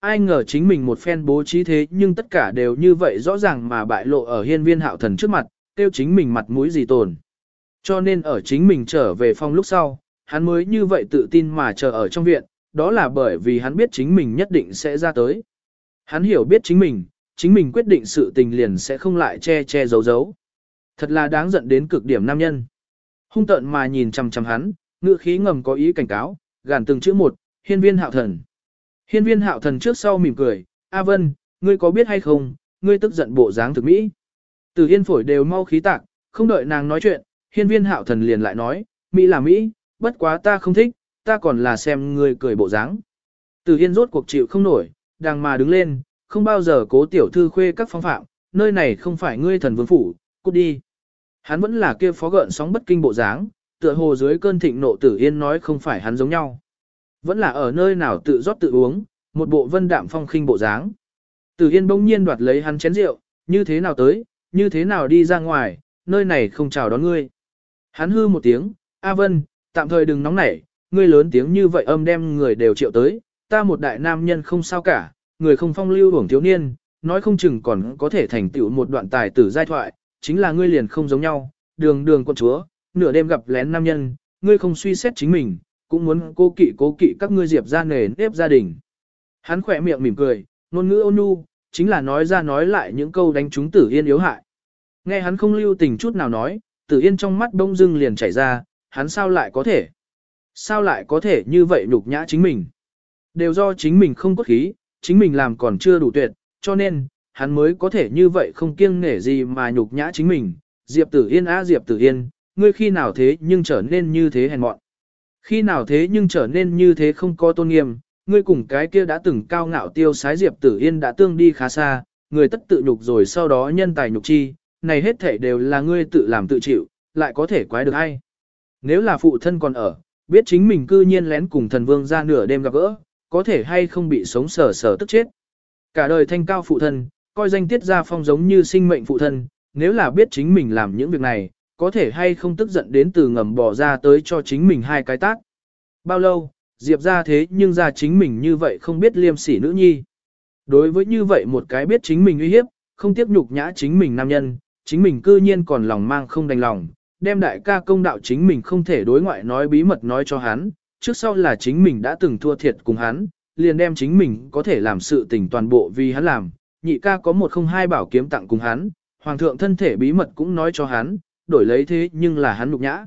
Ai ngờ chính mình một phen bố trí thế nhưng tất cả đều như vậy rõ ràng mà bại lộ ở hiên viên hạo thần trước mặt, tiêu chính mình mặt mũi gì tồn. Cho nên ở chính mình trở về phòng lúc sau, hắn mới như vậy tự tin mà chờ ở trong viện, đó là bởi vì hắn biết chính mình nhất định sẽ ra tới. Hắn hiểu biết chính mình, chính mình quyết định sự tình liền sẽ không lại che che giấu giấu. Thật là đáng giận đến cực điểm nam nhân. Hung tợn mà nhìn chằm chằm hắn, ngựa khí ngầm có ý cảnh cáo, gàn từng chữ một, hiên viên hạo thần. Hiên viên hạo thần trước sau mỉm cười, A Vân, ngươi có biết hay không, ngươi tức giận bộ dáng thực mỹ. Tử Yên phổi đều mau khí tạc, không đợi nàng nói chuyện, hiên viên hạo thần liền lại nói, Mỹ là Mỹ, bất quá ta không thích, ta còn là xem người cười bộ dáng. Tử Yên rốt cuộc chịu không nổi, đang mà đứng lên, không bao giờ cố tiểu thư khuê các phong phạm, nơi này không phải ngươi thần vương phủ, cút đi. Hắn vẫn là kia phó gợn sóng bất kinh bộ dáng, tựa hồ dưới cơn thịnh nộ Tử Yên nói không phải hắn giống nhau. Vẫn là ở nơi nào tự rót tự uống, một bộ vân đạm phong khinh bộ dáng. Tử Yên bỗng nhiên đoạt lấy hắn chén rượu, như thế nào tới, như thế nào đi ra ngoài, nơi này không chào đón ngươi. Hắn hư một tiếng, A Vân, tạm thời đừng nóng nảy, ngươi lớn tiếng như vậy âm đem người đều triệu tới, ta một đại nam nhân không sao cả, người không phong lưu hưởng thiếu niên, nói không chừng còn có thể thành tựu một đoạn tài tử giai thoại, chính là ngươi liền không giống nhau, đường đường quân chúa, nửa đêm gặp lén nam nhân, ngươi không suy xét chính mình, cũng muốn cố kỵ cố kỵ các ngươi diệp ra nề nếp gia đình. Hắn khỏe miệng mỉm cười, ngôn ngữ ôn nhu, chính là nói ra nói lại những câu đánh trúng tử yên yếu hại. Nghe hắn không lưu tình chút nào nói, tử yên trong mắt bông dưng liền chảy ra, hắn sao lại có thể? Sao lại có thể như vậy nhục nhã chính mình? Đều do chính mình không cốt khí, chính mình làm còn chưa đủ tuyệt, cho nên, hắn mới có thể như vậy không kiêng nể gì mà nhục nhã chính mình. Diệp tử yên á Diệp tử yên, ngươi khi nào thế nhưng trở nên như thế hèn mọn. Khi nào thế nhưng trở nên như thế không có tôn nghiêm, ngươi cùng cái kia đã từng cao ngạo tiêu sái Diệp Tử Yên đã tương đi khá xa, người tất tự nhục rồi sau đó nhân tài nhục chi, này hết thể đều là ngươi tự làm tự chịu, lại có thể quái được ai. Nếu là phụ thân còn ở, biết chính mình cư nhiên lén cùng thần vương ra nửa đêm gặp gỡ, có thể hay không bị sống sờ sờ tức chết. Cả đời thanh cao phụ thân, coi danh tiết ra phong giống như sinh mệnh phụ thân, nếu là biết chính mình làm những việc này, có thể hay không tức giận đến từ ngầm bỏ ra tới cho chính mình hai cái tác. Bao lâu, Diệp ra thế nhưng ra chính mình như vậy không biết liêm sỉ nữ nhi. Đối với như vậy một cái biết chính mình uy hiếp, không tiếc nhục nhã chính mình nam nhân, chính mình cư nhiên còn lòng mang không đành lòng, đem đại ca công đạo chính mình không thể đối ngoại nói bí mật nói cho hắn, trước sau là chính mình đã từng thua thiệt cùng hắn, liền đem chính mình có thể làm sự tình toàn bộ vì hắn làm, nhị ca có một không hai bảo kiếm tặng cùng hắn, hoàng thượng thân thể bí mật cũng nói cho hắn, đổi lấy thế nhưng là hắn nhục nhã.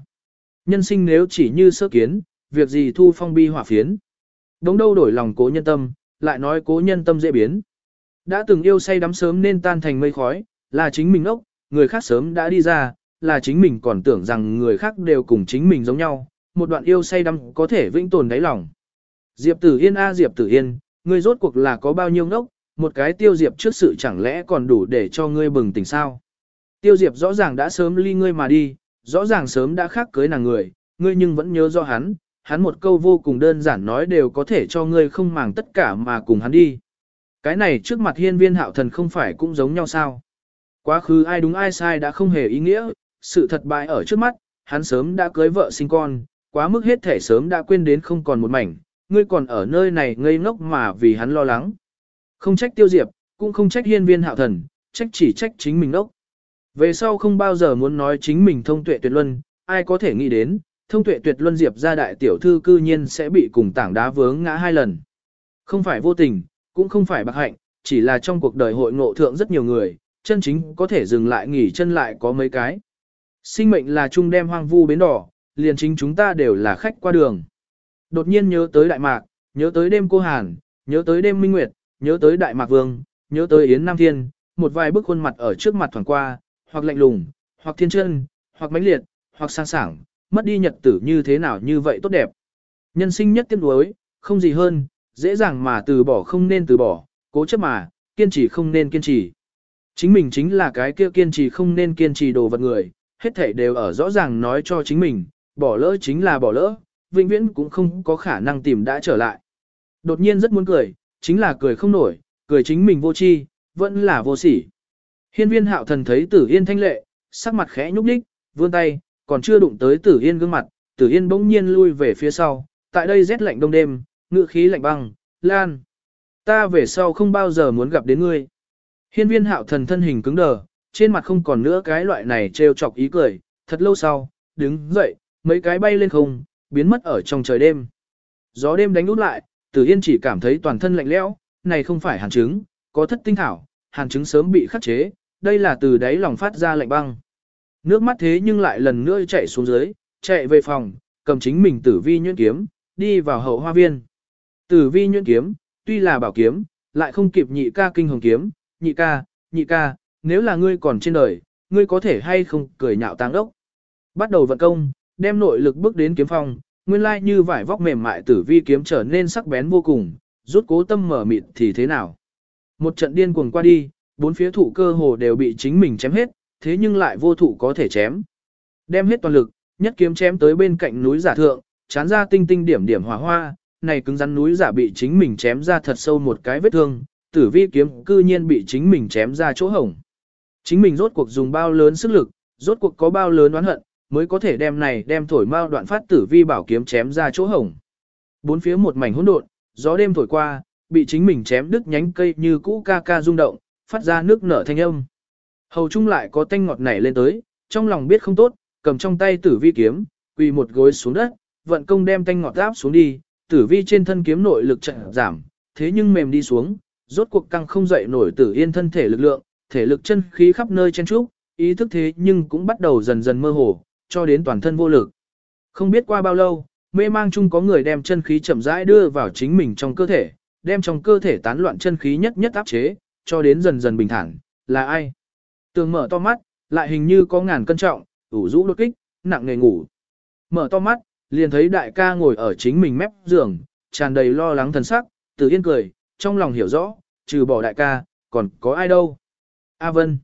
Nhân sinh nếu chỉ như sơ kiến, việc gì thu phong bi hỏa phiến. Đống đâu đổi lòng cố nhân tâm, lại nói cố nhân tâm dễ biến. Đã từng yêu say đắm sớm nên tan thành mây khói, là chính mình ốc, người khác sớm đã đi ra, là chính mình còn tưởng rằng người khác đều cùng chính mình giống nhau, một đoạn yêu say đắm có thể vĩnh tồn đáy lòng. Diệp Tử Yên a à, Diệp Tử Yên, ngươi rốt cuộc là có bao nhiêu ngốc, một cái tiêu diệp trước sự chẳng lẽ còn đủ để cho ngươi bừng tỉnh sao? Tiêu diệp rõ ràng đã sớm ly ngươi mà đi, rõ ràng sớm đã khác cưới nàng người, ngươi nhưng vẫn nhớ do hắn, hắn một câu vô cùng đơn giản nói đều có thể cho ngươi không màng tất cả mà cùng hắn đi. Cái này trước mặt hiên viên hạo thần không phải cũng giống nhau sao? Quá khứ ai đúng ai sai đã không hề ý nghĩa, sự thật bại ở trước mắt, hắn sớm đã cưới vợ sinh con, quá mức hết thể sớm đã quên đến không còn một mảnh, ngươi còn ở nơi này ngây ngốc mà vì hắn lo lắng. Không trách tiêu diệp, cũng không trách hiên viên hạo thần, trách chỉ trách chính mình ngốc. Về sau không bao giờ muốn nói chính mình thông tuệ tuyệt luân, ai có thể nghĩ đến, thông tuệ tuyệt luân diệp ra đại tiểu thư cư nhiên sẽ bị cùng tảng đá vướng ngã hai lần. Không phải vô tình, cũng không phải bạc hạnh, chỉ là trong cuộc đời hội ngộ thượng rất nhiều người, chân chính có thể dừng lại nghỉ chân lại có mấy cái. Sinh mệnh là chung đem hoang vu bến đỏ, liền chính chúng ta đều là khách qua đường. Đột nhiên nhớ tới Đại Mạc, nhớ tới đêm cô Hàn, nhớ tới đêm Minh Nguyệt, nhớ tới Đại Mạc Vương, nhớ tới Yến Nam Thiên, một vài bức khuôn mặt ở trước mặt thoảng qua, hoặc lạnh lùng, hoặc thiên chân, hoặc mãnh liệt, hoặc sang sảng, mất đi nhật tử như thế nào như vậy tốt đẹp. Nhân sinh nhất tiếc nuối, không gì hơn, dễ dàng mà từ bỏ không nên từ bỏ, cố chấp mà, kiên trì không nên kiên trì. Chính mình chính là cái kia kiên trì không nên kiên trì đồ vật người, hết thảy đều ở rõ ràng nói cho chính mình, bỏ lỡ chính là bỏ lỡ, vĩnh viễn cũng không có khả năng tìm đã trở lại. Đột nhiên rất muốn cười, chính là cười không nổi, cười chính mình vô chi, vẫn là vô sỉ. Hiên viên hạo thần thấy tử yên thanh lệ, sắc mặt khẽ nhúc nhích, vươn tay, còn chưa đụng tới tử yên gương mặt, tử yên bỗng nhiên lui về phía sau, tại đây rét lạnh đông đêm, ngự khí lạnh băng, lan. Ta về sau không bao giờ muốn gặp đến ngươi. Hiên viên hạo thần thân hình cứng đờ, trên mặt không còn nữa cái loại này trêu chọc ý cười, thật lâu sau, đứng dậy, mấy cái bay lên không, biến mất ở trong trời đêm. Gió đêm đánh út lại, Tử Yên chỉ cảm thấy toàn thân lạnh lẽo, này không phải hàn chứng, có thất tinh thảo, hàn chứng sớm bị khắc chế, đây là từ đáy lòng phát ra lạnh băng. Nước mắt thế nhưng lại lần nữa chạy xuống dưới, chạy về phòng, cầm chính mình tử vi nhuyễn kiếm, đi vào hậu hoa viên. Tử vi nhuyễn kiếm, tuy là bảo kiếm, lại không kịp nhị ca kinh hồng kiếm, nhị ca, nhị ca, nếu là ngươi còn trên đời, ngươi có thể hay không cười nhạo tang đốc. Bắt đầu vận công, đem nội lực bước đến kiếm phong, nguyên lai như vải vóc mềm mại tử vi kiếm trở nên sắc bén vô cùng, rút cố tâm mở mịt thì thế nào. Một trận điên cuồng qua đi, bốn phía thủ cơ hồ đều bị chính mình chém hết, thế nhưng lại vô thủ có thể chém. Đem hết toàn lực, nhất kiếm chém tới bên cạnh núi giả thượng, chán ra tinh tinh điểm điểm hỏa hoa, này cứng rắn núi giả bị chính mình chém ra thật sâu một cái vết thương, tử vi kiếm cư nhiên bị chính mình chém ra chỗ hổng. Chính mình rốt cuộc dùng bao lớn sức lực, rốt cuộc có bao lớn oán hận, mới có thể đem này đem thổi mau đoạn phát tử vi bảo kiếm chém ra chỗ hổng. Bốn phía một mảnh hỗn độn, gió đêm thổi qua, bị chính mình chém đứt nhánh cây như cũ ca ca rung động, phát ra nước nở thanh âm. Hầu trung lại có tanh ngọt nảy lên tới, trong lòng biết không tốt, cầm trong tay tử vi kiếm, quỳ một gối xuống đất, vận công đem tanh ngọt áp xuống đi, tử vi trên thân kiếm nội lực chậm giảm, thế nhưng mềm đi xuống, rốt cuộc căng không dậy nổi tử yên thân thể lực lượng, thể lực chân khí khắp nơi chen trúc, ý thức thế nhưng cũng bắt đầu dần dần mơ hồ, cho đến toàn thân vô lực. Không biết qua bao lâu, mê mang chung có người đem chân khí chậm rãi đưa vào chính mình trong cơ thể, đem trong cơ thể tán loạn chân khí nhất nhất áp chế, cho đến dần dần bình thản, là ai? Tường mở to mắt, lại hình như có ngàn cân trọng, ủ rũ đột kích, nặng nề ngủ. Mở to mắt, liền thấy đại ca ngồi ở chính mình mép giường, tràn đầy lo lắng thần sắc, từ yên cười, trong lòng hiểu rõ, trừ bỏ đại ca, còn có ai đâu. A Vân.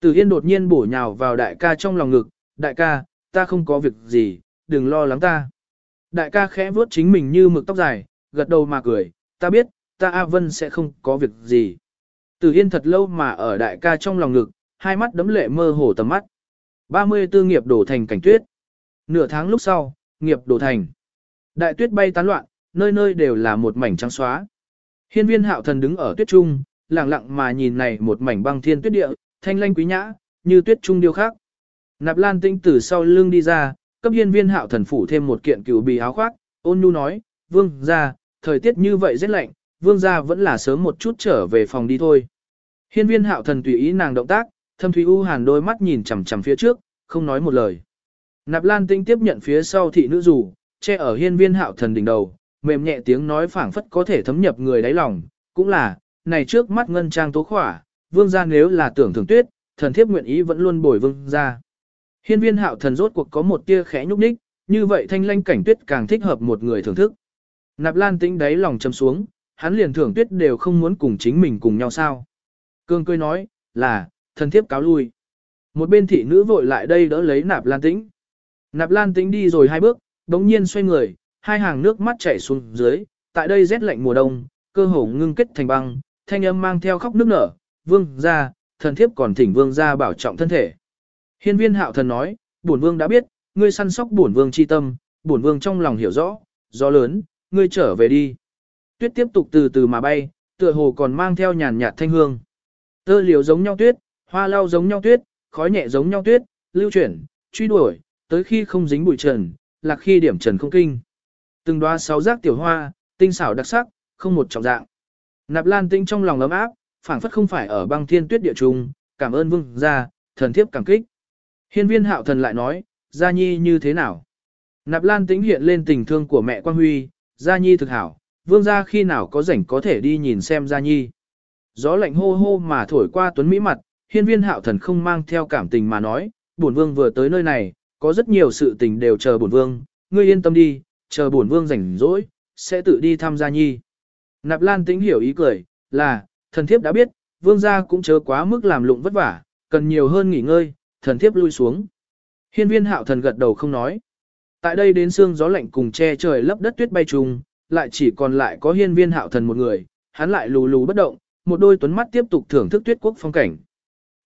Từ Yên đột nhiên bổ nhào vào đại ca trong lòng ngực, đại ca, ta không có việc gì, đừng lo lắng ta. Đại ca khẽ vuốt chính mình như mực tóc dài, gật đầu mà cười, ta biết, ta A Vân sẽ không có việc gì. Từ Yên thật lâu mà ở đại ca trong lòng ngực, hai mắt đấm lệ mơ hồ tầm mắt. 34 nghiệp đổ thành cảnh tuyết. Nửa tháng lúc sau, nghiệp đổ thành. Đại tuyết bay tán loạn, nơi nơi đều là một mảnh trắng xóa. Hiên viên hạo thần đứng ở tuyết trung, lặng lặng mà nhìn này một mảnh băng thiên tuyết địa, thanh lanh quý nhã, như tuyết trung điêu khác. Nạp Lan Tinh từ sau lưng đi ra, cấp hiên viên hạo thần phủ thêm một kiện cựu bì áo khoác, ôn nhu nói, vương ra, thời tiết như vậy rất lạnh, vương ra vẫn là sớm một chút trở về phòng đi thôi. Hiên viên hạo thần tùy ý nàng động tác, thâm thúy u hàn đôi mắt nhìn chằm chằm phía trước, không nói một lời. Nạp Lan Tinh tiếp nhận phía sau thị nữ rủ, che ở hiên viên hạo thần đỉnh đầu, mềm nhẹ tiếng nói phảng phất có thể thấm nhập người đáy lòng, cũng là, này trước mắt ngân trang tố khỏa, vương gia nếu là tưởng thưởng tuyết, thần thiếp nguyện ý vẫn luôn bồi vương gia. Hiên viên hạo thần rốt cuộc có một tia khẽ nhúc nhích, như vậy thanh lanh cảnh tuyết càng thích hợp một người thưởng thức. Nạp lan tĩnh đáy lòng châm xuống, hắn liền thưởng tuyết đều không muốn cùng chính mình cùng nhau sao. Cương cười nói, là, thần thiếp cáo lui. Một bên thị nữ vội lại đây đỡ lấy nạp lan tĩnh. Nạp lan tĩnh đi rồi hai bước, đống nhiên xoay người, hai hàng nước mắt chảy xuống dưới, tại đây rét lạnh mùa đông, cơ hồ ngưng kết thành băng, thanh âm mang theo khóc nước nở, vương ra, thần thiếp còn thỉnh vương ra bảo trọng thân thể. Hiên viên hạo thần nói, bổn vương đã biết, ngươi săn sóc bổn vương chi tâm, bổn vương trong lòng hiểu rõ, gió lớn, ngươi trở về đi. Tuyết tiếp tục từ từ mà bay, tựa hồ còn mang theo nhàn nhạt thanh hương. Tơ liều giống nhau tuyết, hoa lao giống nhau tuyết, khói nhẹ giống nhau tuyết, lưu chuyển, truy đuổi, tới khi không dính bụi trần, lạc khi điểm trần không kinh. Từng đóa sáu giác tiểu hoa, tinh xảo đặc sắc, không một trọng dạng. Nạp Lan Tinh trong lòng ấm áp, phảng phất không phải ở băng thiên tuyết địa trung, cảm ơn vương gia, thần thiếp cảm kích. Hiên viên hạo thần lại nói, Gia Nhi như thế nào? Nạp Lan Tĩnh hiện lên tình thương của mẹ Quang Huy, Gia Nhi thực hảo, vương gia khi nào có rảnh có thể đi nhìn xem Gia Nhi. Gió lạnh hô hô mà thổi qua tuấn mỹ mặt, hiên viên hạo thần không mang theo cảm tình mà nói, bổn vương vừa tới nơi này, có rất nhiều sự tình đều chờ bổn vương, ngươi yên tâm đi, chờ bổn vương rảnh rỗi, sẽ tự đi tham Gia Nhi. Nạp Lan Tĩnh hiểu ý cười, là, thần thiếp đã biết, vương gia cũng chớ quá mức làm lụng vất vả, cần nhiều hơn nghỉ ngơi, thần thiếp lui xuống. Hiên viên hạo thần gật đầu không nói. Tại đây đến sương gió lạnh cùng che trời lấp đất tuyết bay trùng, lại chỉ còn lại có hiên viên hạo thần một người, hắn lại lù lù bất động, một đôi tuấn mắt tiếp tục thưởng thức tuyết quốc phong cảnh.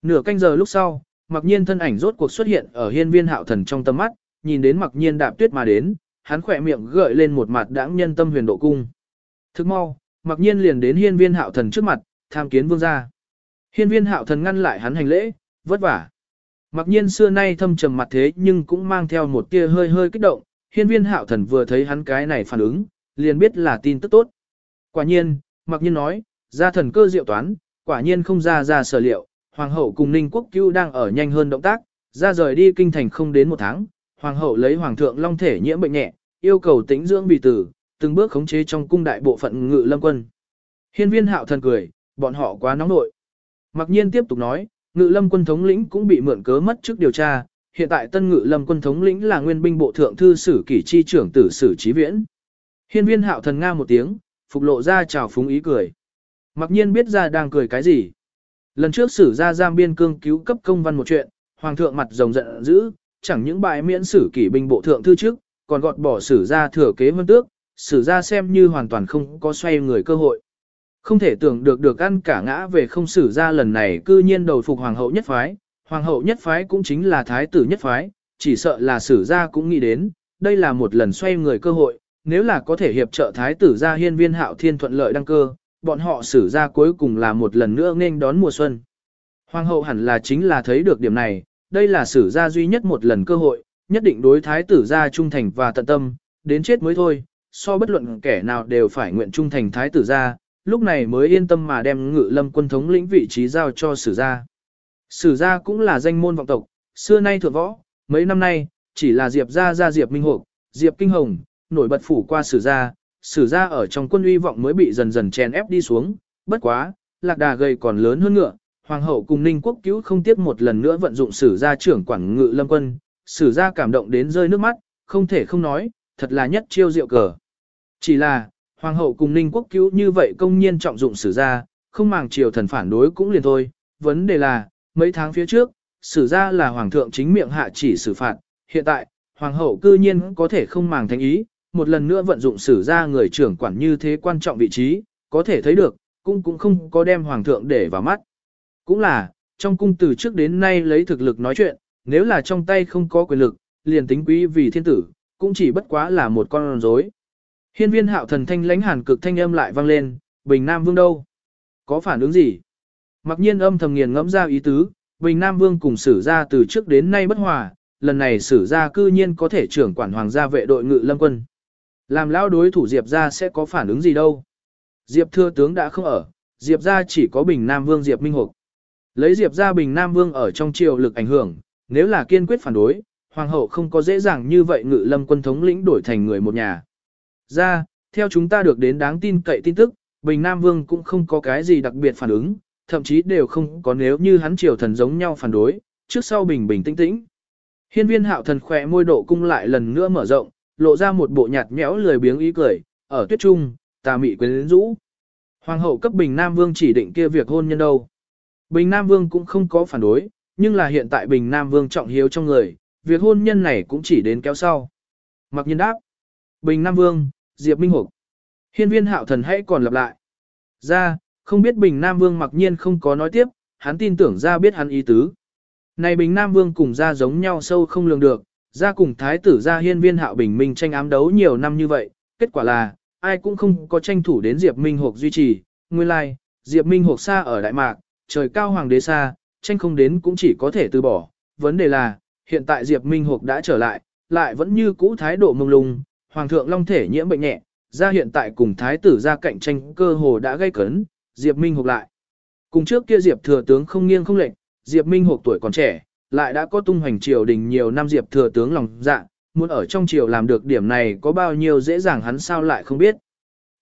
Nửa canh giờ lúc sau, mặc nhiên thân ảnh rốt cuộc xuất hiện ở hiên viên hạo thần trong tầm mắt, nhìn đến mặc nhiên đạp tuyết mà đến, hắn khỏe miệng gợi lên một mặt đãng nhân tâm huyền độ cung. Thức mau, mặc nhiên liền đến hiên viên hạo thần trước mặt, tham kiến vương gia. Hiên viên hạo thần ngăn lại hắn hành lễ, vất vả. Mặc nhiên xưa nay thâm trầm mặt thế nhưng cũng mang theo một tia hơi hơi kích động, hiên viên hạo thần vừa thấy hắn cái này phản ứng, liền biết là tin tức tốt. Quả nhiên, mặc nhiên nói, ra thần cơ diệu toán, quả nhiên không ra ra sở liệu, hoàng hậu cùng ninh quốc Cưu đang ở nhanh hơn động tác, ra rời đi kinh thành không đến một tháng, hoàng hậu lấy hoàng thượng long thể nhiễm bệnh nhẹ, yêu cầu tĩnh dưỡng bị tử, từng bước khống chế trong cung đại bộ phận ngự lâm quân. Hiên viên hạo thần cười, bọn họ quá nóng nội. Mặc nhiên tiếp tục nói, Ngự lâm quân thống lĩnh cũng bị mượn cớ mất trước điều tra, hiện tại tân ngự lâm quân thống lĩnh là nguyên binh bộ thượng thư sử kỷ chi trưởng tử sử trí viễn. Hiên viên hạo thần nga một tiếng, phục lộ ra chào phúng ý cười. Mặc nhiên biết ra đang cười cái gì. Lần trước sử ra giam biên cương cứu cấp công văn một chuyện, hoàng thượng mặt rồng giận dữ, chẳng những bại miễn sử kỷ binh bộ thượng thư trước, còn gọt bỏ sử ra thừa kế vân tước, sử ra xem như hoàn toàn không có xoay người cơ hội. Không thể tưởng được được ăn cả ngã về không sử ra lần này cư nhiên đầu phục hoàng hậu nhất phái, hoàng hậu nhất phái cũng chính là thái tử nhất phái, chỉ sợ là sử ra cũng nghĩ đến, đây là một lần xoay người cơ hội, nếu là có thể hiệp trợ thái tử ra hiên viên hạo thiên thuận lợi đăng cơ, bọn họ xử ra cuối cùng là một lần nữa nên đón mùa xuân. Hoàng hậu hẳn là chính là thấy được điểm này, đây là sử ra duy nhất một lần cơ hội, nhất định đối thái tử ra trung thành và tận tâm, đến chết mới thôi, so bất luận kẻ nào đều phải nguyện trung thành thái tử ra, lúc này mới yên tâm mà đem ngự lâm quân thống lĩnh vị trí giao cho sử gia. Sử gia cũng là danh môn vọng tộc, xưa nay thượng võ, mấy năm nay, chỉ là Diệp gia gia Diệp Minh Hộp, Diệp Kinh Hồng, nổi bật phủ qua sử gia, sử gia ở trong quân uy vọng mới bị dần dần chèn ép đi xuống, bất quá, lạc đà gầy còn lớn hơn ngựa, hoàng hậu cùng ninh quốc cứu không tiếc một lần nữa vận dụng sử gia trưởng quản ngự lâm quân, sử gia cảm động đến rơi nước mắt, không thể không nói, thật là nhất chiêu diệu cờ. Chỉ là, hoàng hậu cùng ninh quốc cứu như vậy công nhiên trọng dụng sử gia, không màng triều thần phản đối cũng liền thôi, vấn đề là, mấy tháng phía trước, sử gia là hoàng thượng chính miệng hạ chỉ xử phạt, hiện tại, hoàng hậu cư nhiên có thể không màng thánh ý, một lần nữa vận dụng sử gia người trưởng quản như thế quan trọng vị trí, có thể thấy được, cũng cũng không có đem hoàng thượng để vào mắt. Cũng là, trong cung từ trước đến nay lấy thực lực nói chuyện, nếu là trong tay không có quyền lực, liền tính quý vì thiên tử, cũng chỉ bất quá là một con rối. Hiên viên hạo thần thanh lãnh hàn cực thanh âm lại vang lên, Bình Nam Vương đâu? Có phản ứng gì? Mặc nhiên âm thầm nghiền ngẫm ra ý tứ, Bình Nam Vương cùng sử gia từ trước đến nay bất hòa, lần này sử gia cư nhiên có thể trưởng quản hoàng gia vệ đội ngự lâm quân. Làm lão đối thủ Diệp gia sẽ có phản ứng gì đâu? Diệp thưa tướng đã không ở, Diệp gia chỉ có Bình Nam Vương Diệp Minh Hục. Lấy Diệp gia Bình Nam Vương ở trong triều lực ảnh hưởng, nếu là kiên quyết phản đối, hoàng hậu không có dễ dàng như vậy ngự lâm quân thống lĩnh đổi thành người một nhà. Ra, theo chúng ta được đến đáng tin cậy tin tức, Bình Nam Vương cũng không có cái gì đặc biệt phản ứng, thậm chí đều không có nếu như hắn triều thần giống nhau phản đối, trước sau bình bình tĩnh tĩnh. Hiên viên hạo thần khỏe môi độ cung lại lần nữa mở rộng, lộ ra một bộ nhạt nhẽo lười biếng ý cười, ở tuyết trung, tà mị quyến rũ. Hoàng hậu cấp Bình Nam Vương chỉ định kia việc hôn nhân đâu. Bình Nam Vương cũng không có phản đối, nhưng là hiện tại Bình Nam Vương trọng hiếu trong người, việc hôn nhân này cũng chỉ đến kéo sau. Mặc nhiên đáp. Bình Nam Vương, Diệp Minh Hục. Hiên viên hạo thần hãy còn lặp lại. Ra, không biết Bình Nam Vương mặc nhiên không có nói tiếp, hắn tin tưởng ra biết hắn ý tứ. Này Bình Nam Vương cùng ra giống nhau sâu không lường được, ra cùng thái tử ra hiên viên hạo bình minh tranh ám đấu nhiều năm như vậy, kết quả là, ai cũng không có tranh thủ đến Diệp Minh hoặc duy trì, nguyên lai, like, Diệp Minh hoặc xa ở Đại Mạc, trời cao hoàng đế xa, tranh không đến cũng chỉ có thể từ bỏ, vấn đề là, hiện tại Diệp Minh hoặc đã trở lại, lại vẫn như cũ thái độ mông lung, hoàng thượng long thể nhiễm bệnh nhẹ, ra hiện tại cùng thái tử ra cạnh tranh cơ hồ đã gây cấn, Diệp Minh hoặc lại. Cùng trước kia Diệp thừa tướng không nghiêng không lệch, Diệp Minh hoặc tuổi còn trẻ, lại đã có tung hoành triều đình nhiều năm Diệp thừa tướng lòng dạ, muốn ở trong triều làm được điểm này có bao nhiêu dễ dàng hắn sao lại không biết.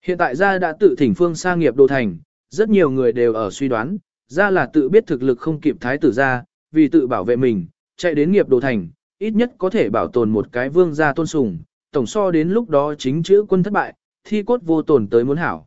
Hiện tại gia đã tự thỉnh phương sa nghiệp đô thành, rất nhiều người đều ở suy đoán, gia là tự biết thực lực không kịp thái tử gia vì tự bảo vệ mình, chạy đến nghiệp đô thành, ít nhất có thể bảo tồn một cái vương gia tôn sùng, tổng so đến lúc đó chính chữ quân thất bại, thi cốt vô tồn tới muốn hảo.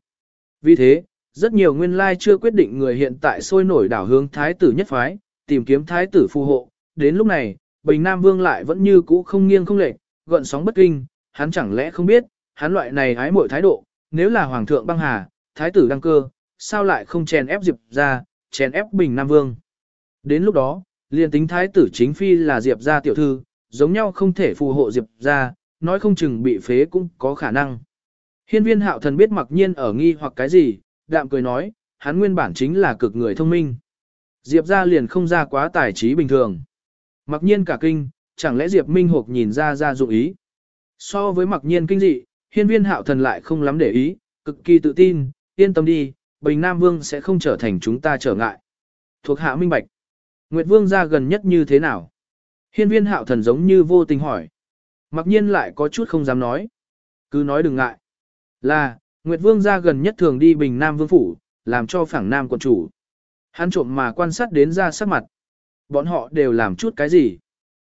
Vì thế, rất nhiều nguyên lai chưa quyết định người hiện tại sôi nổi đảo hướng thái tử nhất phái, tìm kiếm thái tử phù hộ. Đến lúc này, Bình Nam Vương lại vẫn như cũ không nghiêng không lệch, gợn sóng bất kinh, hắn chẳng lẽ không biết, hắn loại này hái mọi thái độ, nếu là hoàng thượng băng hà, thái tử đăng cơ, sao lại không chèn ép Diệp ra, chèn ép Bình Nam Vương. Đến lúc đó, liền tính thái tử chính phi là Diệp gia tiểu thư, giống nhau không thể phù hộ Diệp gia, nói không chừng bị phế cũng có khả năng. Hiên viên hạo thần biết mặc nhiên ở nghi hoặc cái gì, đạm cười nói, hắn nguyên bản chính là cực người thông minh. Diệp ra liền không ra quá tài trí bình thường. Mặc nhiên cả kinh, chẳng lẽ Diệp Minh Hục nhìn ra ra dụng ý. So với mặc nhiên kinh dị, hiên viên hạo thần lại không lắm để ý, cực kỳ tự tin, yên tâm đi, Bình Nam Vương sẽ không trở thành chúng ta trở ngại. Thuộc hạ minh bạch. Nguyệt Vương ra gần nhất như thế nào? Hiên viên hạo thần giống như vô tình hỏi. Mặc nhiên lại có chút không dám nói. Cứ nói đừng ngại. Là, Nguyệt Vương ra gần nhất thường đi Bình Nam Vương Phủ, làm cho phẳng Nam quận chủ. Hắn trộm mà quan sát đến ra sắc mặt. Bọn họ đều làm chút cái gì?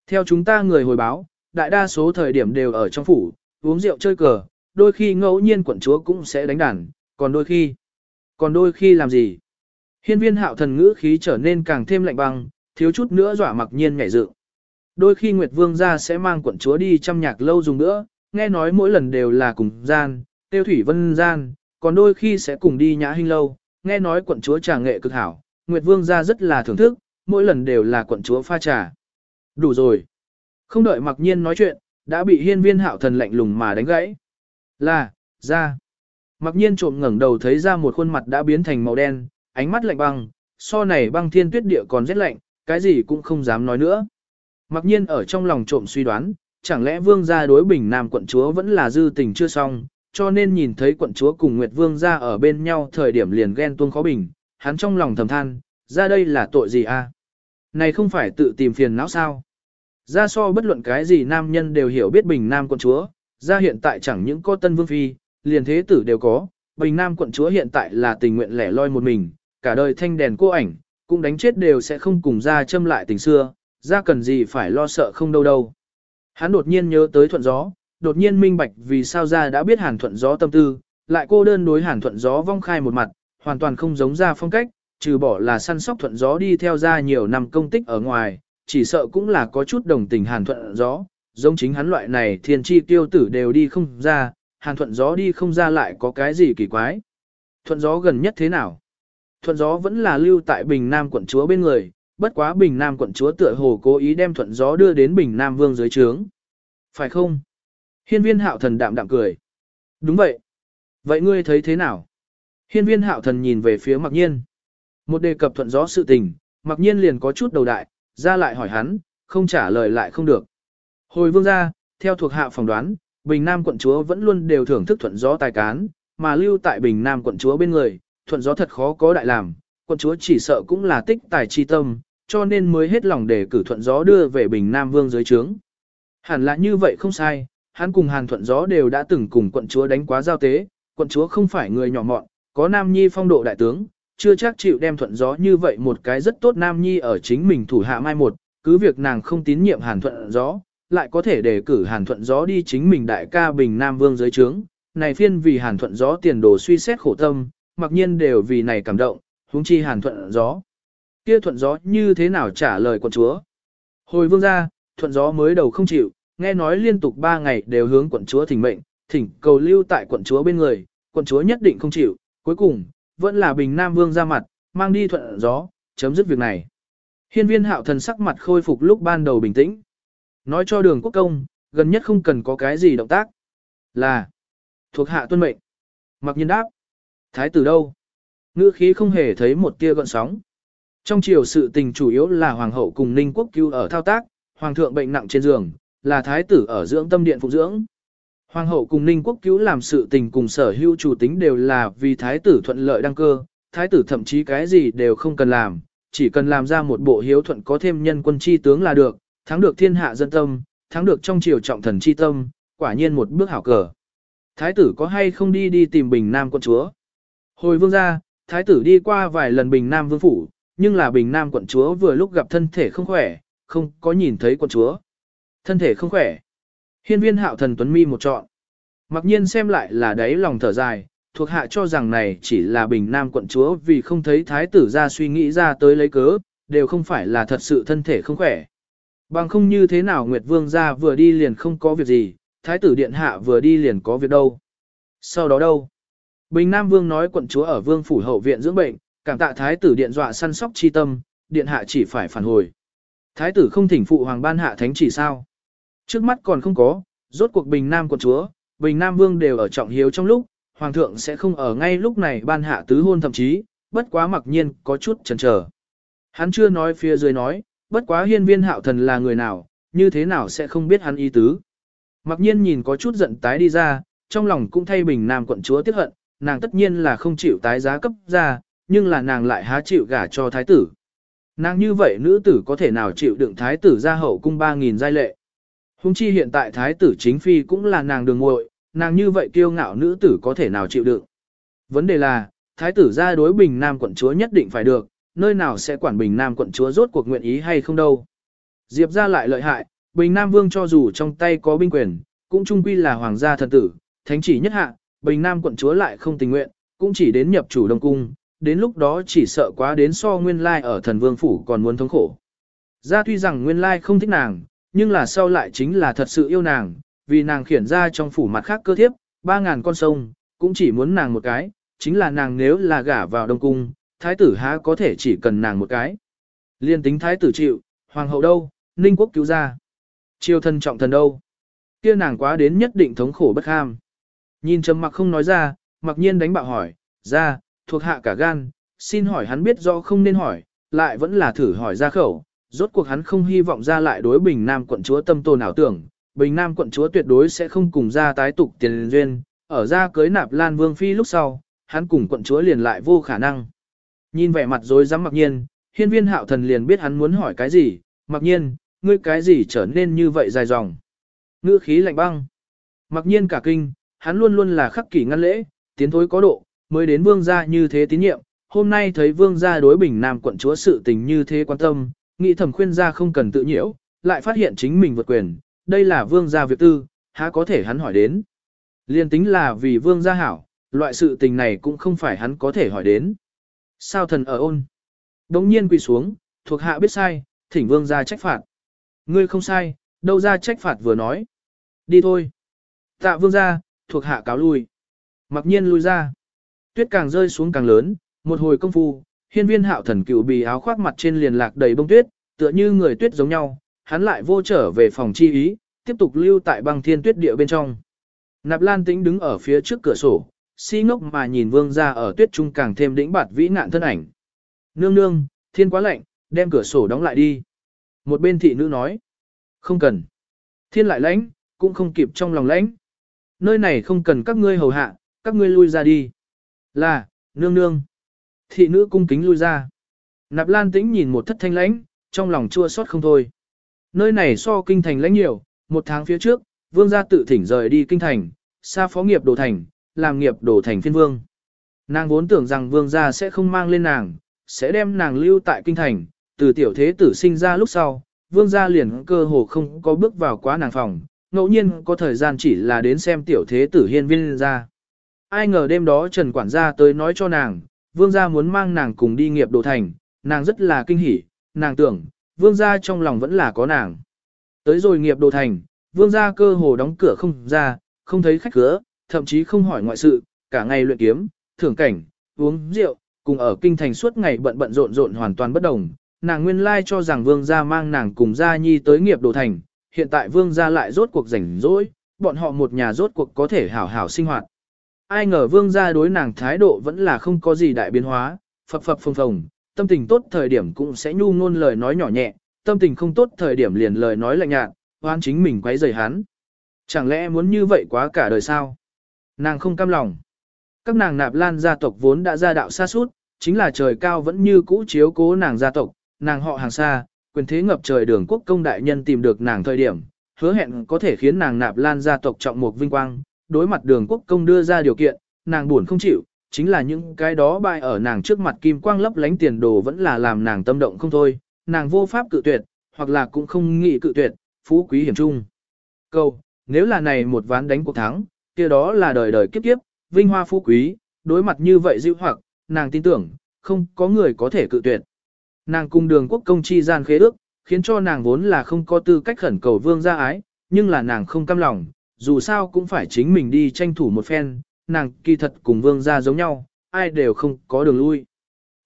Theo chúng ta người hồi báo, đại đa số thời điểm đều ở trong phủ, uống rượu chơi cờ, đôi khi ngẫu nhiên quận chúa cũng sẽ đánh đàn, còn đôi khi... Còn đôi khi làm gì? Hiên viên hạo thần ngữ khí trở nên càng thêm lạnh băng, thiếu chút nữa dọa mặc nhiên nhảy dựng. Đôi khi Nguyệt Vương gia sẽ mang quận chúa đi chăm nhạc lâu dùng nữa, nghe nói mỗi lần đều là cùng gian, tiêu thủy vân gian, còn đôi khi sẽ cùng đi nhã hình lâu, nghe nói quận chúa trà nghệ cực hảo, Nguyệt Vương gia rất là thưởng thức, mỗi lần đều là quận chúa pha trà. Đủ rồi. Không đợi mặc nhiên nói chuyện, đã bị hiên viên hạo thần lạnh lùng mà đánh gãy. Là, ra. Mặc nhiên trộm ngẩng đầu thấy ra một khuôn mặt đã biến thành màu đen, ánh mắt lạnh băng, so này băng thiên tuyết địa còn rất lạnh, cái gì cũng không dám nói nữa. Mặc nhiên ở trong lòng trộm suy đoán, chẳng lẽ vương gia đối bình nam quận chúa vẫn là dư tình chưa xong, cho nên nhìn thấy quận chúa cùng Nguyệt vương ra ở bên nhau thời điểm liền ghen tuông khó bình, hắn trong lòng thầm than, ra đây là tội gì a? Này không phải tự tìm phiền não sao? Ra so bất luận cái gì nam nhân đều hiểu biết bình nam quận chúa, ra hiện tại chẳng những có tân vương phi, liền thế tử đều có, bình nam quận chúa hiện tại là tình nguyện lẻ loi một mình, cả đời thanh đèn cô ảnh, cũng đánh chết đều sẽ không cùng ra châm lại tình xưa, ra cần gì phải lo sợ không đâu đâu. Hắn đột nhiên nhớ tới thuận gió, đột nhiên minh bạch vì sao ra đã biết hàn thuận gió tâm tư, lại cô đơn đối hàn thuận gió vong khai một mặt, hoàn toàn không giống ra phong cách, trừ bỏ là săn sóc thuận gió đi theo ra nhiều năm công tích ở ngoài, chỉ sợ cũng là có chút đồng tình hàn thuận gió, giống chính hắn loại này thiên chi tiêu tử đều đi không ra, hàn thuận gió đi không ra lại có cái gì kỳ quái. Thuận gió gần nhất thế nào? Thuận gió vẫn là lưu tại Bình Nam quận chúa bên người, bất quá Bình Nam quận chúa tựa hồ cố ý đem thuận gió đưa đến Bình Nam vương dưới trướng. Phải không? Hiên viên hạo thần đạm đạm cười. Đúng vậy. Vậy ngươi thấy thế nào? Hiên viên hạo thần nhìn về phía mặc nhiên. Một đề cập thuận gió sự tình, mặc nhiên liền có chút đầu đại, ra lại hỏi hắn, không trả lời lại không được. Hồi vương ra, theo thuộc hạ phỏng đoán, Bình Nam quận chúa vẫn luôn đều thưởng thức thuận gió tài cán, mà lưu tại Bình Nam quận chúa bên người, thuận gió thật khó có đại làm, quận chúa chỉ sợ cũng là tích tài chi tâm, cho nên mới hết lòng để cử thuận gió đưa về Bình Nam vương dưới trướng. Hẳn là như vậy không sai, hắn cùng Hàn thuận gió đều đã từng cùng quận chúa đánh quá giao tế, quận chúa không phải người nhỏ mọn, có nam nhi phong độ đại tướng, chưa chắc chịu đem thuận gió như vậy một cái rất tốt nam nhi ở chính mình thủ hạ mai một, cứ việc nàng không tín nhiệm Hàn thuận gió, lại có thể đề cử Hàn thuận gió đi chính mình đại ca Bình Nam vương dưới trướng. Này phiên vì Hàn thuận gió tiền đồ suy xét khổ tâm, mặc nhiên đều vì này cảm động, huống chi hàn thuận gió. Kia thuận gió như thế nào trả lời quận chúa? Hồi vương ra, thuận gió mới đầu không chịu, nghe nói liên tục 3 ngày đều hướng quận chúa thỉnh mệnh, thỉnh cầu lưu tại quận chúa bên người, quận chúa nhất định không chịu, cuối cùng, vẫn là bình nam vương ra mặt, mang đi thuận gió, chấm dứt việc này. Hiên viên hạo thần sắc mặt khôi phục lúc ban đầu bình tĩnh. Nói cho đường quốc công, gần nhất không cần có cái gì động tác. Là, thuộc hạ tuân mệnh. Mặc nhiên đáp. Thái tử đâu? Ngữ khí không hề thấy một tia gợn sóng. Trong chiều sự tình chủ yếu là hoàng hậu cùng ninh quốc cứu ở thao tác, hoàng thượng bệnh nặng trên giường, là thái tử ở dưỡng tâm điện phụ dưỡng. Hoàng hậu cùng ninh quốc cứu làm sự tình cùng sở hữu chủ tính đều là vì thái tử thuận lợi đăng cơ, thái tử thậm chí cái gì đều không cần làm, chỉ cần làm ra một bộ hiếu thuận có thêm nhân quân chi tướng là được, thắng được thiên hạ dân tâm, thắng được trong triều trọng thần chi tâm, quả nhiên một bước hảo cờ. Thái tử có hay không đi đi tìm bình nam quân chúa? Hồi vương gia, thái tử đi qua vài lần bình nam vương phủ, nhưng là bình nam quận chúa vừa lúc gặp thân thể không khỏe, không có nhìn thấy quận chúa. Thân thể không khỏe. Hiên viên hạo thần tuấn mi một trọn. Mặc nhiên xem lại là đấy lòng thở dài, thuộc hạ cho rằng này chỉ là bình nam quận chúa vì không thấy thái tử ra suy nghĩ ra tới lấy cớ, đều không phải là thật sự thân thể không khỏe. Bằng không như thế nào Nguyệt Vương ra vừa đi liền không có việc gì, thái tử điện hạ vừa đi liền có việc đâu. Sau đó đâu? Bình Nam Vương nói quận chúa ở vương phủ hậu viện dưỡng bệnh, cảm tạ thái tử điện dọa săn sóc chi tâm, điện hạ chỉ phải phản hồi. Thái tử không thỉnh phụ hoàng ban hạ thánh chỉ sao? Trước mắt còn không có, rốt cuộc Bình Nam quận chúa, Bình Nam Vương đều ở trọng hiếu trong lúc, hoàng thượng sẽ không ở ngay lúc này ban hạ tứ hôn thậm chí, bất quá mặc nhiên có chút chần chờ. Hắn chưa nói phía dưới nói, bất quá hiên viên hạo thần là người nào, như thế nào sẽ không biết hắn ý tứ. Mặc nhiên nhìn có chút giận tái đi ra, trong lòng cũng thay Bình Nam quận chúa tiếc hận, nàng tất nhiên là không chịu tái giá cấp ra, nhưng là nàng lại há chịu gả cho thái tử. Nàng như vậy nữ tử có thể nào chịu đựng thái tử ra hậu cung 3.000 giai lệ. Hùng chi hiện tại thái tử chính phi cũng là nàng đường ngội, nàng như vậy kiêu ngạo nữ tử có thể nào chịu đựng. Vấn đề là, thái tử ra đối bình nam quận chúa nhất định phải được, nơi nào sẽ quản Bình Nam quận chúa rốt cuộc nguyện ý hay không đâu. Diệp ra lại lợi hại, Bình Nam Vương cho dù trong tay có binh quyền, cũng trung quy là hoàng gia thần tử, thánh chỉ nhất hạ, Bình Nam quận chúa lại không tình nguyện, cũng chỉ đến nhập chủ đông cung, đến lúc đó chỉ sợ quá đến so nguyên lai ở thần vương phủ còn muốn thống khổ. Gia tuy rằng nguyên lai không thích nàng, nhưng là sau lại chính là thật sự yêu nàng, vì nàng khiển ra trong phủ mặt khác cơ thiếp, ba ngàn con sông, cũng chỉ muốn nàng một cái, chính là nàng nếu là gả vào đông cung, thái tử há có thể chỉ cần nàng một cái. Liên tính thái tử chịu, hoàng hậu đâu, ninh quốc cứu ra. Triều thần trọng thần đâu. Kia nàng quá đến nhất định thống khổ bất ham. Nhìn trầm mặc không nói ra, mặc nhiên đánh bạo hỏi, ra, thuộc hạ cả gan, xin hỏi hắn biết do không nên hỏi, lại vẫn là thử hỏi ra khẩu. Rốt cuộc hắn không hy vọng ra lại đối Bình Nam quận chúa tâm tồn ảo tưởng, Bình Nam quận chúa tuyệt đối sẽ không cùng ra tái tục tiền duyên, ở ra cưới nạp Lan Vương Phi lúc sau, hắn cùng quận chúa liền lại vô khả năng. Nhìn vẻ mặt rồi dám mặc nhiên, hiên viên hạo thần liền biết hắn muốn hỏi cái gì, mặc nhiên, ngươi cái gì trở nên như vậy dài dòng. Ngữ khí lạnh băng. Mặc nhiên cả kinh, hắn luôn luôn là khắc kỷ ngăn lễ, tiến thối có độ, mới đến vương gia như thế tín nhiệm. Hôm nay thấy vương gia đối bình nam quận chúa sự tình như thế quan tâm, nghĩ thẩm khuyên gia không cần tự nhiễu, lại phát hiện chính mình vượt quyền, đây là vương gia việc tư, há có thể hắn hỏi đến. Liên tính là vì vương gia hảo, loại sự tình này cũng không phải hắn có thể hỏi đến. Sao thần ở ôn? Đống nhiên quỳ xuống, thuộc hạ biết sai, thỉnh vương gia trách phạt. Ngươi không sai, đâu ra trách phạt vừa nói. Đi thôi. Tạ vương gia, thuộc hạ cáo lui. Mặc nhiên lui ra. Tuyết càng rơi xuống càng lớn, một hồi công phu, hiên viên hạo thần cựu bì áo khoác mặt trên liền lạc đầy bông tuyết, tựa như người tuyết giống nhau, hắn lại vô trở về phòng chi ý, tiếp tục lưu tại băng thiên tuyết địa bên trong. Nạp Lan Tĩnh đứng ở phía trước cửa sổ, si ngốc mà nhìn vương ra ở tuyết trung càng thêm đĩnh bạt vĩ nạn thân ảnh. Nương nương, thiên quá lạnh, đem cửa sổ đóng lại đi. Một bên thị nữ nói, không cần. Thiên lại lãnh, cũng không kịp trong lòng lãnh. Nơi này không cần các ngươi hầu hạ, các ngươi lui ra đi. Là, nương nương. Thị nữ cung kính lui ra. Nạp Lan Tĩnh nhìn một thất thanh lãnh, trong lòng chua xót không thôi. Nơi này so kinh thành lãnh nhiều, một tháng phía trước, vương gia tự thỉnh rời đi kinh thành, xa phó nghiệp đồ thành, làm nghiệp đồ thành phiên vương. Nàng vốn tưởng rằng vương gia sẽ không mang lên nàng, sẽ đem nàng lưu tại kinh thành, từ tiểu thế tử sinh ra lúc sau, vương gia liền cơ hồ không có bước vào quá nàng phòng, ngẫu nhiên có thời gian chỉ là đến xem tiểu thế tử hiên viên ra. Ai ngờ đêm đó Trần Quản gia tới nói cho nàng, vương gia muốn mang nàng cùng đi nghiệp đồ thành, nàng rất là kinh hỉ, nàng tưởng, vương gia trong lòng vẫn là có nàng. Tới rồi nghiệp đồ thành, vương gia cơ hồ đóng cửa không ra, không thấy khách cửa, thậm chí không hỏi ngoại sự, cả ngày luyện kiếm, thưởng cảnh, uống rượu, cùng ở kinh thành suốt ngày bận bận rộn rộn hoàn toàn bất đồng. Nàng nguyên lai cho rằng vương gia mang nàng cùng gia nhi tới nghiệp đồ thành, hiện tại vương gia lại rốt cuộc rảnh rỗi, bọn họ một nhà rốt cuộc có thể hảo hảo sinh hoạt. Ai ngờ vương gia đối nàng thái độ vẫn là không có gì đại biến hóa, phập phập phồng phồng, tâm tình tốt thời điểm cũng sẽ nhu ngôn lời nói nhỏ nhẹ, tâm tình không tốt thời điểm liền lời nói lạnh nhạt, hoan chính mình quấy rầy hắn. Chẳng lẽ muốn như vậy quá cả đời sao? Nàng không cam lòng. Các nàng nạp lan gia tộc vốn đã ra đạo xa suốt, chính là trời cao vẫn như cũ chiếu cố nàng gia tộc, nàng họ hàng xa, quyền thế ngập trời đường quốc công đại nhân tìm được nàng thời điểm, hứa hẹn có thể khiến nàng nạp lan gia tộc trọng một vinh quang, đối mặt đường quốc công đưa ra điều kiện, nàng buồn không chịu, chính là những cái đó bại ở nàng trước mặt kim quang lấp lánh tiền đồ vẫn là làm nàng tâm động không thôi, nàng vô pháp cự tuyệt, hoặc là cũng không nghĩ cự tuyệt, phú quý hiểm trung. Câu, nếu là này một ván đánh cuộc thắng, kia đó là đời đời kiếp kiếp, vinh hoa phú quý, đối mặt như vậy dịu hoặc, nàng tin tưởng, không có người có thể cự tuyệt. Nàng cung đường quốc công chi gian khế ước, khiến cho nàng vốn là không có tư cách khẩn cầu vương gia ái, nhưng là nàng không cam lòng, dù sao cũng phải chính mình đi tranh thủ một phen, nàng kỳ thật cùng vương gia giống nhau, ai đều không có đường lui.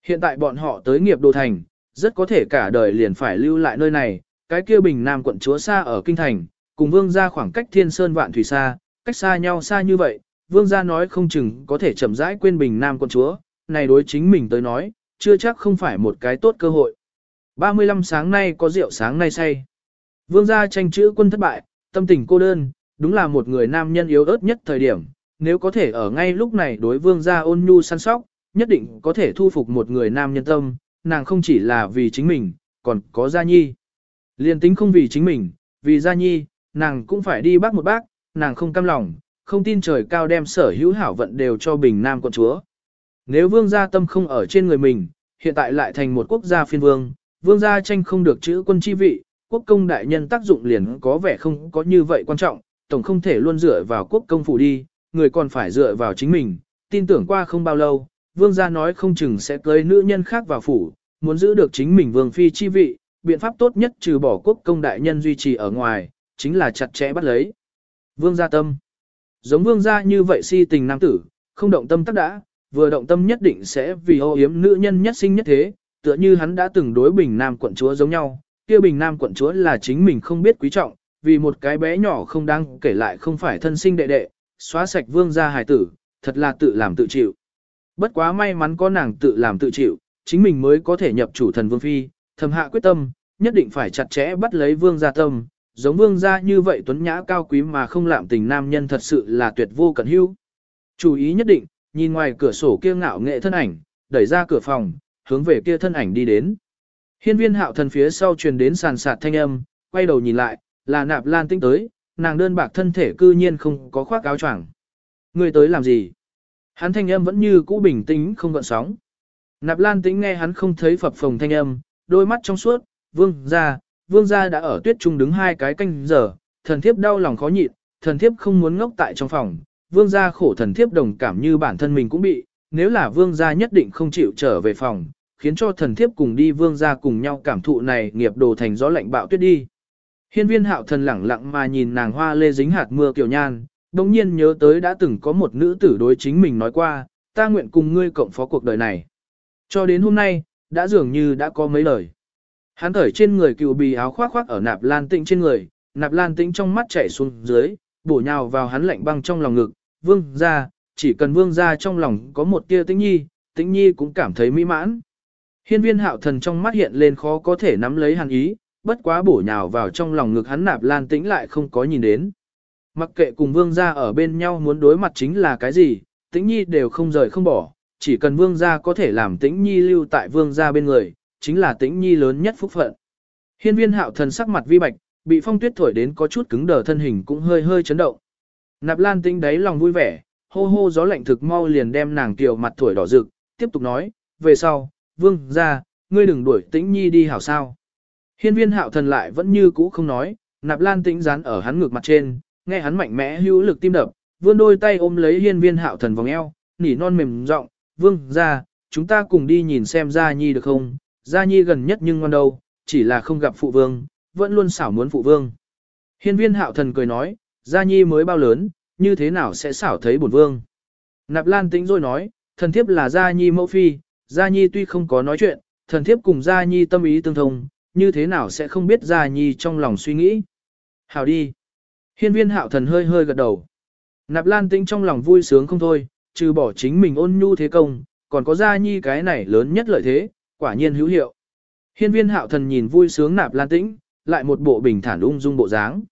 Hiện tại bọn họ tới nghiệp đô thành, rất có thể cả đời liền phải lưu lại nơi này, cái kia bình nam quận chúa xa ở kinh thành, cùng vương gia khoảng cách thiên sơn vạn thủy xa, cách xa nhau xa như vậy, vương gia nói không chừng có thể chậm rãi quên bình nam quận chúa, này đối chính mình tới nói, chưa chắc không phải một cái tốt cơ hội. 35 sáng nay có rượu sáng nay say. Vương gia tranh chữ quân thất bại, tâm tình cô đơn, đúng là một người nam nhân yếu ớt nhất thời điểm, nếu có thể ở ngay lúc này đối vương gia ôn nhu săn sóc, nhất định có thể thu phục một người nam nhân tâm, nàng không chỉ là vì chính mình, còn có gia nhi. Liên tính không vì chính mình, vì gia nhi, nàng cũng phải đi bác một bác, nàng không cam lòng, không tin trời cao đem sở hữu hảo vận đều cho bình nam con chúa. Nếu vương gia tâm không ở trên người mình, hiện tại lại thành một quốc gia phiên vương, vương gia tranh không được chữ quân chi vị, quốc công đại nhân tác dụng liền có vẻ không có như vậy quan trọng, tổng không thể luôn dựa vào quốc công phủ đi, người còn phải dựa vào chính mình, tin tưởng qua không bao lâu, vương gia nói không chừng sẽ cưới nữ nhân khác vào phủ, muốn giữ được chính mình vương phi chi vị, biện pháp tốt nhất trừ bỏ quốc công đại nhân duy trì ở ngoài, chính là chặt chẽ bắt lấy. Vương gia tâm. Giống vương gia như vậy si tình nam tử, không động tâm tắc đã, vừa động tâm nhất định sẽ vì ô yếm nữ nhân nhất sinh nhất thế, tựa như hắn đã từng đối bình nam quận chúa giống nhau, kia bình nam quận chúa là chính mình không biết quý trọng, vì một cái bé nhỏ không đáng kể lại không phải thân sinh đệ đệ, xóa sạch vương gia hài tử, thật là tự làm tự chịu. Bất quá may mắn có nàng tự làm tự chịu, chính mình mới có thể nhập chủ thần vương phi, thầm hạ quyết tâm, nhất định phải chặt chẽ bắt lấy vương gia tâm, giống vương gia như vậy tuấn nhã cao quý mà không lạm tình nam nhân thật sự là tuyệt vô cẩn hữu. Chú ý nhất định, nhìn ngoài cửa sổ kia ngạo nghệ thân ảnh, đẩy ra cửa phòng, hướng về kia thân ảnh đi đến. Hiên viên hạo thần phía sau truyền đến sàn sạt thanh âm, quay đầu nhìn lại, là nạp lan tinh tới, nàng đơn bạc thân thể cư nhiên không có khoác áo choàng. Người tới làm gì? Hắn thanh âm vẫn như cũ bình tĩnh không gợn sóng. Nạp lan tĩnh nghe hắn không thấy phập phồng thanh âm, đôi mắt trong suốt, vương ra, vương gia đã ở tuyết trung đứng hai cái canh giờ, thần thiếp đau lòng khó nhịn, thần thiếp không muốn ngốc tại trong phòng, vương gia khổ thần thiếp đồng cảm như bản thân mình cũng bị, nếu là vương gia nhất định không chịu trở về phòng, khiến cho thần thiếp cùng đi vương gia cùng nhau cảm thụ này nghiệp đồ thành gió lạnh bạo tuyết đi. Hiên viên hạo thần lẳng lặng mà nhìn nàng hoa lê dính hạt mưa kiểu nhan, đồng nhiên nhớ tới đã từng có một nữ tử đối chính mình nói qua, ta nguyện cùng ngươi cộng phó cuộc đời này. Cho đến hôm nay, đã dường như đã có mấy lời. Hắn thởi trên người cựu bì áo khoác khoác ở nạp lan tĩnh trên người, nạp lan tĩnh trong mắt chảy xuống dưới, bổ nhào vào hắn lạnh băng trong lòng ngực, vương ra, chỉ cần vương ra trong lòng có một tia tĩnh nhi, tĩnh nhi cũng cảm thấy mỹ mãn. Hiên viên hạo thần trong mắt hiện lên khó có thể nắm lấy hàn ý, bất quá bổ nhào vào trong lòng ngực hắn nạp lan tĩnh lại không có nhìn đến. Mặc kệ cùng vương gia ở bên nhau muốn đối mặt chính là cái gì, tĩnh nhi đều không rời không bỏ, chỉ cần vương gia có thể làm tĩnh nhi lưu tại vương gia bên người, chính là tĩnh nhi lớn nhất phúc phận. Hiên viên hạo thần sắc mặt vi bạch, bị phong tuyết thổi đến có chút cứng đờ thân hình cũng hơi hơi chấn động. Nạp lan tĩnh đáy lòng vui vẻ, hô hô gió lạnh thực mau liền đem nàng tiểu mặt thổi đỏ rực, tiếp tục nói, về sau, vương gia, ngươi đừng đuổi tĩnh nhi đi hảo sao. Hiên viên hạo thần lại vẫn như cũ không nói, nạp lan tĩnh dán ở hắn ngược mặt trên, nghe hắn mạnh mẽ hữu lực tim đập, vươn đôi tay ôm lấy hiên viên hạo thần vòng eo, nỉ non mềm giọng, vương gia, chúng ta cùng đi nhìn xem gia nhi được không, gia nhi gần nhất nhưng ngoan đâu, chỉ là không gặp phụ vương, vẫn luôn xảo muốn phụ vương. Hiên viên hạo thần cười nói, gia nhi mới bao lớn, như thế nào sẽ xảo thấy bổn vương. Nạp lan tĩnh rồi nói, thần thiếp là gia nhi mẫu phi, gia nhi tuy không có nói chuyện, thần thiếp cùng gia nhi tâm ý tương thông, như thế nào sẽ không biết gia nhi trong lòng suy nghĩ. Hảo đi. Hiên viên hạo thần hơi hơi gật đầu. Nạp lan tĩnh trong lòng vui sướng không thôi, trừ bỏ chính mình ôn nhu thế công, còn có gia nhi cái này lớn nhất lợi thế, quả nhiên hữu hiệu. Hiên viên hạo thần nhìn vui sướng nạp lan tĩnh, lại một bộ bình thản ung dung bộ dáng.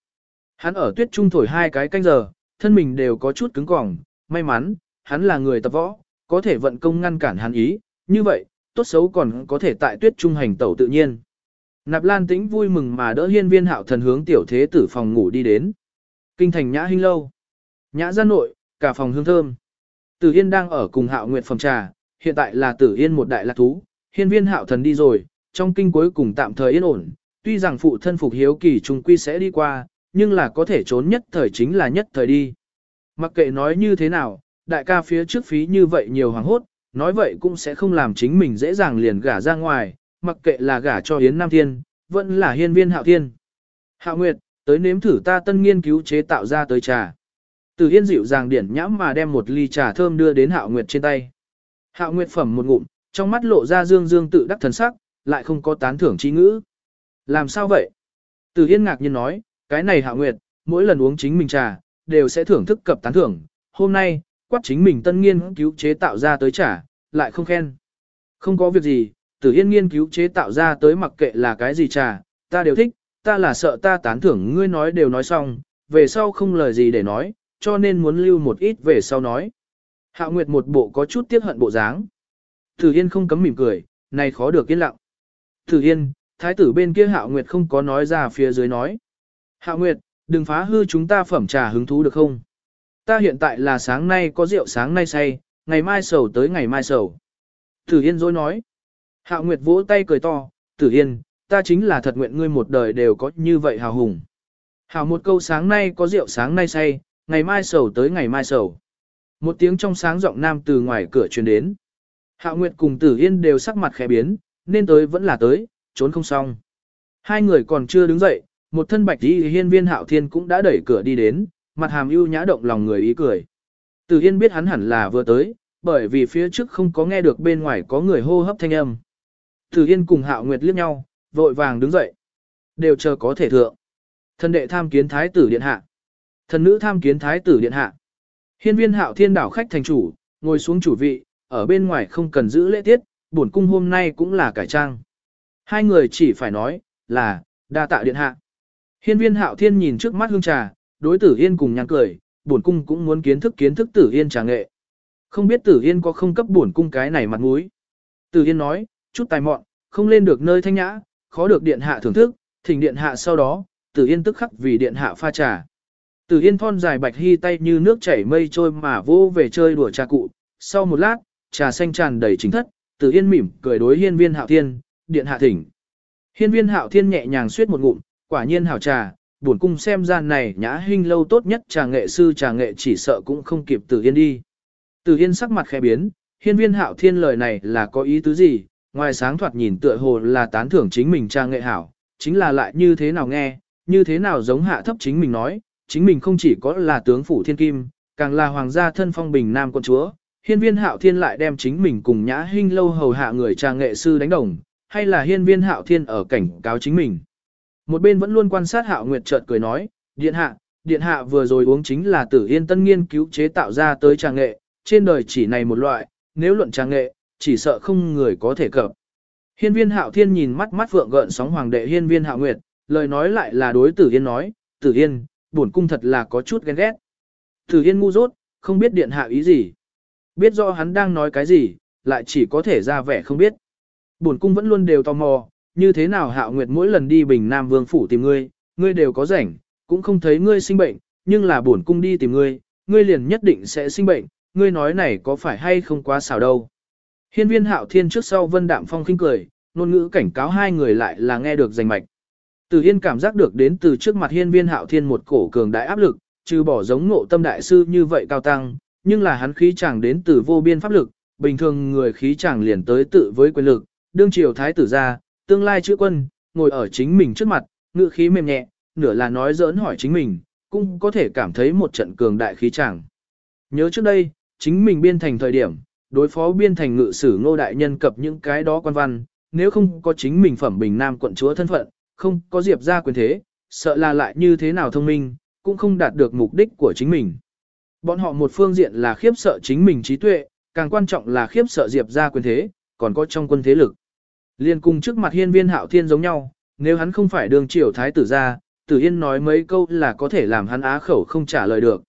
Hắn ở tuyết trung thổi hai cái canh giờ, thân mình đều có chút cứng cỏng, may mắn, hắn là người tập võ, có thể vận công ngăn cản hắn ý, như vậy, tốt xấu còn có thể tại tuyết trung hành tẩu tự nhiên. Nạp Lan Tĩnh vui mừng mà đỡ hiên viên hạo thần hướng tiểu thế tử phòng ngủ đi đến. Kinh thành nhã hinh lâu. Nhã gia nội, cả phòng hương thơm. Tử Yên đang ở cùng hạo nguyệt phòng trà, hiện tại là Tử Yên một đại lạc thú, hiên viên hạo thần đi rồi, trong kinh cuối cùng tạm thời yên ổn, tuy rằng phụ thân phục hiếu kỳ trùng quy sẽ đi qua, nhưng là có thể trốn nhất thời chính là nhất thời đi. Mặc kệ nói như thế nào, đại ca phía trước phí như vậy nhiều hoàng hốt, nói vậy cũng sẽ không làm chính mình dễ dàng liền gả ra ngoài, mặc kệ là gả cho Yến Nam Thiên, vẫn là hiên viên hạo thiên. Hạo Nguyệt, tới nếm thử ta tân nghiên cứu chế tạo ra tới trà. Từ Yên dịu dàng điển nhãm mà đem một ly trà thơm đưa đến Hạo Nguyệt trên tay. Hạo Nguyệt phẩm một ngụm, trong mắt lộ ra dương dương tự đắc thần sắc, lại không có tán thưởng chi ngữ. Làm sao vậy? Từ Yên ngạc nhiên nói, cái này Hạo Nguyệt, mỗi lần uống chính mình trà, đều sẽ thưởng thức cập tán thưởng. Hôm nay, quát chính mình tân nghiên cứu chế tạo ra tới trà, lại không khen. Không có việc gì, Tử Yên nghiên cứu chế tạo ra tới mặc kệ là cái gì trà, ta đều thích, ta là sợ ta tán thưởng ngươi nói đều nói xong, về sau không lời gì để nói, cho nên muốn lưu một ít về sau nói. Hạ Nguyệt một bộ có chút tiếc hận bộ dáng. Tử Yên không cấm mỉm cười, này khó được yên lặng. Tử Yên, thái tử bên kia Hạ Nguyệt không có nói ra phía dưới nói. Hạ Nguyệt, đừng phá hư chúng ta phẩm trà hứng thú được không? Ta hiện tại là sáng nay có rượu sáng nay say, ngày mai sầu tới ngày mai sầu. Tử Yên dối nói. Hạo Nguyệt vỗ tay cười to, Tử Yên, ta chính là thật nguyện ngươi một đời đều có như vậy hào hùng. Hảo một câu sáng nay có rượu sáng nay say, ngày mai sầu tới ngày mai sầu. Một tiếng trong sáng giọng nam từ ngoài cửa truyền đến. Hạo Nguyệt cùng Tử Yên đều sắc mặt khẽ biến, nên tới vẫn là tới, trốn không xong. Hai người còn chưa đứng dậy, một thân bạch y hiên viên Hạo Thiên cũng đã đẩy cửa đi đến, mặt hàm ưu nhã động lòng người ý cười. Tử Yên biết hắn hẳn là vừa tới, bởi vì phía trước không có nghe được bên ngoài có người hô hấp thanh âm. Tử Yên cùng Hạo Nguyệt liếc nhau, vội vàng đứng dậy. Đều chờ có thể thượng. Thần đệ tham kiến thái tử điện hạ. Thần nữ tham kiến thái tử điện hạ. Hiên viên hạo thiên đảo khách thành chủ, ngồi xuống chủ vị, ở bên ngoài không cần giữ lễ tiết, bổn cung hôm nay cũng là cải trang. Hai người chỉ phải nói, là, đa tạ điện hạ. Hiên viên hạo thiên nhìn trước mắt hương trà, đối tử yên cùng nhang cười, bổn cung cũng muốn kiến thức kiến thức tử yên trà nghệ. Không biết tử yên có không cấp bổn cung cái này mặt mũi. Tử yên nói, chút tài mọn, không lên được nơi thanh nhã, khó được điện hạ thưởng thức, thỉnh điện hạ sau đó, tử yên tức khắc vì điện hạ pha trà. Tử yên thon dài bạch hy tay như nước chảy mây trôi mà vô về chơi đùa trà cụ, sau một lát, trà xanh tràn đầy chính thất, tử yên mỉm cười đối hiên viên hạo thiên, điện hạ thỉnh. Hiên viên hạo thiên nhẹ nhàng suýt một ngụm, quả nhiên hảo trà, buồn cung xem gian này nhã hình lâu tốt nhất trà nghệ sư trà nghệ chỉ sợ cũng không kịp tử yên đi. Tử yên sắc mặt khẽ biến, hiên viên hạo thiên lời này là có ý tứ gì, ngoài sáng thoạt nhìn tựa hồ là tán thưởng chính mình trang nghệ hảo, chính là lại như thế nào nghe, như thế nào giống hạ thấp chính mình nói, chính mình không chỉ có là tướng phủ thiên kim, càng là hoàng gia thân phong bình nam quân chúa. Hiên viên hạo thiên lại đem chính mình cùng nhã hinh lâu hầu hạ người trang nghệ sư đánh đồng, hay là hiên viên hạo thiên ở cảnh cáo chính mình. Một bên vẫn luôn quan sát hạo nguyệt chợt cười nói, điện hạ, điện hạ vừa rồi uống chính là tử yên tân nghiên cứu chế tạo ra tới trà nghệ, trên đời chỉ này một loại, nếu luận trà nghệ, chỉ sợ không người có thể cập. Hiên viên hạo thiên nhìn mắt mắt vượng gợn sóng hoàng đệ hiên viên hạo nguyệt, lời nói lại là đối tử yên nói, tử yên, bổn cung thật là có chút ghen ghét. Tử yên ngu dốt, không biết điện hạ ý gì. Biết rõ hắn đang nói cái gì, lại chỉ có thể ra vẻ không biết. Bổn cung vẫn luôn đều tò mò, như thế nào hạo nguyệt mỗi lần đi bình nam vương phủ tìm ngươi, ngươi đều có rảnh, cũng không thấy ngươi sinh bệnh, nhưng là bổn cung đi tìm ngươi, ngươi liền nhất định sẽ sinh bệnh, ngươi nói này có phải hay không quá xảo đâu. Hiên viên hạo thiên trước sau vân đạm phong khinh cười, ngôn ngữ cảnh cáo hai người lại là nghe được rành mạch. Từ Yên cảm giác được đến từ trước mặt hiên viên hạo thiên một cổ cường đại áp lực, trừ bỏ giống ngộ tâm đại sư như vậy cao tăng, nhưng là hắn khí chẳng đến từ vô biên pháp lực, bình thường người khí chẳng liền tới tự với quyền lực, đương triều thái tử ra, tương lai chữ quân, ngồi ở chính mình trước mặt, ngữ khí mềm nhẹ, nửa là nói giỡn hỏi chính mình, cũng có thể cảm thấy một trận cường đại khí chẳng. Nhớ trước đây, chính mình biên thành thời điểm, đối phó biên thành ngự sử ngô đại nhân cập những cái đó quan văn, nếu không có chính mình phẩm bình nam quận chúa thân phận, không có diệp ra quyền thế, sợ là lại như thế nào thông minh, cũng không đạt được mục đích của chính mình. Bọn họ một phương diện là khiếp sợ chính mình trí tuệ, càng quan trọng là khiếp sợ diệp ra quyền thế, còn có trong quân thế lực. Liên cùng trước mặt hiên viên hạo thiên giống nhau, nếu hắn không phải đường triều thái tử ra, tử yên nói mấy câu là có thể làm hắn á khẩu không trả lời được.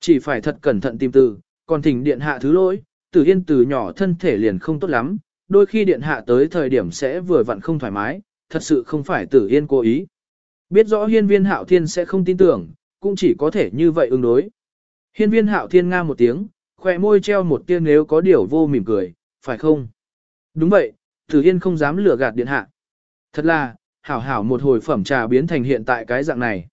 Chỉ phải thật cẩn thận tìm từ, còn thỉnh điện hạ thứ lỗi, tử yên từ nhỏ thân thể liền không tốt lắm, đôi khi điện hạ tới thời điểm sẽ vừa vặn không thoải mái, thật sự không phải tử yên cố ý. Biết rõ hiên viên hạo thiên sẽ không tin tưởng, cũng chỉ có thể như vậy ứng đối. Hiên viên hạo thiên nga một tiếng, khỏe môi treo một tia nếu có điều vô mỉm cười, phải không? Đúng vậy, tử yên không dám lừa gạt điện hạ. Thật là, hảo hảo một hồi phẩm trà biến thành hiện tại cái dạng này.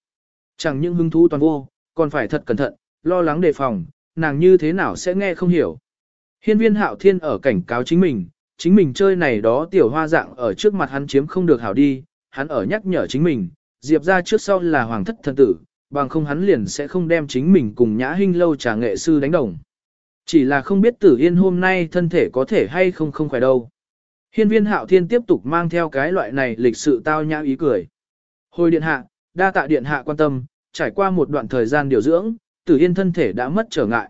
Chẳng những hứng thú toàn vô, còn phải thật cẩn thận, lo lắng đề phòng, nàng như thế nào sẽ nghe không hiểu. Hiên viên hạo thiên ở cảnh cáo chính mình, chính mình chơi này đó tiểu hoa dạng ở trước mặt hắn chiếm không được hảo đi, hắn ở nhắc nhở chính mình, Diệp ra trước sau là hoàng thất thần tử, bằng không hắn liền sẽ không đem chính mình cùng nhã hinh lâu trà nghệ sư đánh đồng. Chỉ là không biết tử yên hôm nay thân thể có thể hay không không khỏe đâu. Hiên viên hạo thiên tiếp tục mang theo cái loại này lịch sự tao nhã ý cười. Hồi điện hạ, đa tạ điện hạ quan tâm, trải qua một đoạn thời gian điều dưỡng, tử yên thân thể đã mất trở ngại.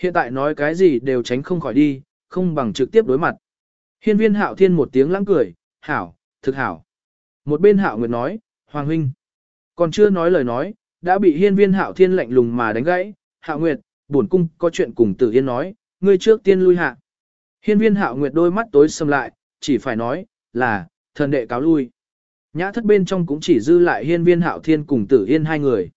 Hiện tại nói cái gì đều tránh không khỏi đi, không bằng trực tiếp đối mặt. Hiên viên hạo thiên một tiếng lãng cười, hảo, thực hảo. Một bên hạo nguyệt nói, Hoàng huynh. Còn chưa nói lời nói, đã bị hiên viên hạo thiên lạnh lùng mà đánh gãy. Hạo nguyệt, bổn cung có chuyện cùng tử yên nói, ngươi trước tiên lui hạ. Hiên viên hạo nguyệt đôi mắt tối sầm lại, chỉ phải nói, là, thần đệ cáo lui. Nhã thất bên trong cũng chỉ dư lại hiên viên hạo thiên cùng tử yên hai người.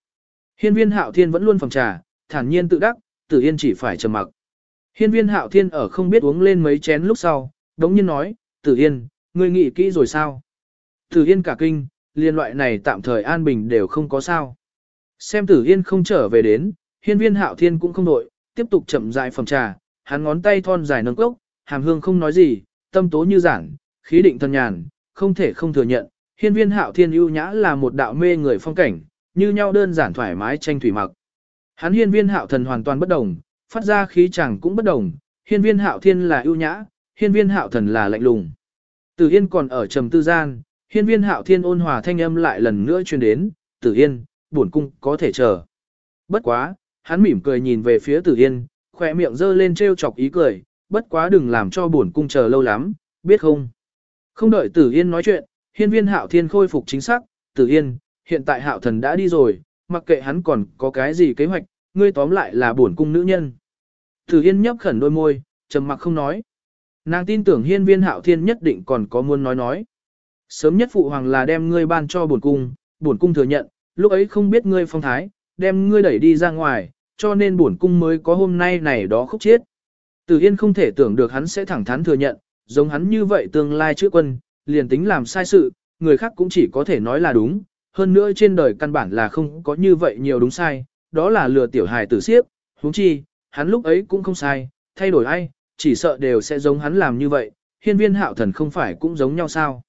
Hiên viên hạo thiên vẫn luôn phòng trà, thản nhiên tự đắc, tử yên chỉ phải trầm mặc. Hiên viên hạo thiên ở không biết uống lên mấy chén lúc sau, đống nhiên nói, Tử Yên, ngươi nghĩ kỹ rồi sao? Tử Yên cả kinh, liên loại này tạm thời an bình đều không có sao. Xem Tử Yên không trở về đến, hiên viên hạo thiên cũng không đội, tiếp tục chậm rãi phẩm trà, hắn ngón tay thon dài nâng cốc, hàm hương không nói gì, tâm tố như giản, khí định thân nhàn, không thể không thừa nhận, hiên viên hạo thiên ưu nhã là một đạo mê người phong cảnh, như nhau đơn giản thoải mái tranh thủy mặc. Hắn hiên viên hạo thần hoàn toàn bất đồng, phát ra khí chẳng cũng bất đồng, hiên viên hạo thiên là ưu nhã, hiên viên hạo thần là lạnh lùng. Tử Yên còn ở trầm tư gian, hiên viên hạo thiên ôn hòa thanh âm lại lần nữa truyền đến, Tử Yên, buồn cung có thể chờ. Bất quá, hắn mỉm cười nhìn về phía Tử Yên, khỏe miệng dơ lên trêu chọc ý cười, bất quá đừng làm cho buồn cung chờ lâu lắm, biết không? Không đợi Tử Yên nói chuyện, hiên viên hạo thiên khôi phục chính xác, Tử Yên, hiện tại hạo thần đã đi rồi, mặc kệ hắn còn có cái gì kế hoạch, ngươi tóm lại là buồn cung nữ nhân. Tử Yên nhấp khẩn đôi môi, trầm mặc không nói. Nàng tin tưởng hiên viên hạo thiên nhất định còn có muốn nói nói. Sớm nhất phụ hoàng là đem ngươi ban cho buồn cung, buồn cung thừa nhận, lúc ấy không biết ngươi phong thái, đem ngươi đẩy đi ra ngoài, cho nên buồn cung mới có hôm nay này đó khúc chết. Tử Yên không thể tưởng được hắn sẽ thẳng thắn thừa nhận, giống hắn như vậy tương lai chữa quân, liền tính làm sai sự, người khác cũng chỉ có thể nói là đúng, hơn nữa trên đời căn bản là không có như vậy nhiều đúng sai, đó là lừa tiểu hài tử siếp, huống chi, hắn lúc ấy cũng không sai, thay đổi ai, chỉ sợ đều sẽ giống hắn làm như vậy, hiên viên hạo thần không phải cũng giống nhau sao.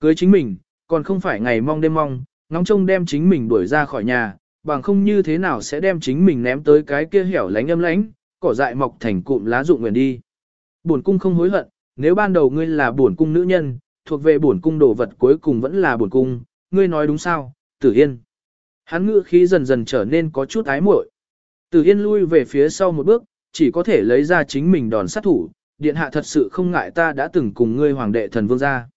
Cưới chính mình, còn không phải ngày mong đêm mong, ngóng trông đem chính mình đuổi ra khỏi nhà, bằng không như thế nào sẽ đem chính mình ném tới cái kia hẻo lánh âm lánh, cỏ dại mọc thành cụm lá rụng nguyện đi. Bổn cung không hối hận, nếu ban đầu ngươi là bổn cung nữ nhân, thuộc về bổn cung đồ vật cuối cùng vẫn là bổn cung, ngươi nói đúng sao, Tử Yên. Hắn ngữ khí dần dần trở nên có chút ái muội. Tử Yên lui về phía sau một bước, chỉ có thể lấy ra chính mình đòn sát thủ, điện hạ thật sự không ngại ta đã từng cùng ngươi hoàng đệ thần vương ra.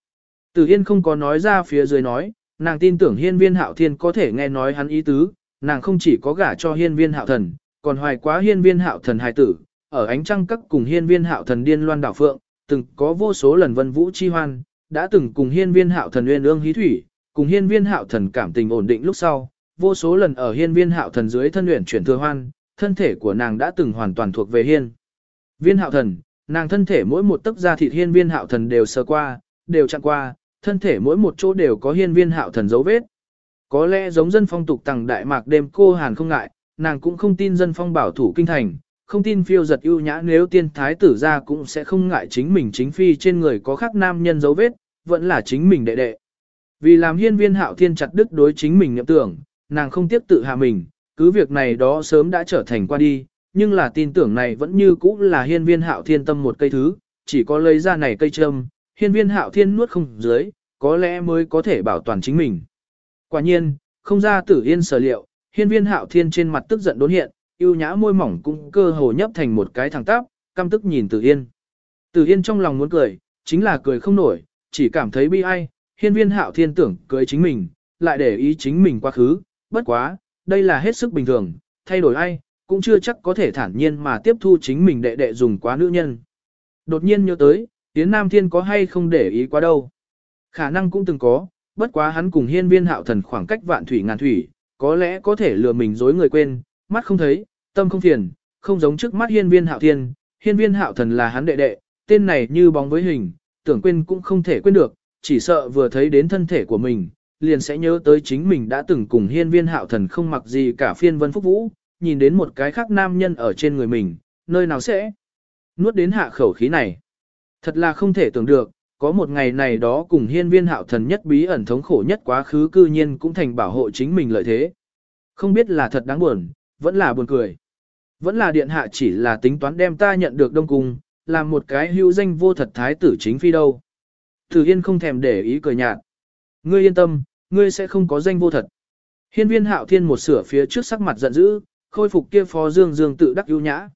Tử Yên không có nói ra phía dưới nói, nàng tin tưởng hiên viên hạo thiên có thể nghe nói hắn ý tứ, nàng không chỉ có gả cho hiên viên hạo thần, còn hoài quá hiên viên hạo thần hài tử, ở ánh trăng các cùng hiên viên hạo thần điên loan đảo phượng, từng có vô số lần vân vũ chi hoan, đã từng cùng hiên viên hạo thần uyên ương hí thủy, cùng hiên viên hạo thần cảm tình ổn định lúc sau, vô số lần ở hiên viên hạo thần dưới thân luyện chuyển thừa hoan, thân thể của nàng đã từng hoàn toàn thuộc về hiên. Viên hạo thần, nàng thân thể mỗi một tấc da thịt hiên viên hạo thần đều sơ qua, đều chặn qua, thân thể mỗi một chỗ đều có hiên viên hạo thần dấu vết. Có lẽ giống dân phong tục tầng đại mạc đêm cô hàn không ngại, nàng cũng không tin dân phong bảo thủ kinh thành, không tin phiêu giật ưu nhã nếu tiên thái tử ra cũng sẽ không ngại chính mình chính phi trên người có khác nam nhân dấu vết, vẫn là chính mình đệ đệ. Vì làm hiên viên hạo thiên chặt đức đối chính mình nhậm tưởng, nàng không tiếp tự hạ mình, cứ việc này đó sớm đã trở thành qua đi, nhưng là tin tưởng này vẫn như cũ là hiên viên hạo thiên tâm một cây thứ, chỉ có lấy ra này cây châm, hiên viên hạo thiên nuốt không dưới, có lẽ mới có thể bảo toàn chính mình. Quả nhiên, không ra tử yên sở liệu, hiên viên hạo thiên trên mặt tức giận đốn hiện, yêu nhã môi mỏng cũng cơ hồ nhấp thành một cái thẳng tắp, căm tức nhìn tử yên. Tử yên trong lòng muốn cười, chính là cười không nổi, chỉ cảm thấy bi ai, hiên viên hạo thiên tưởng cưới chính mình, lại để ý chính mình quá khứ, bất quá, đây là hết sức bình thường, thay đổi ai, cũng chưa chắc có thể thản nhiên mà tiếp thu chính mình đệ đệ dùng quá nữ nhân. Đột nhiên nhớ tới, Yến Nam Thiên có hay không để ý quá đâu. Khả năng cũng từng có, bất quá hắn cùng hiên viên hạo thần khoảng cách vạn thủy ngàn thủy, có lẽ có thể lừa mình dối người quên, mắt không thấy, tâm không phiền, không giống trước mắt hiên viên hạo thiên, hiên viên hạo thần là hắn đệ đệ, tên này như bóng với hình, tưởng quên cũng không thể quên được, chỉ sợ vừa thấy đến thân thể của mình, liền sẽ nhớ tới chính mình đã từng cùng hiên viên hạo thần không mặc gì cả phiên vân phúc vũ, nhìn đến một cái khác nam nhân ở trên người mình, nơi nào sẽ nuốt đến hạ khẩu khí này. Thật là không thể tưởng được, có một ngày này đó cùng hiên viên hạo thần nhất bí ẩn thống khổ nhất quá khứ cư nhiên cũng thành bảo hộ chính mình lợi thế. Không biết là thật đáng buồn, vẫn là buồn cười. Vẫn là điện hạ chỉ là tính toán đem ta nhận được đông cung, làm một cái hữu danh vô thật thái tử chính phi đâu. Thử Yên không thèm để ý cười nhạt. Ngươi yên tâm, ngươi sẽ không có danh vô thật. Hiên viên hạo thiên một sửa phía trước sắc mặt giận dữ, khôi phục kia phó dương dương tự đắc ưu nhã.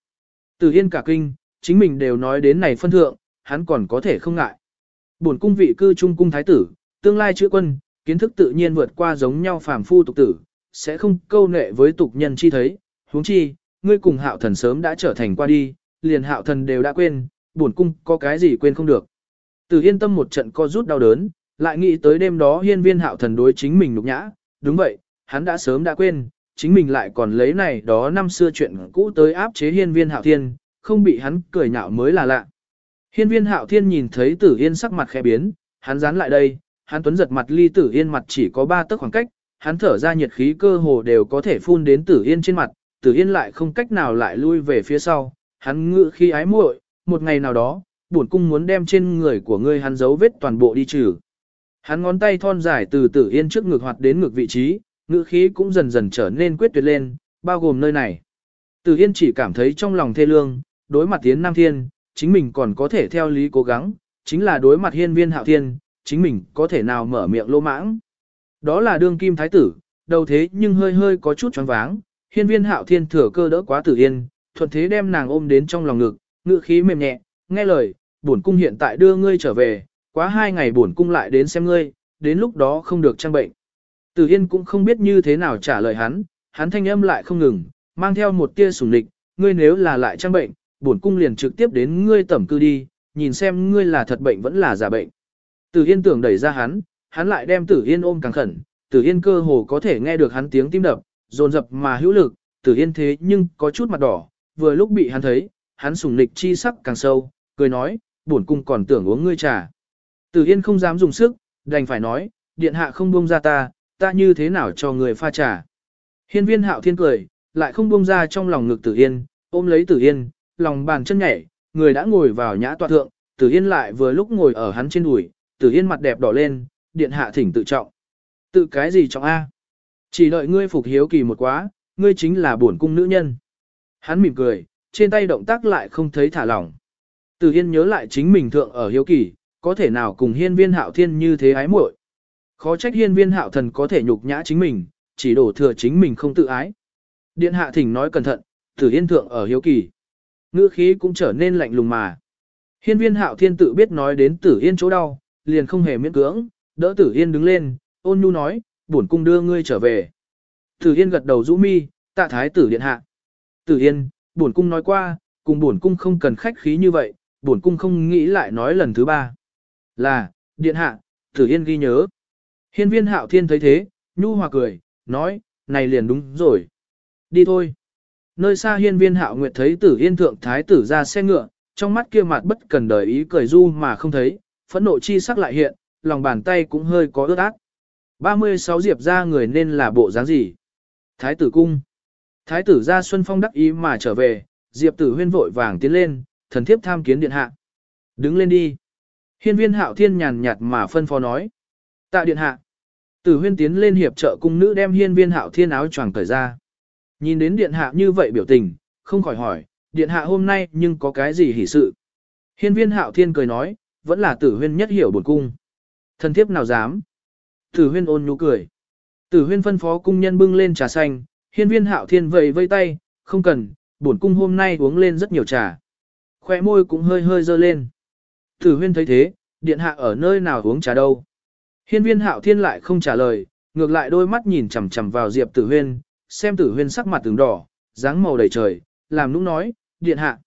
Từ Yên cả kinh, chính mình đều nói đến này phân thượng, hắn còn có thể không ngại. Bổn cung vị cư trung cung thái tử, tương lai chữa quân, kiến thức tự nhiên vượt qua giống nhau phàm phu tục tử, sẽ không câu nệ với tục nhân chi thấy, huống chi, ngươi cùng hạo thần sớm đã trở thành qua đi, liền hạo thần đều đã quên, bổn cung có cái gì quên không được. Từ yên tâm một trận co rút đau đớn, lại nghĩ tới đêm đó hiên viên hạo thần đối chính mình nhục nhã, đúng vậy, hắn đã sớm đã quên, chính mình lại còn lấy này đó năm xưa chuyện cũ tới áp chế hiên viên hạo thiên, không bị hắn cười nhạo mới là lạ. Hiên viên hạo thiên nhìn thấy tử yên sắc mặt khẽ biến, hắn dán lại đây, hắn tuấn giật mặt ly tử yên mặt chỉ có ba tấc khoảng cách, hắn thở ra nhiệt khí cơ hồ đều có thể phun đến tử yên trên mặt, tử yên lại không cách nào lại lui về phía sau, hắn ngự khi ái muội, một ngày nào đó, bổn cung muốn đem trên người của ngươi hắn dấu vết toàn bộ đi trừ. Hắn ngón tay thon dài từ tử yên trước ngực hoạt đến ngực vị trí, ngữ khí cũng dần dần trở nên quyết tuyệt lên, bao gồm nơi này. Tử yên chỉ cảm thấy trong lòng thê lương, đối mặt tiến nam thiên, chính mình còn có thể theo lý cố gắng, chính là đối mặt hiên viên hạo thiên, chính mình có thể nào mở miệng lô mãng. Đó là đương kim thái tử, đầu thế nhưng hơi hơi có chút choáng váng, hiên viên hạo thiên thừa cơ đỡ quá tử yên, thuận thế đem nàng ôm đến trong lòng ngực, ngữ khí mềm nhẹ, nghe lời, bổn cung hiện tại đưa ngươi trở về, quá hai ngày bổn cung lại đến xem ngươi, đến lúc đó không được trang bệnh. Tử Yên cũng không biết như thế nào trả lời hắn, hắn thanh âm lại không ngừng, mang theo một tia sủng lịch, ngươi nếu là lại trang bệnh, bổn cung liền trực tiếp đến ngươi tẩm cư đi, nhìn xem ngươi là thật bệnh vẫn là giả bệnh. Tử Yên tưởng đẩy ra hắn, hắn lại đem Tử Yên ôm càng khẩn, Tử Yên cơ hồ có thể nghe được hắn tiếng tim đập, dồn dập mà hữu lực, Tử Yên thế nhưng có chút mặt đỏ, vừa lúc bị hắn thấy, hắn sủng lịch chi sắc càng sâu, cười nói, bổn cung còn tưởng uống ngươi trà. Tử Yên không dám dùng sức, đành phải nói, điện hạ không buông ra ta, ta như thế nào cho người pha trà. Hiên viên hạo thiên cười, lại không buông ra trong lòng ngực Tử Yên, ôm lấy Tử Yên, lòng bàn chân nhảy, người đã ngồi vào nhã tọa thượng, Tử Yên lại vừa lúc ngồi ở hắn trên đùi, Tử Yên mặt đẹp đỏ lên, điện hạ thỉnh tự trọng. Tự cái gì trọng A? Chỉ đợi ngươi phục hiếu kỳ một quá, ngươi chính là bổn cung nữ nhân. Hắn mỉm cười, trên tay động tác lại không thấy thả lỏng. Tử Hiên nhớ lại chính mình thượng ở hiếu kỳ, có thể nào cùng hiên viên hạo thiên như thế ái muội. Khó trách hiên viên hạo thần có thể nhục nhã chính mình, chỉ đổ thừa chính mình không tự ái. Điện hạ thỉnh nói cẩn thận, Tử Hiên thượng ở hiếu kỳ. Ngữ khí cũng trở nên lạnh lùng mà. Hiên viên hạo thiên tự biết nói đến Tử Hiên chỗ đau, liền không hề miễn cưỡng, đỡ Tử Hiên đứng lên, ôn nhu nói, bổn cung đưa ngươi trở về. Tử Hiên gật đầu rũ mi, tạ thái tử điện hạ. Tử Hiên, bổn cung nói qua, cùng bổn cung không cần khách khí như vậy, bổn cung không nghĩ lại nói lần thứ ba. Là, điện hạ, Tử Yên ghi nhớ. Hiên viên hạo thiên thấy thế, nhu hòa cười, nói, này liền đúng rồi. Đi thôi. Nơi xa hiên viên hạo nguyệt thấy tử yên thượng thái tử ra xe ngựa, trong mắt kia mặt bất cần đời ý cười du mà không thấy, phẫn nộ chi sắc lại hiện, lòng bàn tay cũng hơi có ướt át. 36 diệp ra người nên là bộ dáng gì? Thái tử cung. Thái tử ra Xuân Phong đắc ý mà trở về, diệp tử huyên vội vàng tiến lên, thần thiếp tham kiến điện hạ. Đứng lên đi. Hiên viên hạo thiên nhàn nhạt mà phân phó nói. Tạ điện hạ. Tử huyên tiến lên hiệp trợ cung nữ đem hiên viên hạo thiên áo choàng cởi ra. Nhìn đến điện hạ như vậy biểu tình, không khỏi hỏi, điện hạ hôm nay nhưng có cái gì hỉ sự. Hiên viên hạo thiên cười nói, vẫn là tử huyên nhất hiểu buồn cung. Thần thiếp nào dám. Tử huyên ôn nhu cười. Tử huyên phân phó cung nhân bưng lên trà xanh, hiên viên hạo thiên vầy vây tay, không cần, bổn cung hôm nay uống lên rất nhiều trà. Khoe môi cũng hơi hơi dơ lên. Tử huyên thấy thế, điện hạ ở nơi nào uống trà đâu. Hiên viên hạo thiên lại không trả lời, ngược lại đôi mắt nhìn chằm chằm vào Diệp Tử Huyên, xem Tử Huyên sắc mặt từng đỏ, dáng màu đầy trời, làm nũng nói, điện hạ.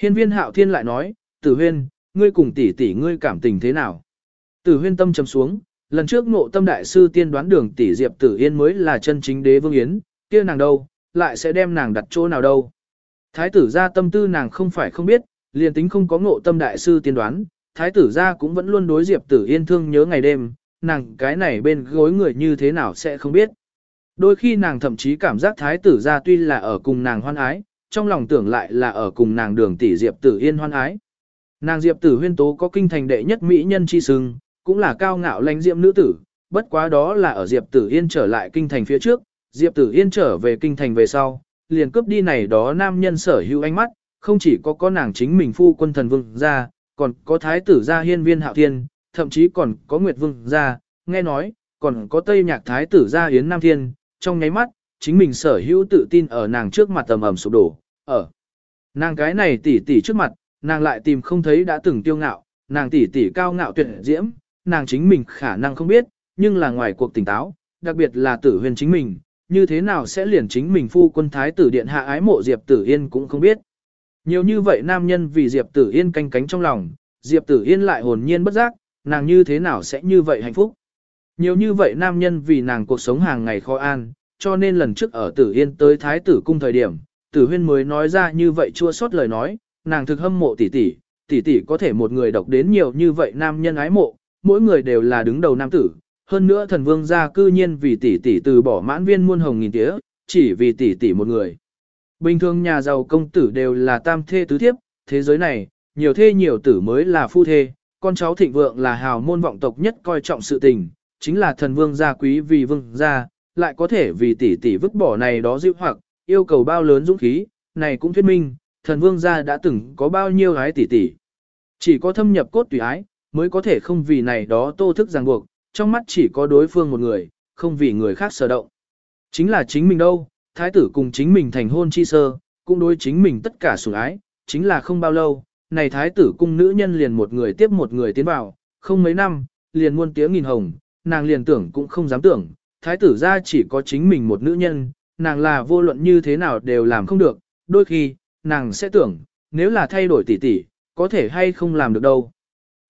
Hiên viên hạo thiên lại nói, Tử Huyên, ngươi cùng tỷ tỷ ngươi cảm tình thế nào? Tử Huyên tâm trầm xuống, lần trước ngộ tâm đại sư tiên đoán đường tỷ Diệp Tử Yên mới là chân chính đế vương yến, kia nàng đâu, lại sẽ đem nàng đặt chỗ nào đâu? Thái tử ra tâm tư nàng không phải không biết, liền tính không có ngộ tâm đại sư tiên đoán, thái tử gia cũng vẫn luôn đối Diệp Tử Yên thương nhớ ngày đêm, nàng cái này bên gối người như thế nào sẽ không biết. Đôi khi nàng thậm chí cảm giác thái tử gia tuy là ở cùng nàng hoan ái, trong lòng tưởng lại là ở cùng nàng đường tỷ Diệp Tử Yên hoan ái. Nàng Diệp Tử Huyên tố có kinh thành đệ nhất mỹ nhân chi sừng, cũng là cao ngạo lãnh diệm nữ tử, bất quá đó là ở Diệp Tử Yên trở lại kinh thành phía trước, Diệp Tử Yên trở về kinh thành về sau, liền cướp đi này đó nam nhân sở hữu ánh mắt, không chỉ có có nàng chính mình phu quân thần vương gia, còn có thái tử gia hiên viên hạo thiên, thậm chí còn có Nguyệt Vương gia, nghe nói, còn có Tây Nhạc Thái tử gia Yến Nam Thiên, trong nháy mắt, chính mình sở hữu tự tin ở nàng trước mặt tầm ẩm sụp đổ, ở. Nàng cái này tỷ tỷ trước mặt, nàng lại tìm không thấy đã từng tiêu ngạo, nàng tỷ tỷ cao ngạo tuyệt diễm, nàng chính mình khả năng không biết, nhưng là ngoài cuộc tỉnh táo, đặc biệt là tử huyền chính mình, như thế nào sẽ liền chính mình phu quân thái tử điện hạ ái mộ Diệp Tử Yên cũng không biết. Nhiều như vậy nam nhân vì Diệp Tử Yên canh cánh trong lòng, Diệp Tử Yên lại hồn nhiên bất giác, nàng như thế nào sẽ như vậy hạnh phúc. Nhiều như vậy nam nhân vì nàng cuộc sống hàng ngày khó an, cho nên lần trước ở Tử Yên tới Thái tử cung thời điểm, Tử Huyên mới nói ra như vậy chua xót lời nói, nàng thực hâm mộ tỷ tỷ, tỷ tỷ có thể một người độc đến nhiều như vậy nam nhân ái mộ, mỗi người đều là đứng đầu nam tử. Hơn nữa thần vương gia cư nhiên vì tỷ tỷ từ bỏ mãn viên muôn hồng nghìn tía, chỉ vì tỷ tỷ một người. Bình thường nhà giàu công tử đều là tam thê tứ thiếp, thế giới này, nhiều thê nhiều tử mới là phu thê, con cháu thịnh vượng là hào môn vọng tộc nhất coi trọng sự tình, chính là thần vương gia quý vì vương gia, lại có thể vì tỷ tỷ vứt bỏ này đó dịu hoặc, yêu cầu bao lớn dũng khí, này cũng thuyết minh, thần vương gia đã từng có bao nhiêu gái tỷ tỷ. Chỉ có thâm nhập cốt tùy ái, mới có thể không vì này đó tô thức ràng buộc, trong mắt chỉ có đối phương một người, không vì người khác sở động. Chính là chính mình đâu, thái tử cùng chính mình thành hôn chi sơ, cũng đối chính mình tất cả sủng ái, chính là không bao lâu, này thái tử cung nữ nhân liền một người tiếp một người tiến vào, không mấy năm, liền muôn tiếng nghìn hồng, nàng liền tưởng cũng không dám tưởng, thái tử ra chỉ có chính mình một nữ nhân, nàng là vô luận như thế nào đều làm không được, đôi khi, nàng sẽ tưởng, nếu là thay đổi tỷ tỷ, có thể hay không làm được đâu.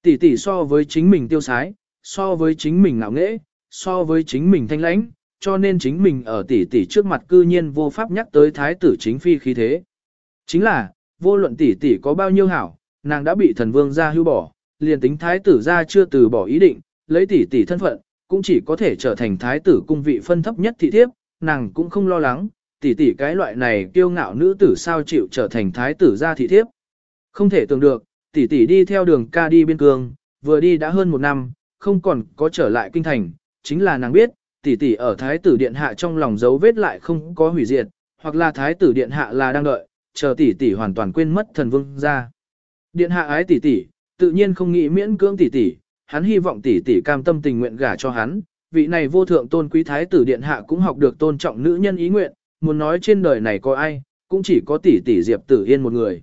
Tỷ tỷ so với chính mình tiêu sái, so với chính mình ngạo nghễ, so với chính mình thanh lãnh, cho nên chính mình ở tỷ tỷ trước mặt cư nhiên vô pháp nhắc tới thái tử chính phi khí thế. Chính là, vô luận tỷ tỷ có bao nhiêu hảo, nàng đã bị thần vương gia hưu bỏ, liền tính thái tử gia chưa từ bỏ ý định, lấy tỷ tỷ thân phận, cũng chỉ có thể trở thành thái tử cung vị phân thấp nhất thị thiếp, nàng cũng không lo lắng, tỷ tỷ cái loại này kiêu ngạo nữ tử sao chịu trở thành thái tử gia thị thiếp. Không thể tưởng được, tỷ tỷ đi theo đường ca đi biên cương, vừa đi đã hơn một năm, không còn có trở lại kinh thành, chính là nàng biết, tỷ tỷ ở thái tử điện hạ trong lòng dấu vết lại không có hủy diệt, hoặc là thái tử điện hạ là đang đợi, chờ tỷ tỷ hoàn toàn quên mất thần vương ra. Điện hạ ái tỷ tỷ, tự nhiên không nghĩ miễn cưỡng tỷ tỷ, hắn hy vọng tỷ tỷ cam tâm tình nguyện gả cho hắn, vị này vô thượng tôn quý thái tử điện hạ cũng học được tôn trọng nữ nhân ý nguyện, muốn nói trên đời này có ai, cũng chỉ có tỷ tỷ Diệp Tử Yên một người.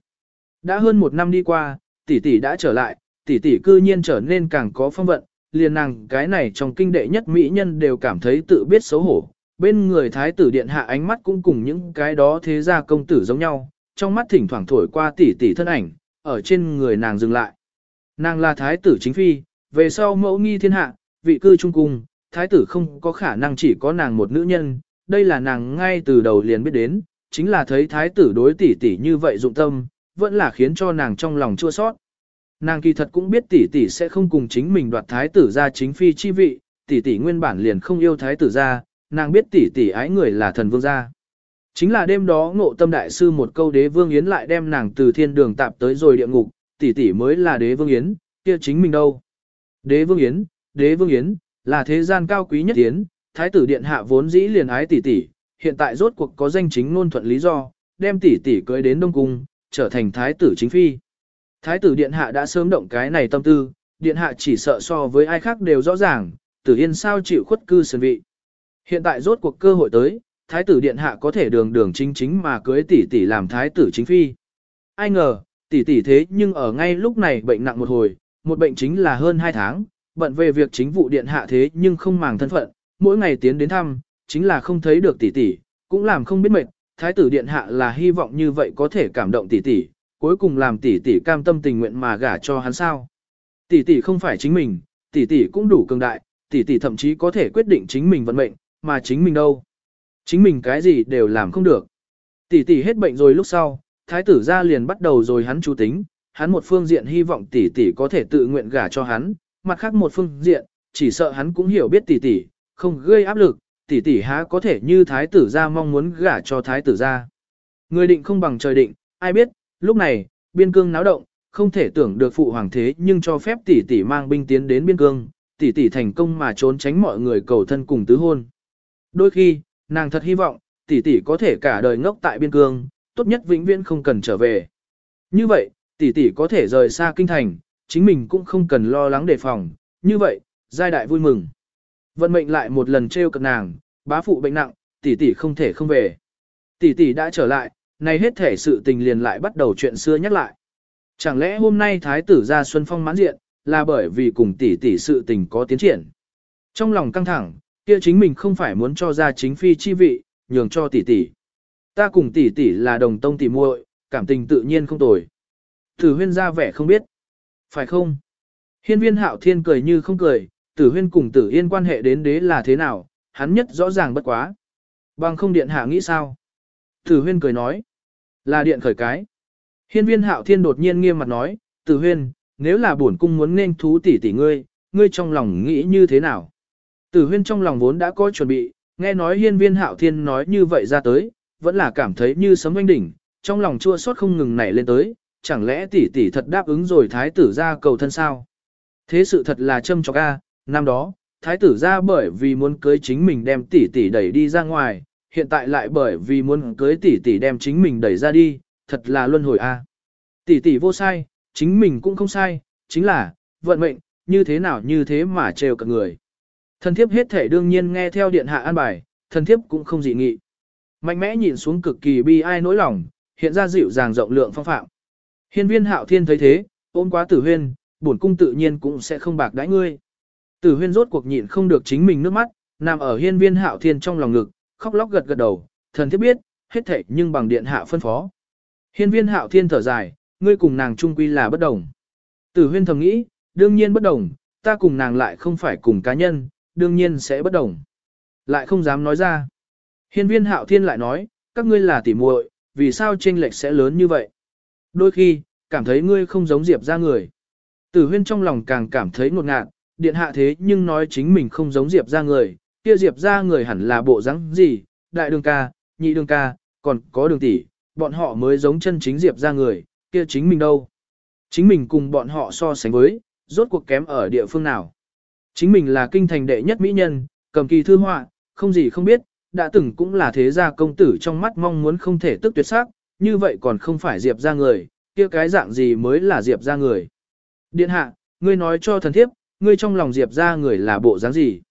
Đã hơn một năm đi qua, tỷ tỷ đã trở lại, tỷ tỷ cư nhiên trở nên càng có phong vận, liền nàng cái này trong kinh đệ nhất mỹ nhân đều cảm thấy tự biết xấu hổ. Bên người thái tử điện hạ ánh mắt cũng cùng những cái đó thế gia công tử giống nhau, trong mắt thỉnh thoảng thổi qua tỷ tỷ thân ảnh, ở trên người nàng dừng lại. Nàng là thái tử chính phi, về sau mẫu nghi thiên hạ, vị cư trung cung, thái tử không có khả năng chỉ có nàng một nữ nhân, đây là nàng ngay từ đầu liền biết đến, chính là thấy thái tử đối tỷ tỷ như vậy dụng tâm, vẫn là khiến cho nàng trong lòng chua sót. Nàng kỳ thật cũng biết tỷ tỷ sẽ không cùng chính mình đoạt thái tử gia chính phi chi vị, tỷ tỷ nguyên bản liền không yêu thái tử gia. nàng biết tỷ tỷ ái người là thần vương gia. Chính là đêm đó ngộ tâm đại sư một câu đế vương yến lại đem nàng từ thiên đường tạp tới rồi địa ngục, tỷ tỷ mới là đế vương yến, kia chính mình đâu. Đế vương yến, đế vương yến, là thế gian cao quý nhất yến, thái tử điện hạ vốn dĩ liền ái tỷ tỷ, hiện tại rốt cuộc có danh chính ngôn thuận lý do, đem tỷ tỷ cưới đến Đông Cung, trở thành thái tử chính phi. Thái tử điện hạ đã sớm động cái này tâm tư, điện hạ chỉ sợ so với ai khác đều rõ ràng, tử yên sao chịu khuất cư sơn vị. Hiện tại rốt cuộc cơ hội tới, thái tử điện hạ có thể đường đường chính chính mà cưới tỷ tỷ làm thái tử chính phi. Ai ngờ, tỷ tỷ thế nhưng ở ngay lúc này bệnh nặng một hồi, một bệnh chính là hơn hai tháng, bận về việc chính vụ điện hạ thế nhưng không màng thân phận, mỗi ngày tiến đến thăm, chính là không thấy được tỷ tỷ, cũng làm không biết mệt, thái tử điện hạ là hy vọng như vậy có thể cảm động tỷ tỷ, cuối cùng làm tỷ tỷ cam tâm tình nguyện mà gả cho hắn sao. Tỷ tỷ không phải chính mình, tỷ tỷ cũng đủ cường đại, tỷ tỷ thậm chí có thể quyết định chính mình vận mệnh, mà chính mình đâu. Chính mình cái gì đều làm không được. Tỷ tỷ hết bệnh rồi lúc sau, thái tử ra liền bắt đầu rồi hắn chú tính, hắn một phương diện hy vọng tỷ tỷ có thể tự nguyện gả cho hắn, mặt khác một phương diện, chỉ sợ hắn cũng hiểu biết tỷ tỷ, không gây áp lực, tỷ tỷ há có thể như thái tử ra mong muốn gả cho thái tử ra. Người định không bằng trời định, ai biết, lúc này, biên cương náo động, không thể tưởng được phụ hoàng thế nhưng cho phép tỷ tỷ mang binh tiến đến biên cương, tỷ tỷ thành công mà trốn tránh mọi người cầu thân cùng tứ hôn. Đôi khi, nàng thật hy vọng, tỷ tỷ có thể cả đời ngốc tại biên cương, tốt nhất vĩnh viễn không cần trở về. Như vậy, tỷ tỷ có thể rời xa kinh thành, chính mình cũng không cần lo lắng đề phòng, như vậy, giai đại vui mừng. Vận mệnh lại một lần trêu cợt nàng, bá phụ bệnh nặng, tỷ tỷ không thể không về. Tỷ tỷ đã trở lại, này hết thể sự tình liền lại bắt đầu chuyện xưa nhắc lại. Chẳng lẽ hôm nay thái tử ra Xuân Phong mãn diện, là bởi vì cùng tỷ tỷ sự tình có tiến triển. Trong lòng căng thẳng, kia chính mình không phải muốn cho ra chính phi chi vị, nhường cho tỷ tỷ. Ta cùng tỷ tỷ là đồng tông tỷ muội, cảm tình tự nhiên không tồi. Tử huyên ra vẻ không biết. Phải không? Hiên viên hạo thiên cười như không cười, tử huyên cùng tử yên quan hệ đến đế là thế nào, hắn nhất rõ ràng bất quá. Bằng không điện hạ nghĩ sao? Tử huyên cười nói. Là điện khởi cái. Hiên viên hạo thiên đột nhiên nghiêm mặt nói, Tử huyên, nếu là bổn cung muốn nên thú tỷ tỷ ngươi, ngươi trong lòng nghĩ như thế nào? Tử huyên trong lòng vốn đã có chuẩn bị, nghe nói hiên viên hạo thiên nói như vậy ra tới, vẫn là cảm thấy như sấm oanh đỉnh, trong lòng chua xót không ngừng nảy lên tới, chẳng lẽ tỷ tỷ thật đáp ứng rồi thái tử ra cầu thân sao? Thế sự thật là châm chọc a, năm đó, thái tử ra bởi vì muốn cưới chính mình đem tỷ tỷ đẩy đi ra ngoài, hiện tại lại bởi vì muốn cưới tỷ tỷ đem chính mình đẩy ra đi, thật là luân hồi a. Tỷ tỷ vô sai, chính mình cũng không sai, chính là, vận mệnh, như thế nào như thế mà trêu cả người. Thần thiếp hết thể đương nhiên nghe theo điện hạ an bài, thần thiếp cũng không dị nghị. Mạnh mẽ nhìn xuống cực kỳ bi ai nỗi lòng, hiện ra dịu dàng rộng lượng phong phạm. Hiên viên hạo thiên thấy thế, ôm quá tử huyên, bổn cung tự nhiên cũng sẽ không bạc đãi ngươi. Tử huyên rốt cuộc nhịn không được chính mình nước mắt, nằm ở hiên viên hạo thiên trong lòng ngực, khóc lóc gật gật đầu, thần thiết biết, hết thệ nhưng bằng điện hạ phân phó. Hiên viên hạo thiên thở dài, ngươi cùng nàng trung quy là bất đồng. Tử huyên thầm nghĩ, đương nhiên bất đồng, ta cùng nàng lại không phải cùng cá nhân, đương nhiên sẽ bất đồng. Lại không dám nói ra. Hiên viên hạo thiên lại nói, các ngươi là tỉ muội, vì sao chênh lệch sẽ lớn như vậy? Đôi khi, cảm thấy ngươi không giống Diệp ra người. Tử huyên trong lòng càng cảm thấy ngột ngạt, điện hạ thế nhưng nói chính mình không giống Diệp ra người, kia Diệp ra người hẳn là bộ dáng gì, đại đường ca, nhị đường ca, còn có đường tỷ, bọn họ mới giống chân chính Diệp ra người, kia chính mình đâu. Chính mình cùng bọn họ so sánh với, rốt cuộc kém ở địa phương nào. Chính mình là kinh thành đệ nhất mỹ nhân, cầm kỳ thư họa, không gì không biết, đã từng cũng là thế gia công tử trong mắt mong muốn không thể tức tuyệt sắc, như vậy còn không phải Diệp ra người, kia cái dạng gì mới là Diệp ra người. Điện hạ, ngươi nói cho thần thiếp, ngươi trong lòng Diệp ra người là bộ dáng gì?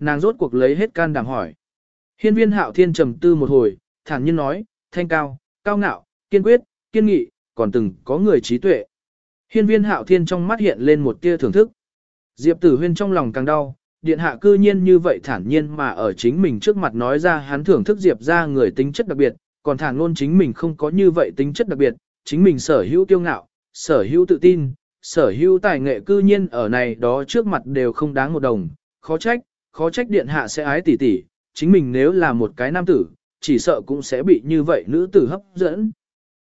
Nàng rốt cuộc lấy hết can đảm hỏi. Hiên viên hạo thiên trầm tư một hồi, thản nhiên nói, thanh cao, cao ngạo, kiên quyết, kiên nghị, còn từng có người trí tuệ. Hiên viên hạo thiên trong mắt hiện lên một tia thưởng thức. Diệp tử huyên trong lòng càng đau, điện hạ cư nhiên như vậy thản nhiên mà ở chính mình trước mặt nói ra hắn thưởng thức Diệp ra người tính chất đặc biệt, còn thản luôn chính mình không có như vậy tính chất đặc biệt, chính mình sở hữu tiêu ngạo, sở hữu tự tin, sở hữu tài nghệ cư nhiên ở này đó trước mặt đều không đáng một đồng, khó trách, khó trách điện hạ sẽ ái tỷ tỷ, chính mình nếu là một cái nam tử, chỉ sợ cũng sẽ bị như vậy nữ tử hấp dẫn.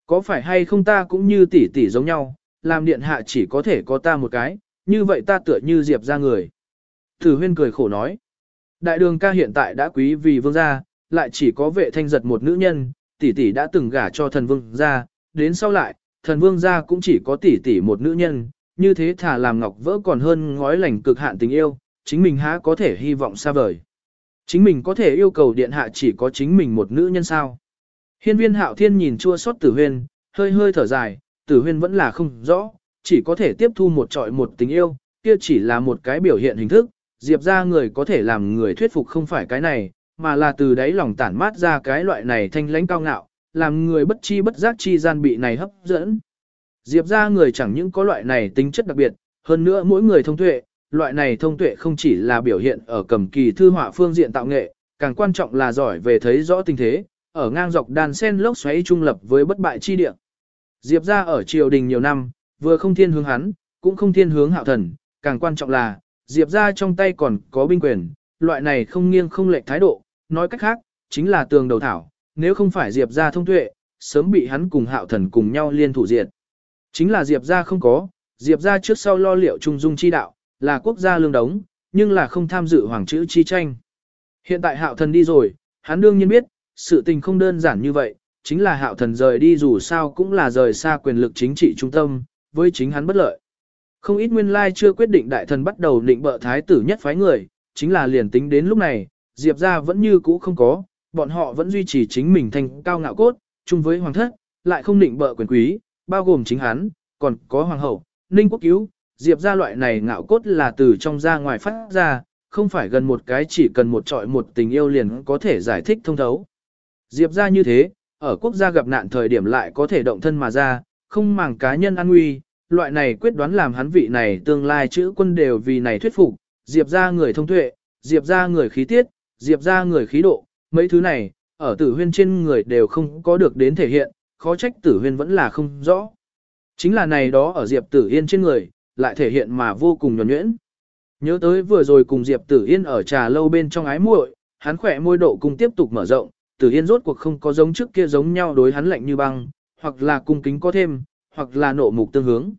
Có phải hay không ta cũng như tỷ tỷ giống nhau, làm điện hạ chỉ có thể có ta một cái, như vậy ta tựa như diệp ra người. Tử huyên cười khổ nói, đại đường ca hiện tại đã quý vì vương gia, lại chỉ có vệ thanh giật một nữ nhân, tỷ tỷ đã từng gả cho thần vương gia, đến sau lại, thần vương gia cũng chỉ có tỷ tỷ một nữ nhân, như thế thả làm ngọc vỡ còn hơn ngói lành cực hạn tình yêu, chính mình há có thể hy vọng xa vời. Chính mình có thể yêu cầu điện hạ chỉ có chính mình một nữ nhân sao. Hiên viên hạo thiên nhìn chua xót tử huyên, hơi hơi thở dài, tử huyên vẫn là không rõ, chỉ có thể tiếp thu một trọi một tình yêu, kia chỉ là một cái biểu hiện hình thức, diệp ra người có thể làm người thuyết phục không phải cái này, mà là từ đấy lòng tản mát ra cái loại này thanh lãnh cao ngạo, làm người bất chi bất giác chi gian bị này hấp dẫn. Diệp ra người chẳng những có loại này tính chất đặc biệt, hơn nữa mỗi người thông tuệ, loại này thông tuệ không chỉ là biểu hiện ở cầm kỳ thư họa phương diện tạo nghệ, càng quan trọng là giỏi về thấy rõ tình thế, ở ngang dọc đàn sen lốc xoáy trung lập với bất bại chi địa. Diệp ra ở triều đình nhiều năm, vừa không thiên hướng hắn, cũng không thiên hướng hạo thần, càng quan trọng là, Diệp ra trong tay còn có binh quyền, loại này không nghiêng không lệch thái độ, nói cách khác, chính là tường đầu thảo, nếu không phải Diệp ra thông tuệ, sớm bị hắn cùng hạo thần cùng nhau liên thủ diệt. Chính là Diệp ra không có, Diệp ra trước sau lo liệu trung dung chi đạo, là quốc gia lương đống, nhưng là không tham dự hoàng chữ chi tranh. Hiện tại hạo thần đi rồi, hắn đương nhiên biết, sự tình không đơn giản như vậy, chính là hạo thần rời đi dù sao cũng là rời xa quyền lực chính trị trung tâm, với chính hắn bất lợi. Không ít nguyên lai chưa quyết định đại thần bắt đầu định bợ thái tử nhất phái người, chính là liền tính đến lúc này, Diệp ra vẫn như cũ không có, bọn họ vẫn duy trì chính mình thành cao ngạo cốt, chung với hoàng thất, lại không định bợ quyền quý, bao gồm chính hắn, còn có hoàng hậu, ninh quốc cứu, Diệp ra loại này ngạo cốt là từ trong ra ngoài phát ra, không phải gần một cái chỉ cần một trọi một tình yêu liền có thể giải thích thông thấu. Diệp ra như thế, ở quốc gia gặp nạn thời điểm lại có thể động thân mà ra, không màng cá nhân an nguy, loại này quyết đoán làm hắn vị này tương lai chữ quân đều vì này thuyết phục, Diệp ra người thông tuệ, Diệp ra người khí tiết, Diệp ra người khí độ, mấy thứ này, ở tử huyên trên người đều không có được đến thể hiện, khó trách tử huyên vẫn là không rõ. Chính là này đó ở Diệp tử yên trên người, lại thể hiện mà vô cùng nhuẩn nhuyễn. Nhớ tới vừa rồi cùng Diệp tử yên ở trà lâu bên trong ái muội, hắn khỏe môi độ cùng tiếp tục mở rộng, tử yên rốt cuộc không có giống trước kia giống nhau đối hắn lạnh như băng, hoặc là cung kính có thêm, hoặc là nộ mục tương hướng.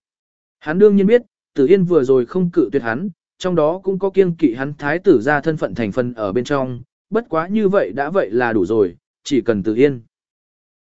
Hắn đương nhiên biết, Tử Yên vừa rồi không cự tuyệt hắn, trong đó cũng có kiêng kỵ hắn thái tử ra thân phận thành phần ở bên trong, bất quá như vậy đã vậy là đủ rồi, chỉ cần Tử Yên.